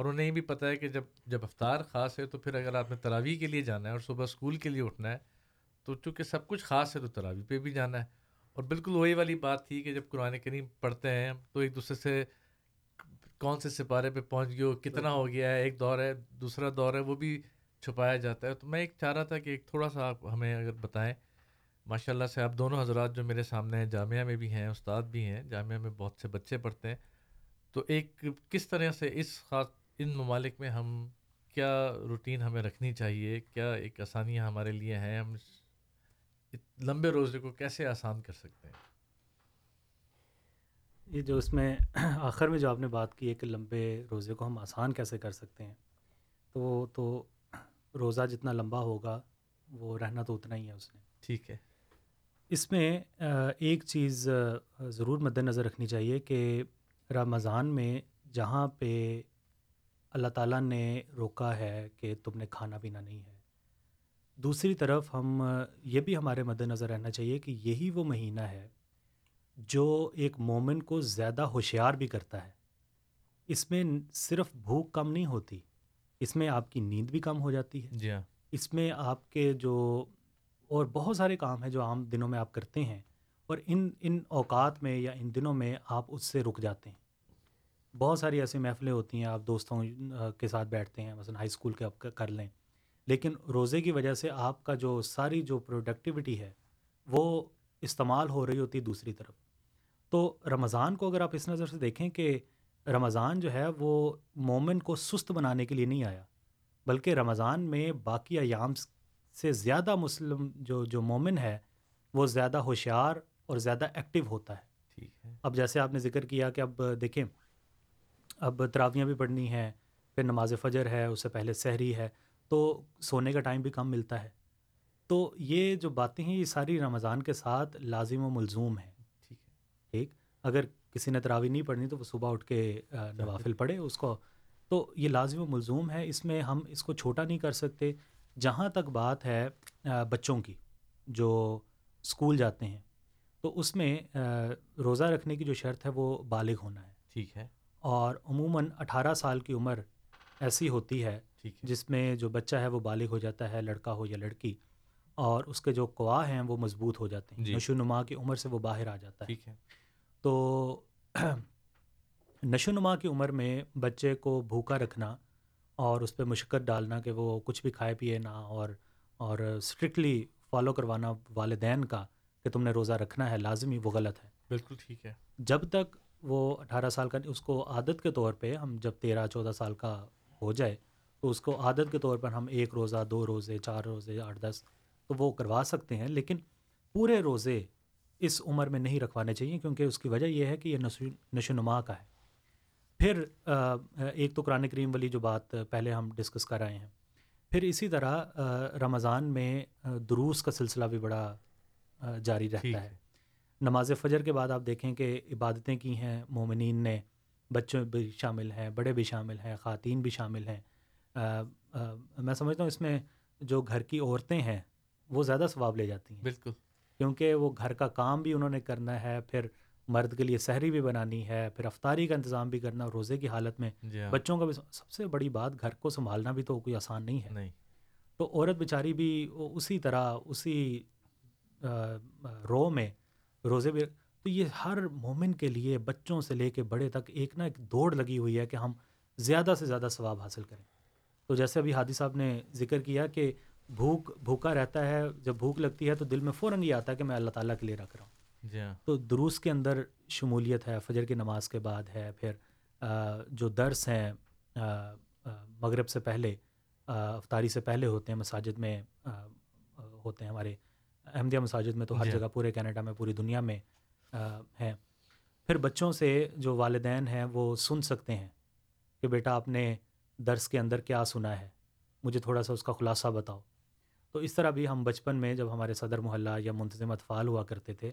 اور انہیں یہ بھی پتہ ہے کہ جب جب افطار خاص ہے تو پھر اگر آپ نے تراویح کے لیے جانا ہے اور صبح اسکول کے لیے اٹھنا ہے تو چونکہ سب کچھ خاص ہے تو تراویح پہ بھی جانا ہے۔ اور بالکل وہی والی بات تھی کہ جب قرآن کریم پڑھتے ہیں تو ایک دوسرے سے کون سے سپارے پہ پہنچ گئے ہو، کتنا ہو گیا ہے، ایک دور ہے، دوسرا دور ہے، وہ بھی چھپایا جاتا ہے۔ تو میں ایک چاہ رہا تھا کہ ایک تھوڑا سا آپ ہمیں اگر بتائیں ماشاء اللہ سے آپ دونوں حضرات جو میرے سامنے ہیں، جامعہ میں بھی ہیں، استاد بھی ہیں، جامعہ میں بہت سے بچے پڑھتے ہیں۔ تو ایک کس طرح سے اس خاص ان ممالک میں ہم کیا روٹین ہمیں رکھنی چاہیے؟ کیا ایک آسانیاں ہمارے لیے ہیں؟ ہم لمبے روزے کو کیسے آسان کر سکتے ہیں؟ یہ جو اس میں [CLEARS THROAT] آخر میں جو آپ نے بات کی ہے کہ لمبے روزے کو ہم آسان کیسے کر سکتے ہیں تو تو روزہ جتنا لمبا ہوگا وہ رہنا تو اتنا ہی ہے اس نے ٹھیک ہے۔ اس میں ایک چیز ضرور مد نظر رکھنی چاہیے کہ رمضان میں جہاں پہ اللہ تعالیٰ نے روکا ہے کہ تم نے کھانا پینا نہیں ہے۔ دوسری طرف ہم یہ بھی ہمارے مد نظر رہنا چاہیے کہ یہی وہ مہینہ ہے جو ایک مومن کو زیادہ ہوشیار بھی کرتا ہے۔ اس میں صرف بھوک کم نہیں ہوتی اس میں آپ کی نیند بھی کم ہو جاتی ہے۔ جی ہاں۔ اس میں آپ کے جو اور بہت سارے کام ہیں جو عام دنوں میں آپ کرتے ہیں اور ان ان اوقات میں یا ان دنوں میں آپ اس سے رک جاتے ہیں۔ بہت ساری ایسی محفلیں ہوتی ہیں آپ دوستوں کے ساتھ بیٹھتے ہیں مثلاً ہائی اسکول کے آپ کر لیں۔ لیکن روزے کی وجہ سے آپ کا جو ساری جو پروڈکٹیوٹی ہے وہ استعمال ہو رہی ہوتی ہے دوسری طرف۔ تو رمضان کو اگر آپ اس نظر سے دیکھیں کہ رمضان جو ہے وہ مومن کو سست بنانے کے لیے نہیں آیا بلکہ رمضان میں باقی ایام سے زیادہ مسلم جو جو مومن ہے وہ زیادہ ہوشیار اور زیادہ ایکٹیو ہوتا ہے۔ ٹھیک ہے۔ اب جیسے آپ نے ذکر کیا کہ اب دیکھیں اب تراویاں بھی پڑھنی ہیں، پھر نماز فجر ہے، اس سے پہلے سحری ہے، تو سونے کا ٹائم بھی کم ملتا ہے۔ تو یہ جو باتیں ہیں، یہ ساری رمضان کے ساتھ لازم و ملزوم ہیں۔ ٹھیک ہے۔ ٹھیک اگر کسی نے تراوی نہیں پڑھنی تو وہ صبح اٹھ کے نوافل پڑھے اس کو۔ تو یہ لازم و ملزوم ہے، اس میں ہم اس کو چھوٹا نہیں کر سکتے۔ جہاں تک بات ہے بچوں کی جو اسکول جاتے ہیں، تو اس میں روزہ رکھنے کی جو شرط ہے، وہ بالغ ہونا ہے۔ ٹھیک ہے۔ اور عموماً اٹھارہ سال کی عمر ایسی ہوتی ہے جس میں جو بچہ ہے وہ بالغ ہو جاتا ہے لڑکا ہو یا لڑکی اور اس کے جو قوا ہیں وہ مضبوط ہو جاتے ہیں۔ جی۔ نشو نما کی عمر سے وہ باہر آ جاتا ہے۔ ٹھیک ہے۔ تو [CLEARS THROAT] نشو نما کی عمر میں بچے کو بھوکا رکھنا اور اس پہ مشقت ڈالنا کہ وہ کچھ بھی کھائے پیے نہ اور اور اسٹرکٹلی فالو کروانا والدین کا کہ تم نے روزہ رکھنا ہے لازمی وہ غلط ہے۔ بالکل ٹھیک ہے۔ جب تک وہ اٹھارہ سال کا اس کو عادت کے طور پہ ہم جب تیرہ چودہ سال کا ہو جائے تو اس کو عادت کے طور پر ہم ایک روزہ دو روزے چار روزے آٹھ دس تو وہ کروا سکتے ہیں لیکن پورے روزے اس عمر میں نہیں رکھوانے چاہیے کیونکہ اس کی وجہ یہ ہے کہ یہ نشو نما کا ہے۔ پھر ایک تو قرآن کریم والی جو بات پہلے ہم ڈسکس کر رہے ہیں۔ پھر اسی طرح رمضان میں دروس کا سلسلہ بھی بڑا جاری رہتا ہے۔ نماز فجر کے بعد آپ دیکھیں کہ عبادتیں کی ہیں مومنین نے بچوں بھی شامل ہیں بڑے بھی شامل ہیں خواتین بھی شامل ہیں۔ آ، آ، میں سمجھتا ہوں اس میں جو گھر کی عورتیں ہیں وہ زیادہ ثواب لے جاتی ہیں۔ بالکل۔ کیونکہ وہ گھر کا کام بھی انہوں نے کرنا ہے پھر مرد کے لیے سحری بھی بنانی ہے پھر افطاری کا انتظام بھی کرنا روزے کی حالت میں جی ہاں۔ بچوں کا بھی سب سے بڑی بات گھر کو سنبھالنا بھی تو کوئی آسان نہیں ہے۔ نہیں۔ تو عورت بیچاری بھی اسی طرح اسی رو میں روزے بھی تو یہ ہر مومن کے لیے بچوں سے لے کے بڑے تک ایک نہ ایک دوڑ لگی ہوئی ہے کہ ہم زیادہ سے زیادہ ثواب حاصل کریں۔ تو جیسے ابھی ہادی صاحب نے ذکر کیا کہ بھوک بھوکا رہتا ہے جب بھوک لگتی ہے تو دل میں فوراً یہ آتا ہے کہ میں اللہ تعالیٰ کے لیے رکھ رہا ہوں۔ جی ہاں۔ تو دروس کے اندر شمولیت ہے فجر کی نماز کے بعد ہے پھر جو درس ہیں مغرب سے پہلے افطاری سے پہلے ہوتے ہیں مساجد میں ہوتے ہیں ہمارے احمدیہ مساجد میں تو ہر جی۔ جگہ پورے کینیڈا میں پوری دنیا میں ہیں۔ پھر بچوں سے جو والدین ہیں وہ سن سکتے ہیں کہ بیٹا آپ نے درس کے اندر کیا سنا ہے؟ مجھے تھوڑا سا اس کا خلاصہ بتاؤ۔ تو اس طرح بھی ہم بچپن میں جب ہمارے صدر محلہ یا منتظم اطفال ہوا کرتے تھے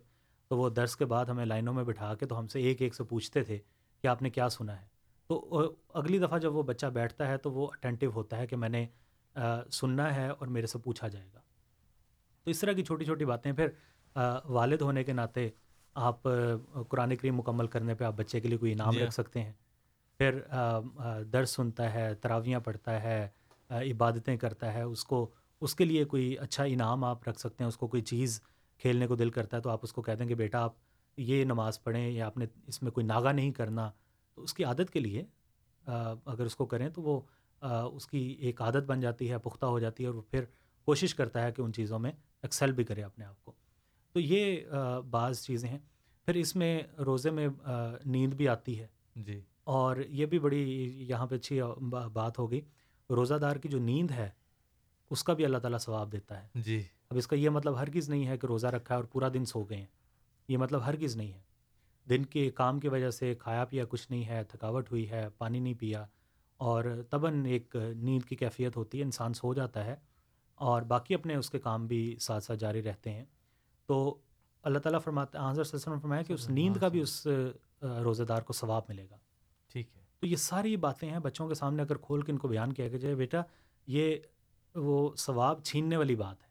تو وہ درس کے بعد ہمیں لائنوں میں بٹھا کے تو ہم سے ایک ایک سے پوچھتے تھے کہ آپ نے کیا سنا ہے؟ تو اگلی دفعہ جب وہ بچہ بیٹھتا ہے تو وہ اٹینٹیو ہوتا ہے کہ میں نے سننا ہے اور میرے سے پوچھا جائے گا۔ تو اس طرح کی چھوٹی چھوٹی باتیں پھر والد ہونے کے ناطے آپ قرآن کریم مکمل کرنے پہ آپ بچے کے لیے کوئی انعام جی۔ رکھ سکتے ہیں پھر درس سنتا ہے تراویاں پڑھتا ہے عبادتیں کرتا ہے اس کو اس کے لیے کوئی اچھا انعام آپ رکھ سکتے ہیں اس کو کوئی چیز کھیلنے کو دل کرتا ہے تو آپ اس کو کہہ دیں کہ بیٹا آپ یہ نماز پڑھیں یا آپ نے اس میں کوئی ناغہ نہیں کرنا تو اس کی عادت کے لیے اگر اس کو کریں تو وہ اس کی ایک عادت بن جاتی ہے پختہ ہو جاتی ہے اور وہ پھر کوشش کرتا ہے کہ ان چیزوں میں ایکسل بھی کرے اپنے آپ کو۔ تو یہ بعض چیزیں ہیں۔ پھر اس میں روزے میں نیند بھی آتی ہے۔ جی۔ اور یہ بھی بڑی یہاں پہ اچھی با- بات ہوگی روزہ دار کی جو نیند ہے اس کا بھی اللہ تعالیٰ ثواب دیتا ہے۔ جی۔ اب اس کا یہ مطلب ہرگز نہیں ہے کہ روزہ رکھا ہے اور پورا دن سو گئے ہیں۔ یہ مطلب ہرگز نہیں ہے۔ دن کے کام کی وجہ سے کھایا پیا کچھ نہیں ہے تھکاوٹ ہوئی ہے پانی نہیں پیا۔ اور تباً ایک نیند کی کیفیت ہوتی ہے انسان سو جاتا ہے۔ اور باقی اپنے اس کے کام بھی ساتھ ساتھ جاری رہتے ہیں۔ تو اللہ تعالیٰ فرماتا حضرت صلی اللہ علیہ وسلم فرمایا کہ اس نیند کا بھی اس روزہ دار کو ثواب ملے گا۔ ٹھیک ہے۔ تو یہ ساری باتیں ہیں بچوں کے سامنے اگر کھول کے ان کو بیان کیا کہ جائے بیٹا یہ وہ ثواب چھیننے والی بات ہے۔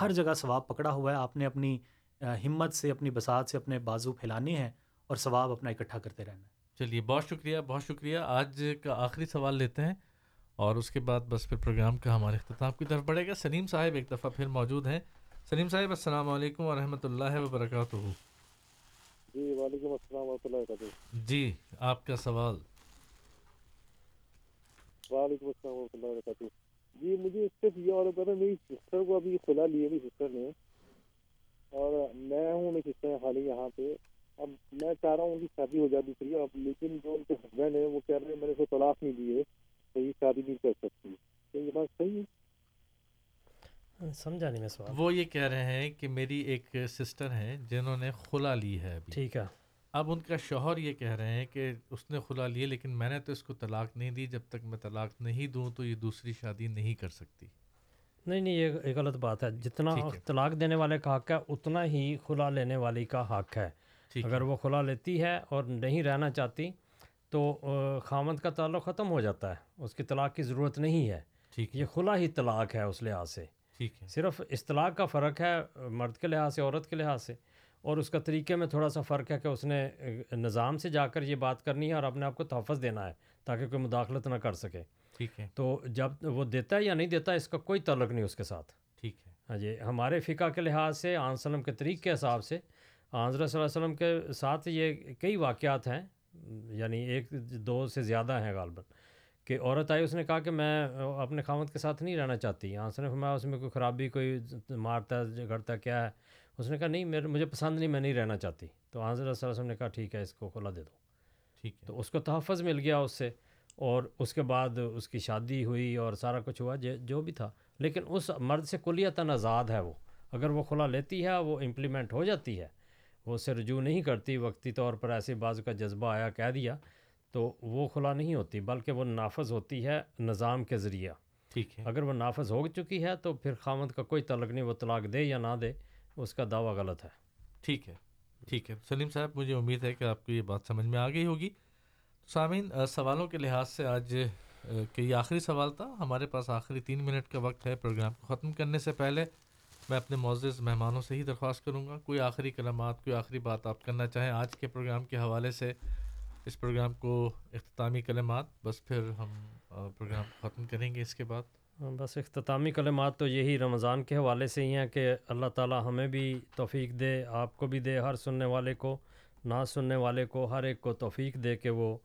ہر جگہ ثواب پکڑا ہوا ہے آپ نے اپنی ہمت سے اپنی بساط سے اپنے بازو پھیلانے ہیں اور ثواب اپنا اکٹھا کرتے رہنا ہے۔ چلیے بہت شکریہ بہت شکریہ۔ آج کا آخری سوال لیتے ہیں۔ اور اس کے بعد بس پھر پروگرام کا ہمارے اختتام کی طرف بڑھے گا۔ سلیم صاحب ایک دفعہ پھر موجود ہیں۔ سلیم صاحب السلام علیکم ورحمۃ اللہ وبرکاتہ۔ جی وعلیکم السلام ورحمۃ اللہ وبرکاتہ۔ جی آپ کا سوال۔ وعلیکم السلام ورحمۃ اللہ وبرکاتہ۔ جی مجھے صرف یہ اور پتا میری سسٹر کو ابھی خلا لی ہے میری سسٹر نے۔ اور میں ہوں میری سسٹر حالی یہاں پہ۔ اب میں چاہ رہا ہوں ان کی شادی ہو جائے دوسری اب لیکن جو ان کے ہسبینڈ ہیں وہ کہہ رہے ہیں میں نے اسے طلاق نہیں دی ہے۔ یہ شادی نہیں کر سکتی۔ یہ بات صحیح ہے۔ سمجھا نہیں میں سوال۔ وہ یہ کہہ رہے ہیں کہ میری ایک سسٹر ہیں جنہوں نے خلا لی ہے ابھی۔ ٹھیک ہے۔ اب ان کا شوہر یہ کہہ رہے ہیں کہ اس نے خلا لیے لیکن میں نے تو اس کو طلاق نہیں دی۔ جب تک میں طلاق نہیں دوں تو یہ دوسری شادی نہیں کر سکتی۔ نہیں نہیں یہ غلط بات ہے۔ جتنا۔ طلاق دینے والے کا حق ہے اتنا ہی خلا لینے والی کا حق ہے۔ اگر وہ خلا لیتی ہے اور نہیں رہنا چاہتی تو خامند کا تعلق ختم ہو جاتا ہے۔ اس کی طلاق کی ضرورت نہیں ہے۔ ٹھیک یہ خلا ہی طلاق ہے اس لحاظ سے۔ ٹھیک ہے۔ صرف اصطلاق کا فرق ہے مرد کے لحاظ سے عورت کے لحاظ سے۔ اور اس کا طریقے میں تھوڑا سا فرق ہے کہ اس نے نظام سے جا کر یہ بات کرنی ہے اور اپنے آپ کو تحفظ دینا ہے تاکہ کوئی مداخلت نہ کر سکے۔ ٹھیک ہے۔ تو جب وہ دیتا ہے یا نہیں دیتا اس کا کوئی تعلق نہیں اس کے ساتھ۔ ٹھیک ہے۔ ہاں جی ہمارے فقہ کے لحاظ سے آن وسلم کے طریق کے حساب سے حضرت صلی اللہ علیہ وسلم کے ساتھ یہ کئی واقعات ہیں۔ یعنی ایک دو سے زیادہ ہیں غالباً کہ عورت آئی اس نے کہا کہ میں اپنے خامد کے ساتھ نہیں رہنا چاہتی۔ آنسر نے فرمایا اس میں کوئی خرابی کوئی مارتا ہے جھگڑتا کیا ہے؟ اس نے کہا نہیں میرے مجھے پسند نہیں میں نہیں رہنا چاہتی۔ تو حضرت صلی اللہ علیہ وسلم نے کہا ٹھیک ہے اس کو کھلا دے دو۔ ٹھیک ہے۔ تو اس کو تحفظ مل گیا اس سے اور اس کے بعد اس کی شادی ہوئی اور سارا کچھ ہوا جو بھی تھا۔ لیکن اس مرد سے کلیتاً آزاد ہے وہ۔ اگر وہ کھلا لیتی ہے وہ امپلیمنٹ ہو جاتی ہے۔ وہ اسے رجوع نہیں کرتی وقتی طور پر ایسے بعض کا جذبہ آیا کہہ دیا تو وہ کھلا نہیں ہوتی بلکہ وہ نافذ ہوتی ہے نظام کے ذریعہ۔ ٹھیک ہے۔ اگر وہ نافذ ہو چکی ہے تو پھر خامد کا کوئی تعلق نہیں وہ طلاق دے یا نہ دے اس کا دعویٰ غلط ہے۔ ٹھیک ہے ٹھیک ہے۔ سلیم صاحب مجھے امید ہے کہ آپ کو یہ بات سمجھ میں آ گئی ہوگی۔ سامعین سوالوں کے لحاظ سے آج کہ یہ آخری سوال تھا۔ ہمارے پاس آخری تین منٹ کا وقت ہے پروگرام کو ختم کرنے سے پہلے میں اپنے معزز مہمانوں سے ہی درخواست کروں گا۔ کوئی آخری کلمات، کوئی آخری بات آپ کرنا چاہیں، آج کے پروگرام کے حوالے سے اس پروگرام کو اختتامی کلمات، بس پھر ہم پروگرام ختم کریں گے اس کے بعد۔ بس اختتامی کلمات تو یہی رمضان کے حوالے سے ہی ہیں کہ اللہ تعالی ہمیں بھی توفیق دے، آپ کو بھی دے، ہر سننے والے کو، نہ سننے والے کو، ہر ایک کو توفیق دے کہ وہ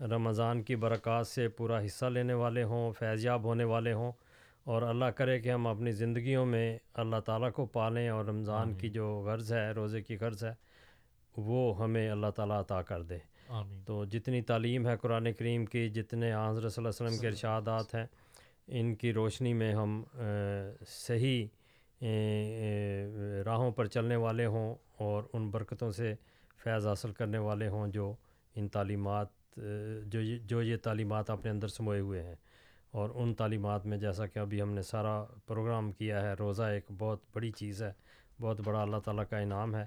رمضان کی برکات سے پورا حصہ لینے والے ہوں فیضیاب ہونے والے ہوں۔ اور اللہ کرے کہ ہم اپنی زندگیوں میں اللہ تعالیٰ کو پالیں اور رمضان کی جو غرض ہے روزے کی غرض ہے وہ ہمیں اللہ تعالیٰ عطا کر دے۔ آمین۔ تو جتنی تعلیم ہے قرآن کریم کی جتنے حضرت صلی اللہ علیہ وسلم کے ارشادات ہیں ان کی روشنی میں ہم صحیح راہوں پر چلنے والے ہوں اور ان برکتوں سے فیض حاصل کرنے والے ہوں جو ان تعلیمات جو جو یہ تعلیمات اپنے اندر سموئے ہوئے ہیں۔ اور ان تعلیمات میں جیسا کہ ابھی ہم نے سارا پروگرام کیا ہے روزہ ایک بہت بڑی چیز ہے بہت بڑا اللہ تعالیٰ کا انعام ہے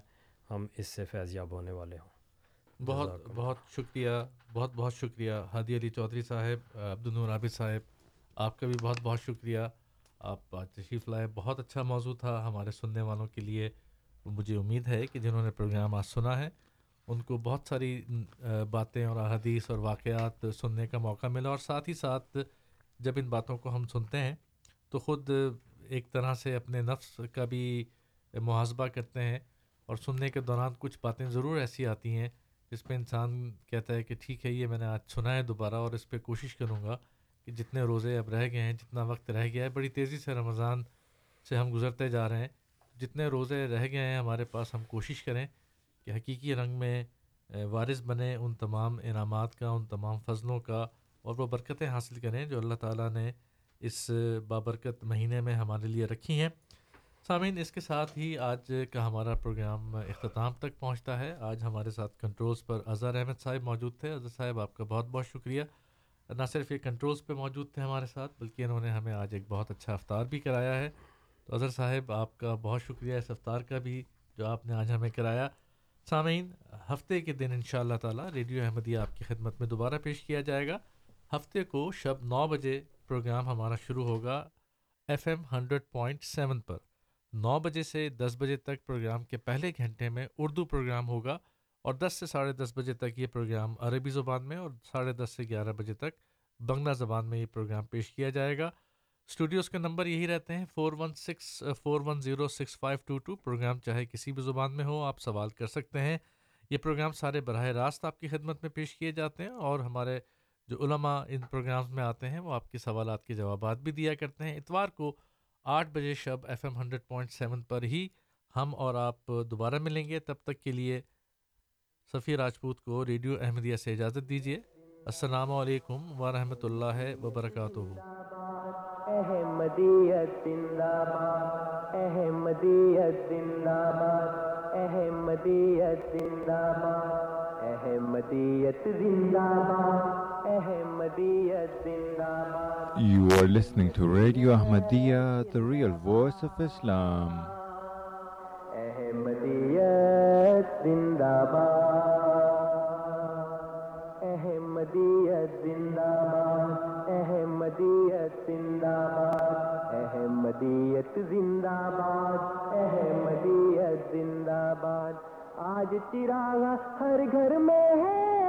ہم اس سے فیض یاب ہونے والے ہوں۔ بہت بہت شکریہ بہت بہت شکریہ ہادی علی چودھری صاحب عبد النور عابد صاحب آپ کا بھی بہت بہت شکریہ۔ آپ تشریف لائے بہت اچھا موضوع تھا ہمارے سننے والوں کے لیے۔ مجھے امید ہے کہ جنہوں نے پروگرام آج سنا ہے ان کو بہت ساری باتیں اور حدیث اور واقعات سننے کا موقع ملا اور ساتھ ہی ساتھ جب ان باتوں کو ہم سنتے ہیں تو خود ایک طرح سے اپنے نفس کا بھی محاسبہ کرتے ہیں اور سننے کے دوران کچھ باتیں ضرور ایسی آتی ہیں جس پہ انسان کہتا ہے کہ ٹھیک ہے، یہ میں نے آج سنا ہے دوبارہ اور اس پہ کوشش کروں گا کہ جتنے روزے اب رہ گئے ہیں، جتنا وقت رہ گیا ہے، بڑی تیزی سے رمضان سے ہم گزرتے جا رہے ہیں۔ جتنے روزے رہ گئے ہیں، ہمارے پاس ہم کوشش کریں کہ حقیقی رنگ میں وارث بنے ان تمام انعامات کا، ان تمام فضلوں کا اور وہ برکتیں حاصل کریں جو اللہ تعالیٰ نے اس بابرکت مہینے میں ہمارے لیے رکھی ہیں۔ سامعین، اس کے ساتھ ہی آج کا ہمارا پروگرام اختتام تک پہنچتا ہے۔ آج ہمارے ساتھ کنٹرولز پر اظہر احمد صاحب موجود تھے۔ اظہر صاحب، آپ کا بہت بہت شکریہ۔ نہ صرف یہ کنٹرولز پہ موجود تھے ہمارے ساتھ، بلکہ انہوں نے ہمیں آج ایک بہت اچھا افطار بھی کرایا ہے۔ تو اظہر صاحب، آپ کا بہت شکریہ اس افطار کا بھی جو آپ نے آج ہمیں کرایا۔ سامعین، ہفتے کے دن ان شاء اللہ تعالیٰ ریڈیو احمدیہ آپ کی خدمت میں دوبارہ پیش کیا جائے گا۔ ہفتے کو شب نو بجے پروگرام ہمارا شروع ہوگا F M hundred point seven پر۔ نو بجے سے دس بجے تک پروگرام کے پہلے گھنٹے میں اردو پروگرام ہوگا اور دس سے ساڑھے دس بجے تک یہ پروگرام عربی زبان میں اور ساڑھے دس سے گیارہ بجے تک بنگلہ زبان میں یہ پروگرام پیش کیا جائے گا۔ اسٹوڈیوز کے نمبر یہی رہتے ہیں four one six, four one zero six five two two. Programme چاہے کسی بھی زبان میں ہو، آپ سوال کر سکتے ہیں۔ یہ پروگرام سارے براہ راست آپ کی خدمت میں پیش کیے جاتے ہیں اور ہمارے جو علماء ان پروگرامز میں آتے ہیں وہ آپ کے سوالات کے جوابات بھی دیا کرتے ہیں۔ اتوار کو آٹھ بجے شب F M hundred point seven پر ہی ہم اور آپ دوبارہ ملیں گے۔ تب تک کے لیے صفی راجپوت کو ریڈیو احمدیہ سے اجازت دیجیے۔ السلام علیکم ورحمۃ اللہ وبرکاتہ۔ احمدیت زندہ باد، احمدیت زندہ باد، احمدیت زندہ باد، احمدیت زندہ باد۔ You are listening to Radio Ahmadiyya, the real voice of Islam. احمدیت زندہ باد احمدیت زندہ باد احمدیت زندہ باد احمدیت زندہ باد احمدیت زندہ باد آج چراغ ہر گھر میں ہے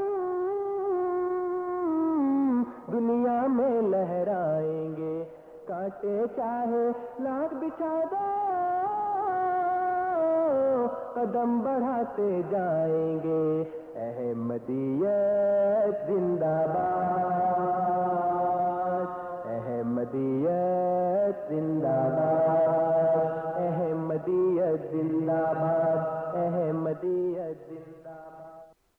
دنیا میں لہرائیں گے۔ کاٹے چاہے لاکھ بچھادہ قدم بڑھاتے جائیں گے۔ احمدیت زندہ باد، احمدیت زندہ باد، احمدیت زندہ باد، احمدیت